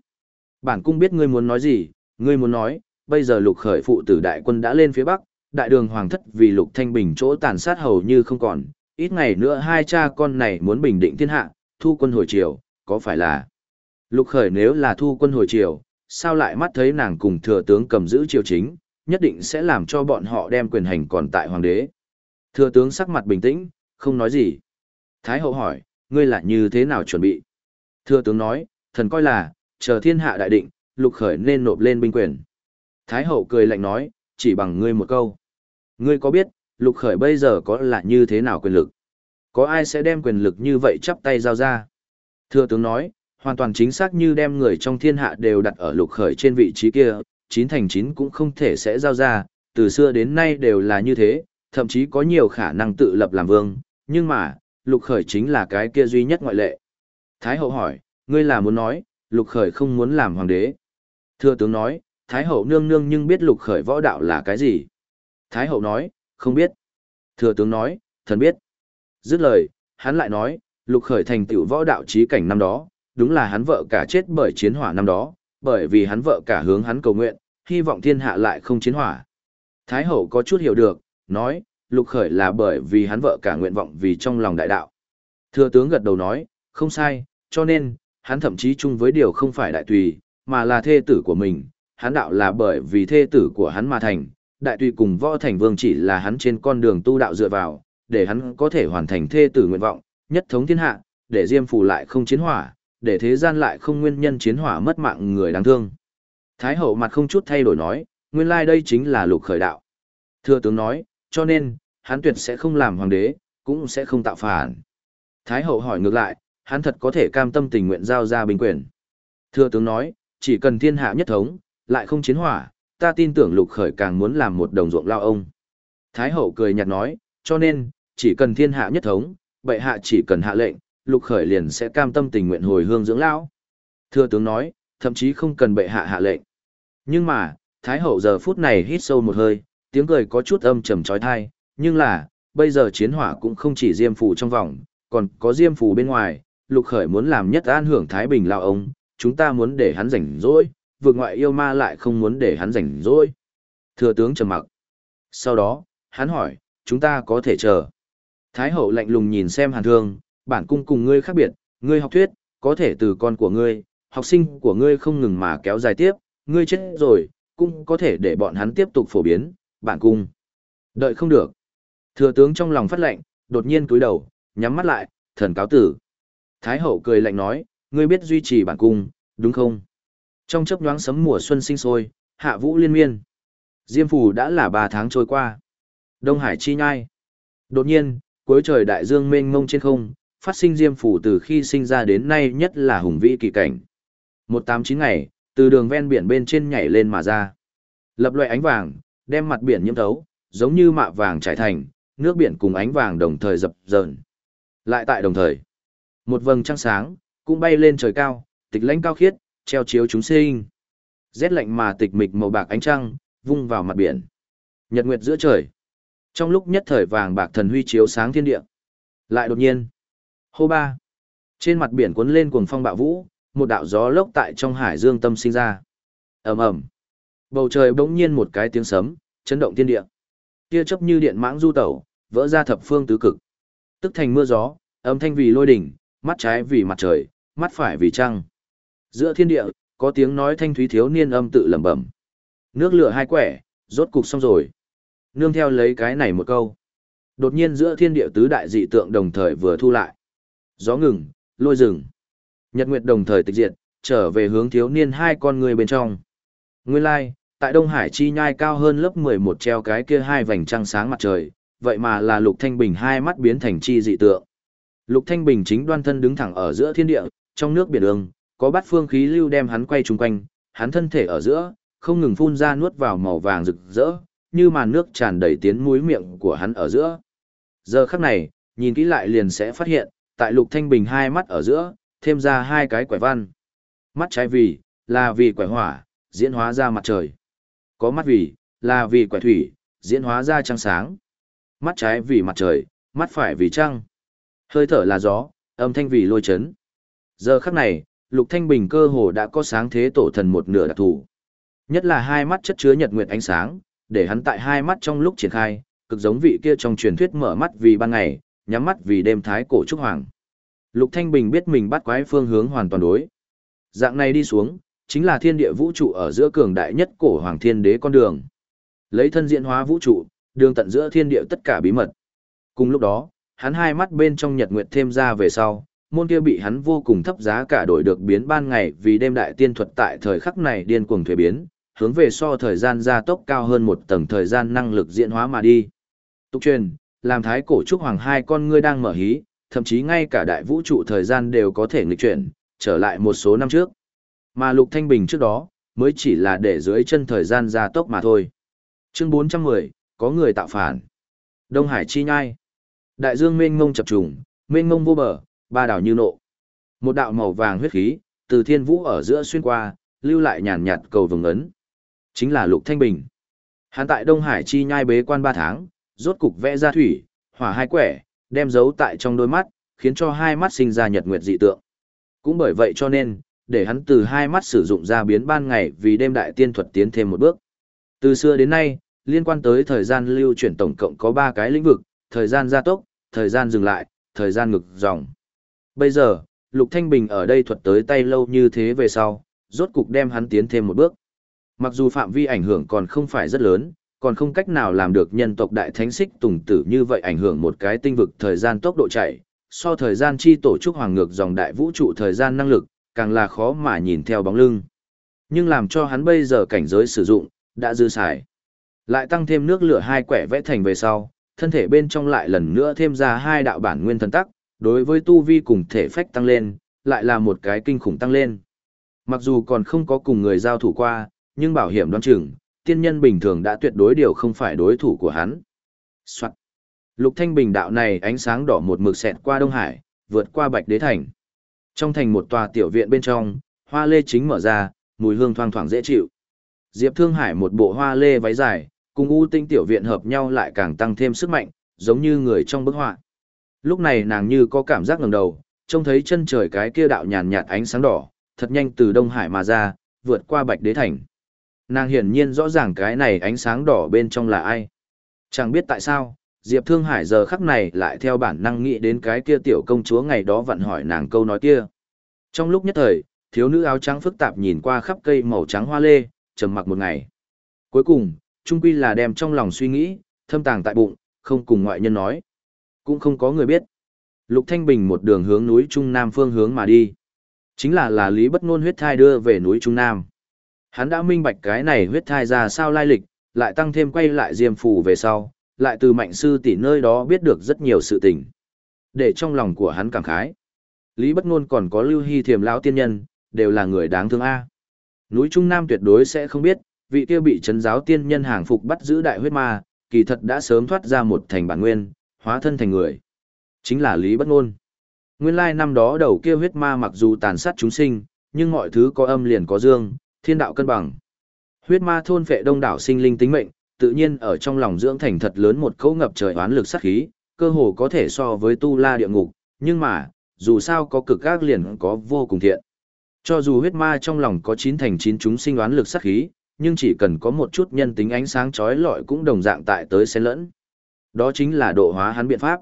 Bản cung biết ngươi muốn nói gì, ngươi muốn nói, bây giờ lục khởi phụ tử đại quân đã lên phía bắc, đại đường hoàng thất vì lục thanh bình chỗ tàn sát hầu như không còn, ít ngày nữa hai cha con này muốn bình định thiên hạ, thu quân hồi triều, có phải là... Lục khởi nếu là thu quân hồi triều, sao lại mắt thấy nàng cùng thừa tướng cầm giữ triều chính, nhất định sẽ làm cho bọn họ đem quyền hành còn tại hoàng đế. Thừa tướng sắc mặt bình tĩnh, không nói gì. Thái hậu hỏi, ngươi là như thế nào chuẩn bị? Thừa tướng nói, thần coi là, chờ thiên hạ đại định, lục khởi nên nộp lên binh quyền. Thái hậu cười lạnh nói, chỉ bằng ngươi một câu. Ngươi có biết, lục khởi bây giờ có là như thế nào quyền lực? Có ai sẽ đem quyền lực như vậy chắp tay giao ra? Thừa tướng nói, hoàn toàn chính xác như đem người trong thiên hạ đều đặt ở lục khởi trên vị trí kia, chín thành chín cũng không thể sẽ giao ra, từ xưa đến nay đều là như thế, thậm chí có nhiều khả năng tự lập làm vương, nhưng mà, lục khởi chính là cái kia duy nhất ngoại lệ. Thái hậu hỏi, ngươi là muốn nói, lục khởi không muốn làm hoàng đế. Thưa tướng nói, Thái hậu nương nương nhưng biết lục khởi võ đạo là cái gì. Thái hậu nói, không biết. Thừa tướng nói, thần biết. Dứt lời, hắn lại nói, lục khởi thành tựu võ đạo trí cảnh năm đó, đúng là hắn vợ cả chết bởi chiến hỏa năm đó, bởi vì hắn vợ cả hướng hắn cầu nguyện, hy vọng thiên hạ lại không chiến hỏa. Thái hậu có chút hiểu được, nói, lục khởi là bởi vì hắn vợ cả nguyện vọng vì trong lòng đại đạo. Thừa tướng gật đầu nói, không sai, cho nên, hắn thậm chí chung với điều không phải đại tùy, mà là thê tử của mình, hắn đạo là bởi vì thê tử của hắn mà thành, đại tùy cùng võ thành vương chỉ là hắn trên con đường tu đạo dựa vào, để hắn có thể hoàn thành thê tử nguyện vọng, nhất thống thiên hạ, để diêm phù lại không chiến hỏa, để thế gian lại không nguyên nhân chiến hỏa mất mạng người đáng thương. Thái hậu mặt không chút thay đổi nói, nguyên lai đây chính là lục khởi đạo. Thưa tướng nói, cho nên, hắn tuyệt sẽ không làm hoàng đế, cũng sẽ không tạo phản. Thái hậu hỏi ngược lại, hắn thật có thể cam tâm tình nguyện giao ra bình quyền. Thưa tướng nói, chỉ cần thiên hạ nhất thống, lại không chiến hỏa, ta tin tưởng lục khởi càng muốn làm một đồng ruộng lao ông. Thái hậu cười nhạt nói, cho nên, chỉ cần thiên hạ nhất thống, bệ hạ chỉ cần hạ lệnh, lục khởi liền sẽ cam tâm tình nguyện hồi hương dưỡng lão. Thưa tướng nói, thậm chí không cần bệ hạ hạ lệnh. Nhưng mà, Thái hậu giờ phút này hít sâu một hơi, tiếng cười có chút âm trầm trói thai, nhưng là, bây giờ chiến hỏa cũng không chỉ diêm phù trong vòng, còn có diêm phù bên ngoài, lục khởi muốn làm nhất an hưởng Thái Bình lao ông, chúng ta muốn để hắn rảnh rỗi, vượt ngoại yêu ma lại không muốn để hắn rảnh rỗi. Thừa tướng trầm mặc. Sau đó, hắn hỏi, chúng ta có thể chờ. Thái hậu lạnh lùng nhìn xem hàn thương, bản cung cùng ngươi khác biệt, ngươi học thuyết, có thể từ con của ngươi, học sinh của ngươi không ngừng mà kéo dài tiếp, ngươi chết rồi, cũng có thể để bọn hắn tiếp tục phổ biến, bản cung. Đợi không được. Thừa tướng trong lòng phát lệnh, đột nhiên cúi đầu, nhắm mắt lại, thần cáo tử. Thái hậu cười lạnh nói, ngươi biết duy trì bản cung, đúng không? Trong chớp nhoáng sấm mùa xuân sinh sôi, hạ vũ liên miên. Diêm phù đã là ba tháng trôi qua. Đông Hải chi nhai. Đột nhiên, cuối trời đại dương mênh mông trên không, phát sinh diêm phù từ khi sinh ra đến nay nhất là hùng vĩ kỳ cảnh. Một tám chín ngày, từ đường ven biển bên trên nhảy lên mà ra. Lập loại ánh vàng, đem mặt biển nhiễm thấu, giống như mạ vàng trải thành, nước biển cùng ánh vàng đồng thời dập dờn. Lại tại đồng thời, một vầng trăng sáng, cũng bay lên trời cao, tịch lãnh cao khiết, treo chiếu chúng sinh. Rét lạnh mà tịch mịch màu bạc ánh trăng, vung vào mặt biển. Nhật nguyệt giữa trời. Trong lúc nhất thời vàng bạc thần huy chiếu sáng thiên địa. Lại đột nhiên. Hô ba. Trên mặt biển cuốn lên cuồng phong bạo vũ, một đạo gió lốc tại trong hải dương tâm sinh ra. ầm ầm Bầu trời bỗng nhiên một cái tiếng sấm, chấn động thiên địa. Tia chớp như điện mãng du tẩu, vỡ ra thập phương tứ cực. Tức thành mưa gió, âm thanh vì lôi đỉnh, mắt trái vì mặt trời, mắt phải vì trăng. Giữa thiên địa, có tiếng nói thanh thúy thiếu niên âm tự lẩm bẩm. Nước lửa hai quẻ, rốt cục xong rồi. Nương theo lấy cái này một câu. Đột nhiên giữa thiên địa tứ đại dị tượng đồng thời vừa thu lại. Gió ngừng, lôi rừng. Nhật Nguyệt đồng thời tịch diệt, trở về hướng thiếu niên hai con người bên trong. Nguyên lai, tại Đông Hải chi nhai cao hơn lớp 11 treo cái kia hai vành trăng sáng mặt trời, vậy mà là Lục Thanh Bình hai mắt biến thành chi dị tượng. Lục Thanh Bình chính đoan thân đứng thẳng ở giữa thiên địa, trong nước biển ương, có bát phương khí lưu đem hắn quay trung quanh, hắn thân thể ở giữa, không ngừng phun ra nuốt vào màu vàng rực rỡ, như màn nước tràn đầy tiến mũi miệng của hắn ở giữa. Giờ khắc này, nhìn kỹ lại liền sẽ phát hiện, tại Lục Thanh Bình hai mắt ở giữa, thêm ra hai cái quẻ văn. Mắt trái vì, là vì quẻ hỏa, diễn hóa ra mặt trời. Có mắt vì, là vì quẻ thủy, diễn hóa ra trăng sáng. Mắt trái vì mặt trời, mắt phải vì trăng. Hơi thở là gió, âm thanh vì lôi chấn. Giờ khắc này, Lục Thanh Bình cơ hồ đã có sáng thế tổ thần một nửa đặc thù. Nhất là hai mắt chất chứa nhật nguyệt ánh sáng, để hắn tại hai mắt trong lúc triển khai, cực giống vị kia trong truyền thuyết mở mắt vì ban ngày, nhắm mắt vì đêm thái cổ trúc hoàng. Lục Thanh Bình biết mình bắt quái phương hướng hoàn toàn đối. Dạng này đi xuống, chính là thiên địa vũ trụ ở giữa cường đại nhất cổ hoàng thiên đế con đường. Lấy thân diện hóa vũ trụ, đường tận giữa thiên địa tất cả bí mật. Cùng lúc đó, hắn hai mắt bên trong nhật nguyệt thêm ra về sau, môn kia bị hắn vô cùng thấp giá cả đổi được biến ban ngày vì đêm đại tiên thuật tại thời khắc này điên cuồng thuế biến, hướng về so thời gian gia tốc cao hơn một tầng thời gian năng lực diễn hóa mà đi. Tục truyền, làm thái cổ trúc hoàng hai con ngươi đang mở hí, thậm chí ngay cả đại vũ trụ thời gian đều có thể nghịch chuyển, trở lại một số năm trước. Mà Lục Thanh Bình trước đó, mới chỉ là để dưới chân thời gian gia tốc mà thôi. Chương 410, có người tạo phản. Đông Hải chi nhai. Đại dương mênh mông chập trùng, mênh mông vô bờ, ba đảo như nộ. Một đạo màu vàng huyết khí, từ thiên vũ ở giữa xuyên qua, lưu lại nhàn nhạt cầu vồng ấn. Chính là Lục Thanh Bình. Hắn tại Đông Hải chi nhai bế quan ba tháng, rốt cục vẽ ra thủy, hỏa hai quẻ, đem giấu tại trong đôi mắt, khiến cho hai mắt sinh ra nhật nguyệt dị tượng. Cũng bởi vậy cho nên, để hắn từ hai mắt sử dụng ra biến ban ngày vì đêm đại tiên thuật tiến thêm một bước. Từ xưa đến nay, liên quan tới thời gian lưu chuyển tổng cộng có 3 cái lĩnh vực, thời gian gia tốc, thời gian dừng lại, thời gian ngực dòng. Bây giờ, Lục Thanh Bình ở đây thuật tới tay lâu như thế về sau, rốt cục đem hắn tiến thêm một bước. Mặc dù phạm vi ảnh hưởng còn không phải rất lớn, còn không cách nào làm được nhân tộc đại thánh xích tùng tử như vậy ảnh hưởng một cái tinh vực thời gian tốc độ chạy, so thời gian chi tổ chức hoàng ngược dòng đại vũ trụ thời gian năng lực, càng là khó mà nhìn theo bóng lưng. Nhưng làm cho hắn bây giờ cảnh giới sử dụng, đã dư xài. Lại tăng thêm nước lửa hai quẻ vẽ thành về sau, thân thể bên trong lại lần nữa thêm ra hai đạo bản nguyên thần tắc, đối với tu vi cùng thể phách tăng lên, lại là một cái kinh khủng tăng lên. Mặc dù còn không có cùng người giao thủ qua, nhưng bảo hiểm đoán chừng, tiên nhân bình thường đã tuyệt đối điều không phải đối thủ của hắn. Soạn. Lục Thanh Bình đạo này ánh sáng đỏ một mực xẹt qua Đông Hải, vượt qua Bạch Đế Thành. Trong thành một tòa tiểu viện bên trong, hoa lê chính mở ra, mùi hương thoang thoảng dễ chịu. Diệp Thương Hải một bộ hoa lê váy dài, cùng u tinh tiểu viện hợp nhau lại càng tăng thêm sức mạnh, giống như người trong bức họa. Lúc này nàng như có cảm giác ngẩng đầu, trông thấy chân trời cái kia đạo nhàn nhạt ánh sáng đỏ, thật nhanh từ Đông Hải mà ra, vượt qua Bạch Đế Thành. Nàng hiển nhiên rõ ràng cái này ánh sáng đỏ bên trong là ai. Chẳng biết tại sao, Diệp Thương Hải giờ khắc này lại theo bản năng nghĩ đến cái kia tiểu công chúa ngày đó vặn hỏi nàng câu nói kia. Trong lúc nhất thời, thiếu nữ áo trắng phức tạp nhìn qua khắp cây màu trắng hoa lê, trầm mặc một ngày. Cuối cùng, trung quy là đem trong lòng suy nghĩ, thâm tàng tại bụng, không cùng ngoại nhân nói. Cũng không có người biết. Lục Thanh Bình một đường hướng núi Trung Nam phương hướng mà đi. Chính là là Lý Bất Nôn huyết thai đưa về núi Trung Nam. Hắn đã minh bạch cái này huyết thai ra sao lai lịch, lại tăng thêm quay lại diêm phù về sau, lại từ mạnh sư tỷ nơi đó biết được rất nhiều sự tình. Để trong lòng của hắn cảm khái. Lý Bất Nôn còn có Lưu Hy Thiềm lão tiên nhân, đều là người đáng thương a. Núi Trung Nam tuyệt đối sẽ không biết, vị kia bị chấn giáo tiên nhân hàng phục bắt giữ đại huyết ma, kỳ thật đã sớm thoát ra một thành bản nguyên, hóa thân thành người. Chính là Lý Bất ngôn. Nguyên lai năm đó đầu kia huyết ma mặc dù tàn sát chúng sinh, nhưng mọi thứ có âm liền có dương, thiên đạo cân bằng. Huyết ma thôn phệ đông đảo sinh linh tính mệnh, tự nhiên ở trong lòng dưỡng thành thật lớn một cấu ngập trời oán lực sát khí, cơ hồ có thể so với tu la địa ngục, nhưng mà, dù sao có cực gác liền có vô cùng thiện. Cho dù huyết ma trong lòng có chín thành chín chúng sinh oán lực sát khí, nhưng chỉ cần có một chút nhân tính ánh sáng chói lọi cũng đồng dạng tại tới xen lẫn. Đó chính là độ hóa hắn biện pháp.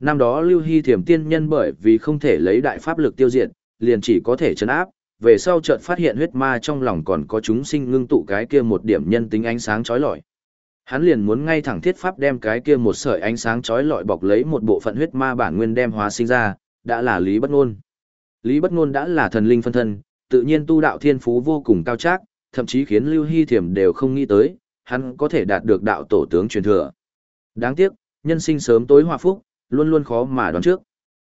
Năm đó Lưu Hy Thiểm tiên nhân bởi vì không thể lấy đại pháp lực tiêu diệt, liền chỉ có thể chấn áp, về sau chợt phát hiện huyết ma trong lòng còn có chúng sinh ngưng tụ cái kia một điểm nhân tính ánh sáng chói lọi. Hắn liền muốn ngay thẳng thiết pháp đem cái kia một sợi ánh sáng chói lọi bọc lấy một bộ phận huyết ma bản nguyên đem hóa sinh ra, đã là Lý Bất Nôn. Lý Bất Nôn đã là thần linh phân thân, tự nhiên tu đạo thiên phú vô cùng cao trác, thậm chí khiến Lưu Hy Thiểm đều không nghĩ tới, hắn có thể đạt được đạo tổ tướng truyền thừa. Đáng tiếc, nhân sinh sớm tối hòa phúc, luôn luôn khó mà đoán trước.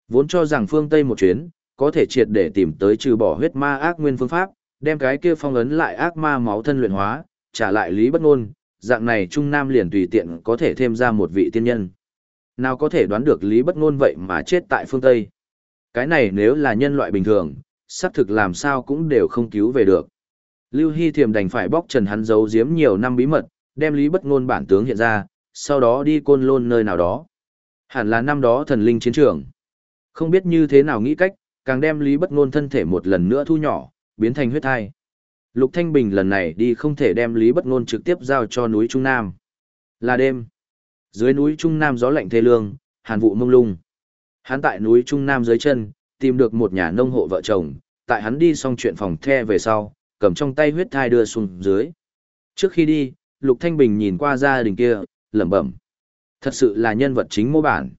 Vốn cho rằng phương Tây một chuyến, có thể triệt để tìm tới trừ bỏ huyết ma ác nguyên phương pháp, đem cái kia phong ấn lại ác ma máu thân luyện hóa, trả lại lý bất ngôn, dạng này Trung Nam liền tùy tiện có thể thêm ra một vị tiên nhân. Nào có thể đoán được lý bất ngôn vậy mà chết tại phương Tây. Cái này nếu là nhân loại bình thường, xác thực làm sao cũng đều không cứu về được. Lưu Hy Thiềm đành phải bóc trần hắn giấu giếm nhiều năm bí mật, đem lý bất ngôn bản tướng hiện ra, sau đó đi côn lôn nơi nào đó. Hẳn là năm đó thần linh chiến trường. Không biết như thế nào nghĩ cách, càng đem lý bất ngôn thân thể một lần nữa thu nhỏ, biến thành huyết thai. Lục Thanh Bình lần này đi không thể đem lý bất ngôn trực tiếp giao cho núi Trung Nam. Là đêm. Dưới núi Trung Nam gió lạnh thê lương, hàn vụ mông lung. Hắn tại núi Trung Nam dưới chân, tìm được một nhà nông hộ vợ chồng, tại hắn đi xong chuyện phòng the về sau, cầm trong tay huyết thai đưa xuống dưới. Trước khi đi, Lục Thanh Bình nhìn qua gia đình kia, lẩm bẩm. Thật sự là nhân vật chính mô bản.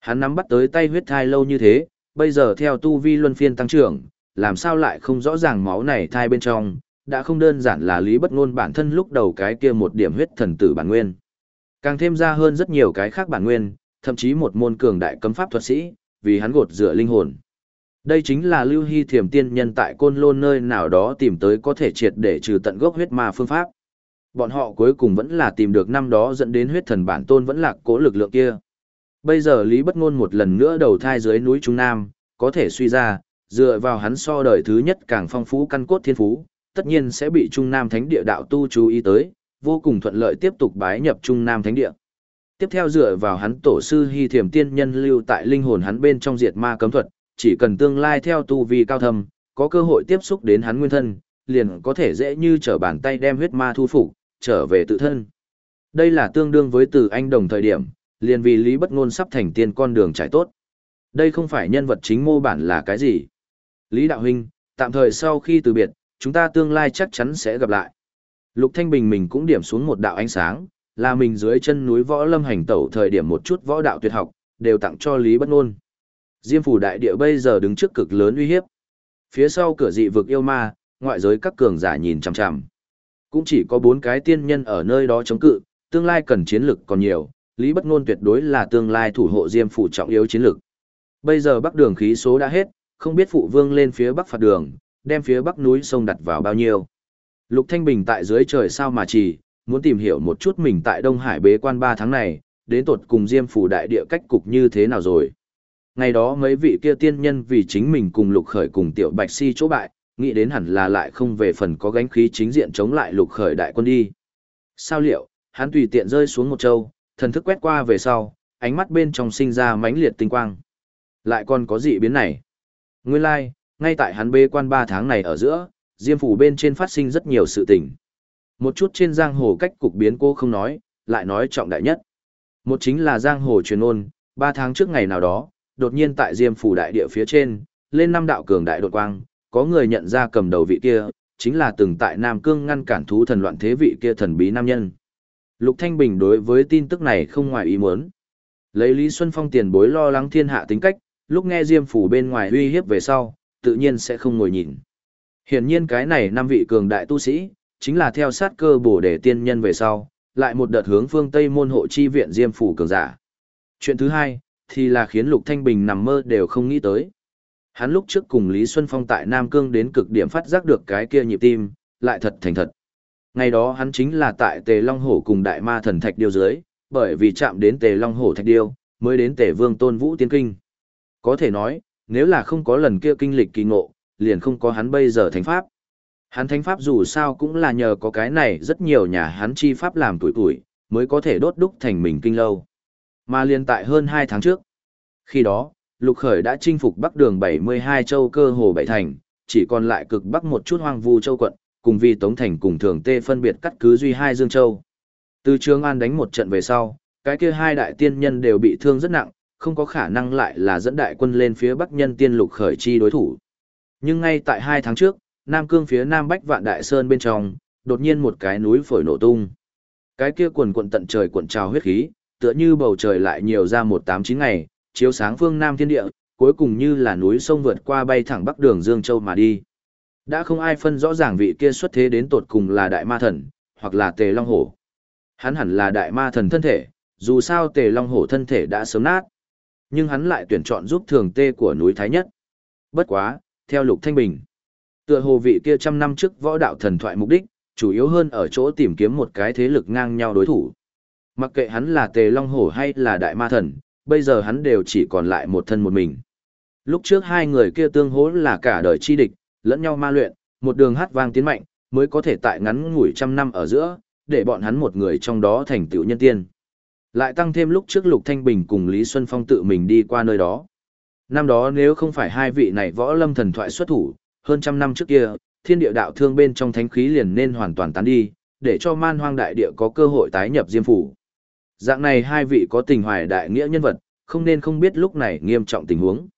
Hắn nắm bắt tới tay huyết thai lâu như thế, bây giờ theo tu vi luân phiên tăng trưởng, làm sao lại không rõ ràng máu này thai bên trong, đã không đơn giản là lý bất ngôn bản thân lúc đầu cái kia một điểm huyết thần tử bản nguyên. Càng thêm ra hơn rất nhiều cái khác bản nguyên, thậm chí một môn cường đại cấm pháp thuật sĩ, vì hắn gột rửa linh hồn. Đây chính là Lưu Hy Thiểm tiên nhân tại côn lôn nơi nào đó tìm tới có thể triệt để trừ tận gốc huyết ma phương pháp. Bọn họ cuối cùng vẫn là tìm được năm đó dẫn đến huyết thần bản tôn vẫn lạc cố lực lượng kia. Bây giờ Lý Bất Ngôn một lần nữa đầu thai dưới núi Trung Nam, có thể suy ra, dựa vào hắn so đời thứ nhất càng phong phú căn cốt thiên phú, tất nhiên sẽ bị Trung Nam Thánh Địa đạo tu chú ý tới, vô cùng thuận lợi tiếp tục bái nhập Trung Nam Thánh Địa. Tiếp theo dựa vào hắn tổ sư Hy Thiểm Tiên Nhân lưu tại linh hồn hắn bên trong diệt ma cấm thuật, chỉ cần tương lai theo tu vi cao thâm, có cơ hội tiếp xúc đến hắn nguyên thân, liền có thể dễ như trở bàn tay đem huyết ma thu phục, trở về tự thân. Đây là tương đương với từ anh đồng thời điểm, liền vì Lý Bất Ngôn sắp thành tiên con đường trải tốt. Đây không phải nhân vật chính mô bản là cái gì. Lý Đạo Huynh, tạm thời sau khi từ biệt, chúng ta tương lai chắc chắn sẽ gặp lại. Lục Thanh Bình mình cũng điểm xuống một đạo ánh sáng, là mình dưới chân núi võ lâm hành tẩu thời điểm một chút võ đạo tuyệt học, đều tặng cho Lý Bất Nôn. Diêm phủ đại địa bây giờ đứng trước cực lớn uy hiếp. Phía sau cửa dị vực yêu ma, ngoại giới các cường giả nhìn chằm chằm. Cũng chỉ có bốn cái tiên nhân ở nơi đó chống cự, tương lai cần chiến lực còn nhiều, Lý Bất Nôn tuyệt đối là tương lai thủ hộ Diêm phủ trọng yếu chiến lực. Bây giờ Bắc Đường khí số đã hết, không biết phụ vương lên phía Bắc phạt đường, đem phía Bắc núi sông đặt vào bao nhiêu. Lục Thanh Bình tại dưới trời sao mà chỉ, muốn tìm hiểu một chút mình tại Đông Hải bế quan 3 tháng này, đến tột cùng Diêm phủ đại địa cách cục như thế nào rồi. Ngày đó mấy vị kia tiên nhân vì chính mình cùng Lục Khởi cùng Tiểu Bạch Si chỗ bại, nghĩ đến hẳn là lại không về phần có gánh khí chính diện chống lại Lục Khởi đại quân đi. Sao liệu, hắn tùy tiện rơi xuống một châu, thần thức quét qua về sau, ánh mắt bên trong sinh ra mãnh liệt tinh quang. Lại còn có dị biến này. Nguyên lai, like, ngay tại hắn bê quan 3 tháng này ở giữa, Diêm phủ bên trên phát sinh rất nhiều sự tình. Một chút trên giang hồ cách cục biến cô không nói, lại nói trọng đại nhất. Một chính là giang hồ truyền ôn, 3 tháng trước ngày nào đó, đột nhiên tại Diêm phủ đại địa phía trên, lên năm đạo cường đại đột quang, có người nhận ra cầm đầu vị kia, chính là từng tại Nam Cương ngăn cản thú thần loạn thế vị kia thần bí nam nhân. Lục Thanh Bình đối với tin tức này không ngoài ý muốn. Lấy Lý Xuân Phong tiền bối lo lắng thiên hạ tính cách, lúc nghe Diêm phủ bên ngoài uy hiếp về sau, tự nhiên sẽ không ngồi nhìn. Hiển nhiên cái này năm vị cường đại tu sĩ, chính là theo sát cơ bổ để tiên nhân về sau, lại một đợt hướng phương Tây môn hộ chi viện Diêm phủ cường giả. Chuyện thứ hai, thì là khiến Lục Thanh Bình nằm mơ đều không nghĩ tới. Hắn lúc trước cùng Lý Xuân Phong tại Nam Cương đến cực điểm phát giác được cái kia nhịp tim, lại thật thành thật. Ngày đó hắn chính là tại Tề Long Hổ cùng Đại Ma Thần Thạch Điêu dưới, bởi vì chạm đến Tề Long Hổ Thạch Điêu, mới đến Tề Vương Tôn Vũ Tiên Kinh. Có thể nói, nếu là không có lần kia kinh lịch kỳ ngộ, liền không có hắn bây giờ thánh pháp. Hắn thánh pháp dù sao cũng là nhờ có cái này rất nhiều nhà hắn chi pháp làm tuổi tuổi, mới có thể đốt đúc thành mình kinh lâu. Mà liên tại hơn 2 tháng trước. Khi đó, Lục Khởi đã chinh phục bắc đường 72 châu cơ hồ bảy thành, chỉ còn lại cực bắc một chút hoang vu châu quận, cùng vì Tống Thành cùng Thường Tê phân biệt cắt cứ duy hai Dương Châu. Từ Trường An đánh một trận về sau, cái kia hai đại tiên nhân đều bị thương rất nặng, không có khả năng lại là dẫn đại quân lên phía bắc nhân tiên Lục Khởi chi đối thủ. Nhưng ngay tại hai tháng trước, Nam Cương phía Nam Bách Vạn Đại Sơn bên trong, đột nhiên một cái núi phổi nổ tung. Cái kia quần quận tận trời cuộn trào huyết khí, tựa như bầu trời lại nhiều ra một tám chín ngày, chiếu sáng phương Nam thiên địa, cuối cùng như là núi sông vượt qua bay thẳng bắc đường Dương Châu mà đi. Đã không ai phân rõ ràng vị kia xuất thế đến tột cùng là đại ma thần, hoặc là tề long hổ. Hắn hẳn là đại ma thần thân thể, dù sao tề long hổ thân thể đã sớm nát. Nhưng hắn lại tuyển chọn giúp thường tê của núi Thái Nhất. Bất quá, theo Lục Thanh Bình. Tựa hồ vị kia trăm năm trước võ đạo thần thoại mục đích, chủ yếu hơn ở chỗ tìm kiếm một cái thế lực ngang nhau đối thủ. Mặc kệ hắn là tề long hổ hay là đại ma thần, bây giờ hắn đều chỉ còn lại một thân một mình. Lúc trước hai người kia tương hỗ là cả đời chi địch, lẫn nhau ma luyện, một đường hát vang tiến mạnh, mới có thể tại ngắn ngủi trăm năm ở giữa, để bọn hắn một người trong đó thành tựu nhân tiên. Lại tăng thêm lúc trước Lục Thanh Bình cùng Lý Xuân Phong tự mình đi qua nơi đó. Năm đó nếu không phải hai vị này võ lâm thần thoại xuất thủ, hơn trăm năm trước kia, thiên địa đạo thương bên trong thánh khí liền nên hoàn toàn tán đi, để cho man hoang đại địa có cơ hội tái nhập diêm phủ. Dạng này hai vị có tình hoài đại nghĩa nhân vật, không nên không biết lúc này nghiêm trọng tình huống.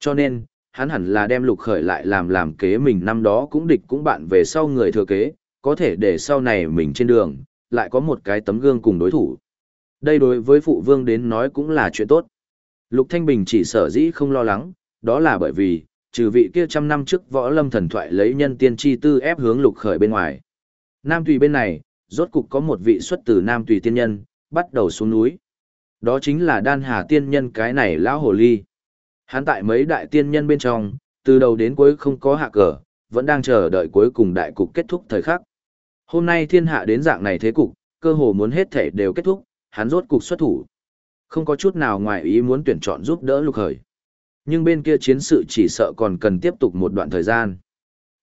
Cho nên, hắn hẳn là đem lục khởi lại làm làm kế mình năm đó cũng địch cũng bạn về sau người thừa kế, có thể để sau này mình trên đường, lại có một cái tấm gương cùng đối thủ. Đây đối với phụ vương đến nói cũng là chuyện tốt. Lục Thanh Bình chỉ sở dĩ không lo lắng, đó là bởi vì, trừ vị kia trăm năm trước võ lâm thần thoại lấy nhân tiên chi tư ép hướng lục khởi bên ngoài. Nam Tùy bên này, rốt cục có một vị xuất từ Nam Tùy tiên nhân, bắt đầu xuống núi. Đó chính là đan hà tiên nhân cái này lão hồ ly. Hắn tại mấy đại tiên nhân bên trong, từ đầu đến cuối không có hạ cờ, vẫn đang chờ đợi cuối cùng đại cục kết thúc thời khắc. Hôm nay thiên hạ đến dạng này thế cục, cơ hồ muốn hết thể đều kết thúc, hắn rốt cục xuất thủ. Không có chút nào ngoài ý muốn tuyển chọn giúp đỡ lục khởi. Nhưng bên kia chiến sự chỉ sợ còn cần tiếp tục một đoạn thời gian.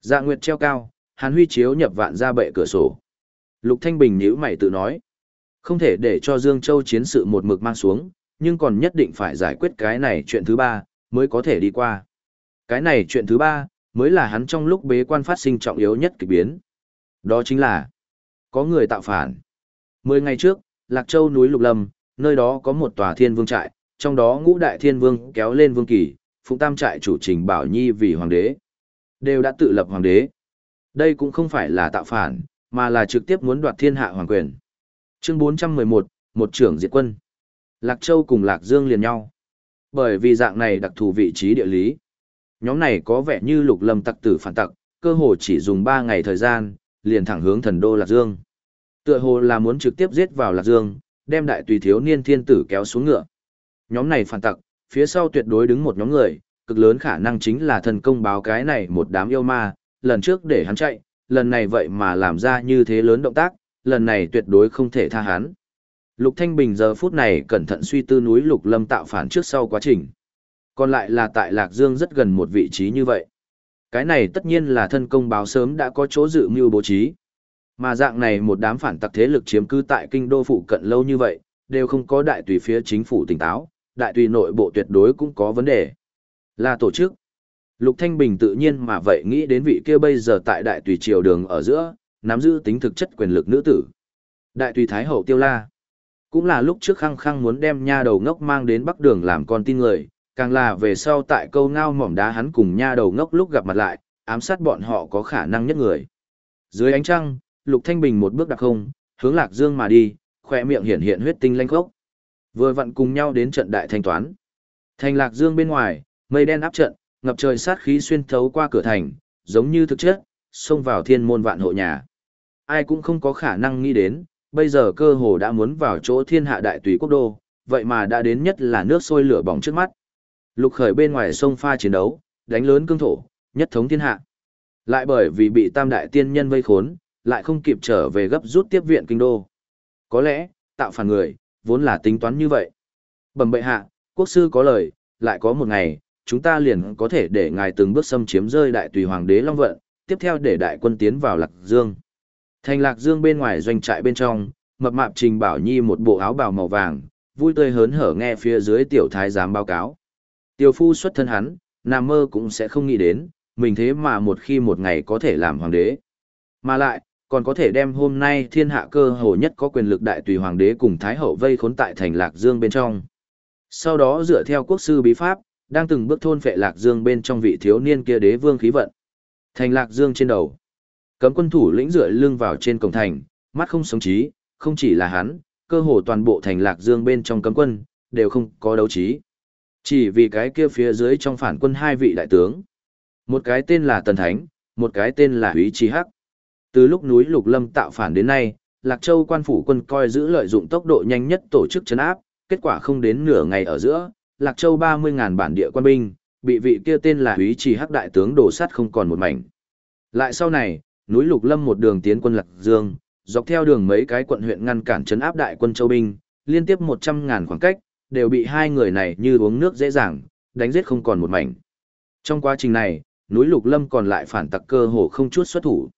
Dạ nguyệt treo cao, hắn huy chiếu nhập vạn ra bệ cửa sổ. Lục Thanh Bình nhíu mày tự nói. Không thể để cho Dương Châu chiến sự một mực mang xuống, nhưng còn nhất định phải giải quyết cái này chuyện thứ ba, mới có thể đi qua. Cái này chuyện thứ ba, mới là hắn trong lúc bế quan phát sinh trọng yếu nhất kỳ biến. Đó chính là, có người tạo phản. Mười ngày trước, Lạc Châu núi Lục Lâm, nơi đó có một tòa thiên vương trại, trong đó ngũ đại thiên vương kéo lên vương kỳ, phụng tam trại chủ trình bảo nhi vì hoàng đế. Đều đã tự lập hoàng đế. Đây cũng không phải là tạo phản, mà là trực tiếp muốn đoạt thiên hạ hoàng quyền. Chương 411, một trưởng diệt quân. Lạc Châu cùng Lạc Dương liền nhau. Bởi vì dạng này đặc thù vị trí địa lý. Nhóm này có vẻ như lục lâm tặc tử phản tặc, cơ hồ chỉ dùng 3 ngày thời gian, liền thẳng hướng thần đô Lạc Dương. Tựa hồ là muốn trực tiếp giết vào Lạc Dương, đem đại tùy thiếu niên thiên tử kéo xuống ngựa. Nhóm này phản tặc, phía sau tuyệt đối đứng một nhóm người, cực lớn khả năng chính là thần công báo cái này một đám yêu ma, lần trước để hắn chạy, lần này vậy mà làm ra như thế lớn động tác, lần này tuyệt đối không thể tha hắn. Lục Thanh Bình giờ phút này cẩn thận suy tư núi Lục Lâm tạo phản trước sau quá trình. Còn lại là tại Lạc Dương rất gần một vị trí như vậy. Cái này tất nhiên là thân công báo sớm đã có chỗ dự mưu bố trí. Mà dạng này một đám phản tặc thế lực chiếm cứ tại kinh đô phụ cận lâu như vậy, đều không có đại tùy phía chính phủ tỉnh táo, đại tùy nội bộ tuyệt đối cũng có vấn đề. Là tổ chức. Lục Thanh Bình tự nhiên mà vậy nghĩ đến vị kia bây giờ tại đại tùy triều đường ở giữa, nắm giữ tính thực chất quyền lực nữ tử. Đại tùy Thái Hậu Tiêu La. Cũng là lúc trước khăng khăng muốn đem nha đầu ngốc mang đến bắc đường làm con tin người, càng là về sau tại câu ngao mỏm đá hắn cùng nha đầu ngốc lúc gặp mặt lại, ám sát bọn họ có khả năng nhất người. Dưới ánh trăng, Lục Thanh Bình một bước đặc không, hướng Lạc Dương mà đi, khỏe miệng hiện hiện huyết tinh lanh khốc. Vừa vặn cùng nhau đến trận đại thanh toán. Thành Lạc Dương bên ngoài, mây đen áp trận, ngập trời sát khí xuyên thấu qua cửa thành, giống như thực chất, xông vào thiên môn vạn hộ nhà. Ai cũng không có khả năng nghĩ đến, bây giờ cơ hồ đã muốn vào chỗ thiên hạ đại tùy quốc đô, vậy mà đã đến nhất là nước sôi lửa bỏng trước mắt. Lục khởi bên ngoài sông pha chiến đấu, đánh lớn cương thổ, nhất thống thiên hạ. Lại bởi vì bị tam đại tiên nhân vây khốn, lại không kịp trở về gấp rút tiếp viện kinh đô. Có lẽ, tạo phản người, vốn là tính toán như vậy. Bẩm bệ hạ, quốc sư có lời, lại có một ngày, chúng ta liền có thể để ngài từng bước xâm chiếm rơi đại tùy hoàng đế Long Vận, tiếp theo để đại quân tiến vào Lạc Dương. Thành Lạc Dương bên ngoài doanh trại bên trong, mập mạp Trình Bảo Nhi một bộ áo bào màu vàng, vui tươi hớn hở nghe phía dưới tiểu thái giám báo cáo. Tiểu phu xuất thân hắn, nam mơ cũng sẽ không nghĩ đến, mình thế mà một khi một ngày có thể làm hoàng đế. Mà lại, còn có thể đem hôm nay thiên hạ cơ hồ nhất có quyền lực đại tùy hoàng đế cùng thái hậu vây khốn tại thành Lạc Dương bên trong. Sau đó dựa theo quốc sư bí pháp, đang từng bước thôn phệ Lạc Dương bên trong vị thiếu niên kia đế vương khí vận. Thành Lạc Dương trên đầu. Cấm quân thủ lĩnh rửa lưng vào trên cổng thành, mắt không sống trí, không chỉ là hắn, cơ hồ toàn bộ thành Lạc Dương bên trong cấm quân, đều không có đấu trí. Chỉ vì cái kia phía dưới trong phản quân hai vị đại tướng. Một cái tên là Tần Thánh, một cái tên là Húy Chi Hắc. Từ lúc núi Lục Lâm tạo phản đến nay, Lạc Châu quan phủ quân coi giữ lợi dụng tốc độ nhanh nhất tổ chức chấn áp, kết quả không đến nửa ngày ở giữa, Lạc Châu 30.000 bản địa quân binh, bị vị kia tên là Húy Trì Hắc đại tướng đổ sát không còn một mảnh. Lại sau này, núi Lục Lâm một đường tiến quân Lạc Dương, dọc theo đường mấy cái quận huyện ngăn cản chấn áp đại quân Châu binh, liên tiếp một trăm ngàn khoảng cách, đều bị hai người này như uống nước dễ dàng, đánh giết không còn một mảnh. Trong quá trình này, núi Lục Lâm còn lại phản tặc cơ hồ không chút xuất thủ.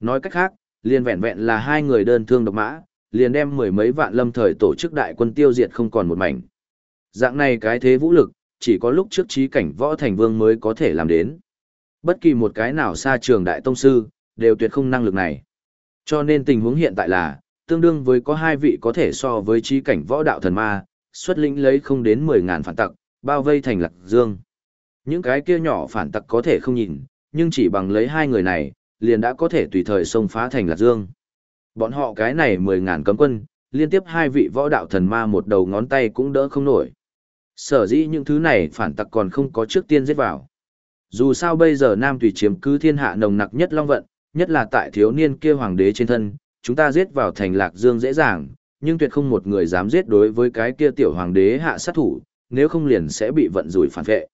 Nói cách khác, liền vẹn vẹn là hai người đơn thương độc mã, liền đem mười mấy vạn lâm thời tổ chức đại quân tiêu diệt không còn một mảnh. Dạng này cái thế vũ lực, chỉ có lúc trước trí cảnh võ thành vương mới có thể làm đến. Bất kỳ một cái nào xa trường đại tông sư, đều tuyệt không năng lực này. Cho nên tình huống hiện tại là, tương đương với có hai vị có thể so với trí cảnh võ đạo thần ma, xuất lĩnh lấy không đến 10.000 phản tặc, bao vây thành lạc dương. Những cái kia nhỏ phản tặc có thể không nhìn, nhưng chỉ bằng lấy hai người này, liền đã có thể tùy thời xông phá thành lạc dương. Bọn họ cái này 10.000 cấm quân, liên tiếp hai vị võ đạo thần ma một đầu ngón tay cũng đỡ không nổi. Sở dĩ những thứ này phản tặc còn không có trước tiên giết vào. Dù sao bây giờ Nam Tùy chiếm cứ thiên hạ nồng nặc nhất long vận, nhất là tại thiếu niên kia hoàng đế trên thân, chúng ta giết vào thành Lạc Dương dễ dàng, nhưng tuyệt không một người dám giết đối với cái kia tiểu hoàng đế hạ sát thủ, nếu không liền sẽ bị vận rủi phản vệ.